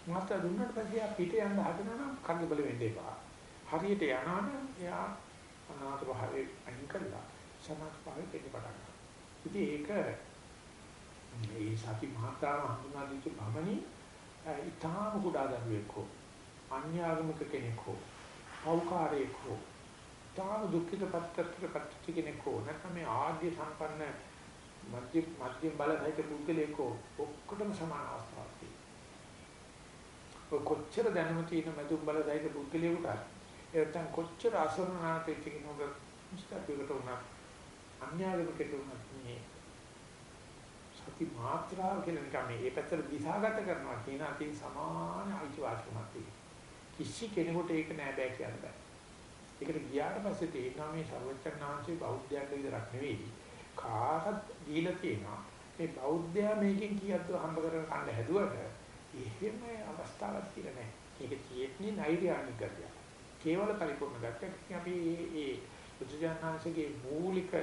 [SPEAKER 1] මාත්‍රා දුන්නාට පස්සේ ආ පිට යන්න හදනවා නම් කන්න බල වෙන්න එපා. හරියට යනවා නම් එයා අනාථ භාවයේ අයින් කළා සමාධි භාවයේ දෙන්න පටන් ගන්නවා. ඉතින් ඒක මේ සති මාත්‍රාව හඳුනා දීච්ච භවණි ඊටාම කුඩා දරුවෙක් හෝ අන්‍යාගමික කෙනෙක් හෝ පෞකාරයෙක් හෝ තාම දුක්ඛිත පත්තර පත්‍ති කෙනෙක් හෝ නැත්නම් මේ ආර්ය සම්පන්න මධ්‍ය මධ්‍ය බලහිත පුද්ගලයෙක් හෝ ඔක්කොටම සමාන අවස්ථාවක් තියෙනවා. කොච්චර දැනුම තියෙන මධ්‍යම බලහිත පුද්ගලයෙකුට එතන කොච්චර අසරණාතේ කියනොද මුස්තපිකට උනා අන්‍යාගමිකට උනා මේ සති මාත්‍රාව කියලා නිකන් මේ ඒ පැත්තට දිශාගත කරනවා කියන අතින් සමාන අයිතිවාසිකමක් තියෙනවා. කිසි කෙනෙකුට ඒක නෑ බෑ කියන්න බෑ. ඒකට ගියාට පස්සේ තේරෙනවා මේ සර්වචන්නාංශේ බෞද්ධයන්ට විතරක් නෙවෙයි කාටත් දීලා තියෙනවා. මේ බෞද්ධයා මේකෙන් කීයක්ද හම්බ කරගෙන කන්න හැදුවට එහෙම අවස්ථාවක් තියලා නෑ. ඒක තියෙන්නේ නෛර්යානික ගතිය. කේවල පරිපූර්ණ ගතියක්. අපි මේ මේ බුදුජානනාංශගේ මූලික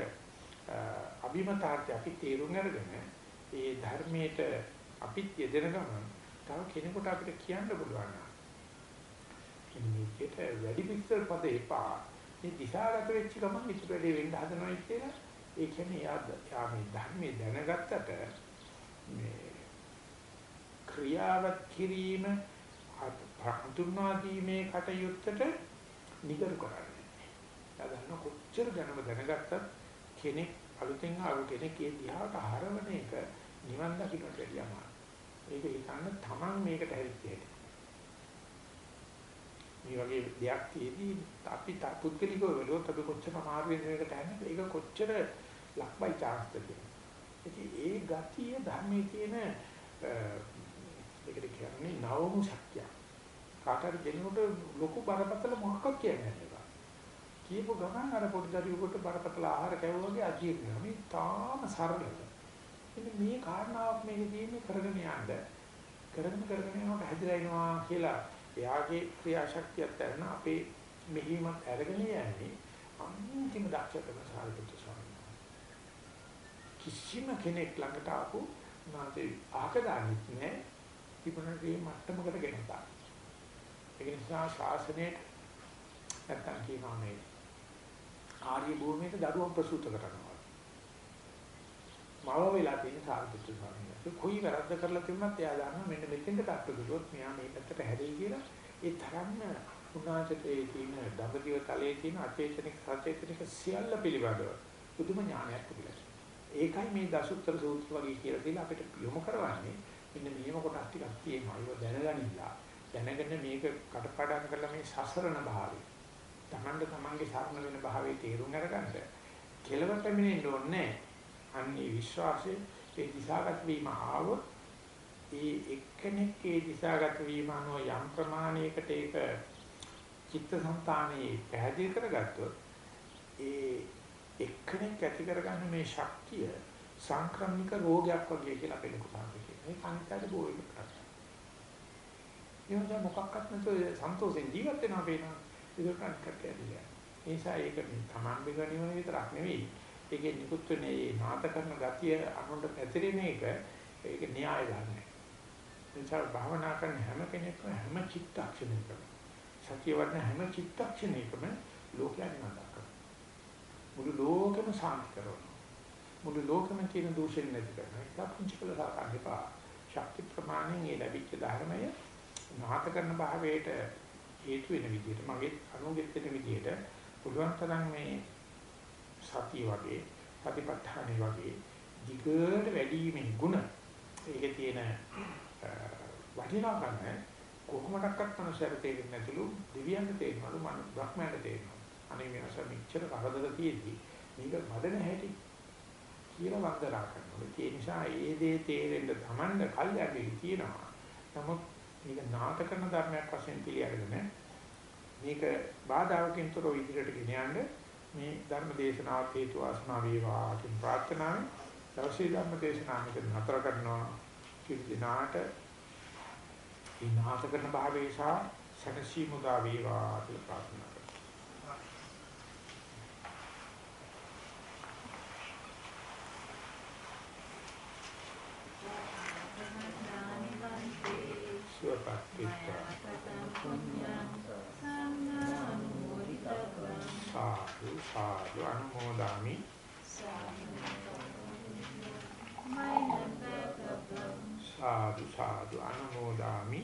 [SPEAKER 1] අභිමතාර්ථය අපි තේරුම් අරගෙන ඒ ධර්මයට අපිත් යෙදෙන ගමන් තව කෙනෙකුට අපිට කියන්න පුළුවන්. මේකට වැඩි පිටසල් පද එපා. මේ දිශාගත වෙච්ච ගමන් ඉතුරු වැඩි වෙන්න හදනවා කියලා ඒ කියන්නේ යාද යා මේ ධර්මයේ දැනගත්තට මේ ක්‍රියාවත් කිරීම හඳුන්වා දීමේ කටයුත්තට නිගරු කරන්නේ. යාදන්න කොච්චර දැනම දැනගත්තත් කෙනෙක් අලුතෙන් ආව කෙනෙක් ඒ දිහාට හරවන එක නිවන් දකින්නට වැඩිය අමාරුයි. ඒක හිතන්න තමන් මේකට හැරිච්ච හැටි. මේ වගේ දෙයක් තියදී අපි පුද්ගලිකව වෙලොත් අපි කොච්චර අමාරු වෙනද මේකට හැන්නේ ඒක කොච්චර ලක්බයි chance දෙන්නේ. ඒ ගතිය ධර්මයේ තියෙන ඒකට කියන්නේ නවමු ශක්තිය. කාටට දෙනකොට ලොකු බරපතල මොකක්ද කියන්නේ නේද? කියපු ගමන් අර පොඩි දරුවෙකුට බරපතල ආහාර කැවුවා වගේ අජීර්ණ. මේ තාම සරලයි. ඉතින් මේ කාරණාවක් මේකේ තියෙන්නේ කරගෙන යන්න. කරගෙන කරගෙන යනකොට හැදිලා එනවා කියලා එයාගේ ක්‍රියාශක්තියත් ඇරන අපේ මෙහිමත් අරගෙන යන්නේ අන්තිම දක්ෂකම සාරිපුත්‍ර ස්වාමීන් කිසිම කෙනෙක් ළඟට ආපු නැතේ ආක දාන්නෙත් නෑ තිබුණේ මට්ටමකට ගෙනතා. ඒ නිසා ශාසනයේ නැත්තම් කියනවා මේ ආර්ය භූමියට දරුවන් ප්‍රසූත කරනවා. මව වෙලා තියෙන සාරිපුත්‍ර ස්වාමීන් වහන්සේ කොයි වැරද්ද කරලා තිබුණත් එයා දන්නවා මෙන්න මෙතෙන්ට ටක්ක දුරොත් මෙයා මේ පැත්තට හැරෙයි කියලා ඒ තරම්ම උනාචතේ තියෙන දඹදිව තලයේ තියෙන අචේතනික සචේතනික සියල්ල පිළිබඳව පුදුම ඥානයක් තිබිලා. ඒකයි මේ දසුත්තර සූත්‍ර වගේ කියලා දීලා අපිට යොමු කරවන්නේ මෙන්න මේව කොටස් ටිකක් තියෙනවා. ඒක දැනගනින්න. දැනගෙන මේක කටපාඩම් කරලා මේ සසරණ භාවය. Tamanda tamange සරණ වෙන භාවයේ තේරුම් අරගන්න. කෙලවට මෙන්න ඕනේ අන්නේ විශ්වාසයේ ඒ දිශාගත වීම ආවොත් ඒ එක්කෙනෙක් ඒ දිශාගත වීම අනුව යම් ප්‍රමාණයකට ඒක චිත්තසංතානයේ පැහැදිලි කරගත්තොත් ඒ එක්කෙනෙක් ඇති කරගන්න මේ ශක්තිය සංක්‍රමණික රෝගයක් වගේ කියලා අපේ ලොකු සාහිත්‍යය කියනවා. ඒක අනිත්‍යද බෝවෙන්න කරා. එහෙනම් මොකක්වත් නැතුව සන්තෝෂෙන් ජීවත් වෙනවා පේනවා. ඒක කන්කට් ඇදලා. ඒ නිසා ඒක මේ තමන් බෙගණිවන විතරක් නෙවෙයි ඒකේ නිකුත් වෙන මේ නාත කරන ගතිය අනුන්ට පැතිරෙන එක ඒක න්‍යාය ධර්මයි. එනිසා භාවනා කරන හැම කෙනෙක්ම හැම චිත්තක්ෂණයකම සතිය වඩන හැම චිත්තක්ෂණයකම ලෝකයන් නදක. මුළු ලෝකෙම සාන්ති කරනවා. මුළු ලෝකෙම තියෙන දෝෂෙන් නැති කරනවා. ඒක පුංචිකල සාකච්ඡා ශක්ති ප්‍රමාණයෙන් මේ ලැබිච්ච ධර්මය නාත කරන භාවයට හේතු වෙන විදිහට මගේ අනුගෙත් වෙන විදිහට පුළුවන් තරම් මේ සතිය වගේ සතිපට්ඨානෙ වගේ ධිකයට වැඩිමේ ಗುಣ. ඒකේ තියෙන වටිනාකම කොහොමඩක්වත් මනුස්සයර තේරෙන්නේ නැතිලු දෙවියන්ට තේරෙනවලු මන බ්‍රහ්මයන්ට තේරෙනවා අනේ මේස මෙච්චර කරදර තියෙද්දි මේක මදන හැටි කියලා වන්දනා කරනවා. ඒ නිසා ඒ දේ තේරෙන්න තමන්ට කල්යන්නේ තියෙනවා නමුත් මේක නාට කරන ධර්මයක් වශයෙන් පිළිඅරගෙන මේක බාධාවකින් තොරව ඉදිරියට ගෙන යන්නේ මේ ධර්ම දේශනාව හේතු වාසනා වේවා කියන ප්‍රාර්ථනාවෙන් දවසේ ධර්ම දේශනාව මෙතන නතර කරනවා. කිසි දිනාට මේ නාථ කරන භාවයේ සහ සනසී මුදා වේවා කියලා ප්‍රාර්ථනා සාදු අනුමෝදාමි සාදු සාදු අනුමෝදාමි.
[SPEAKER 2] සාදු සාදු අනුමෝදාමි.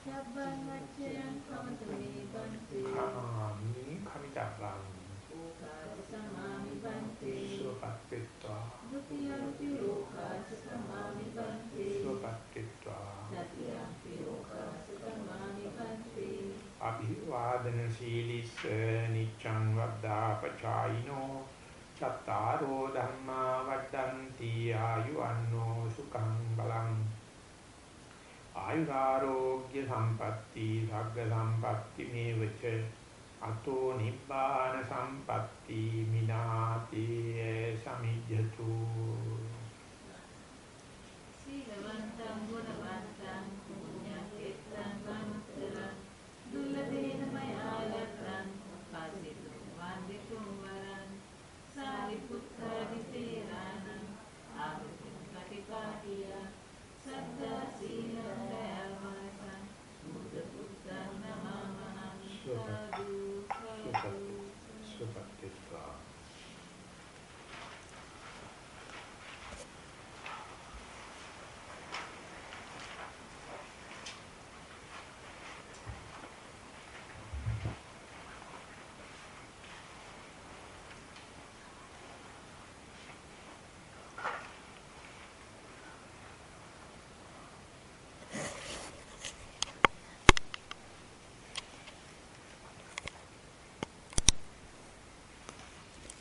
[SPEAKER 2] සබ්බං වච්චයන් සමතුමේ බන්ති
[SPEAKER 1] කාමී කමිතා ප්‍රාණි
[SPEAKER 2] ඕකාස සමාමි බන්ති
[SPEAKER 1] සෝපත්ත්වා
[SPEAKER 2] දුතිය රුති ඕකාස සමාමි බන්ති
[SPEAKER 1] සෝපත්ත්වා
[SPEAKER 2] සතියං
[SPEAKER 1] අභිවාදන සීලිස්ස නිච්ඡං වද්දාපචායිනෝ චත්තාරෝ ධම්මා වඩ්ඩಂತಿ ආයුවන්නෝ සුඛං බලං. ආයුරාෝග්‍ය සම්පatti සග්ග සම්පatti මේවච. අතෝ නිබ්බාන සම්පatti මිනාති සමිජ්ජතු.
[SPEAKER 2] සීලවන්තං ගුණවන්තං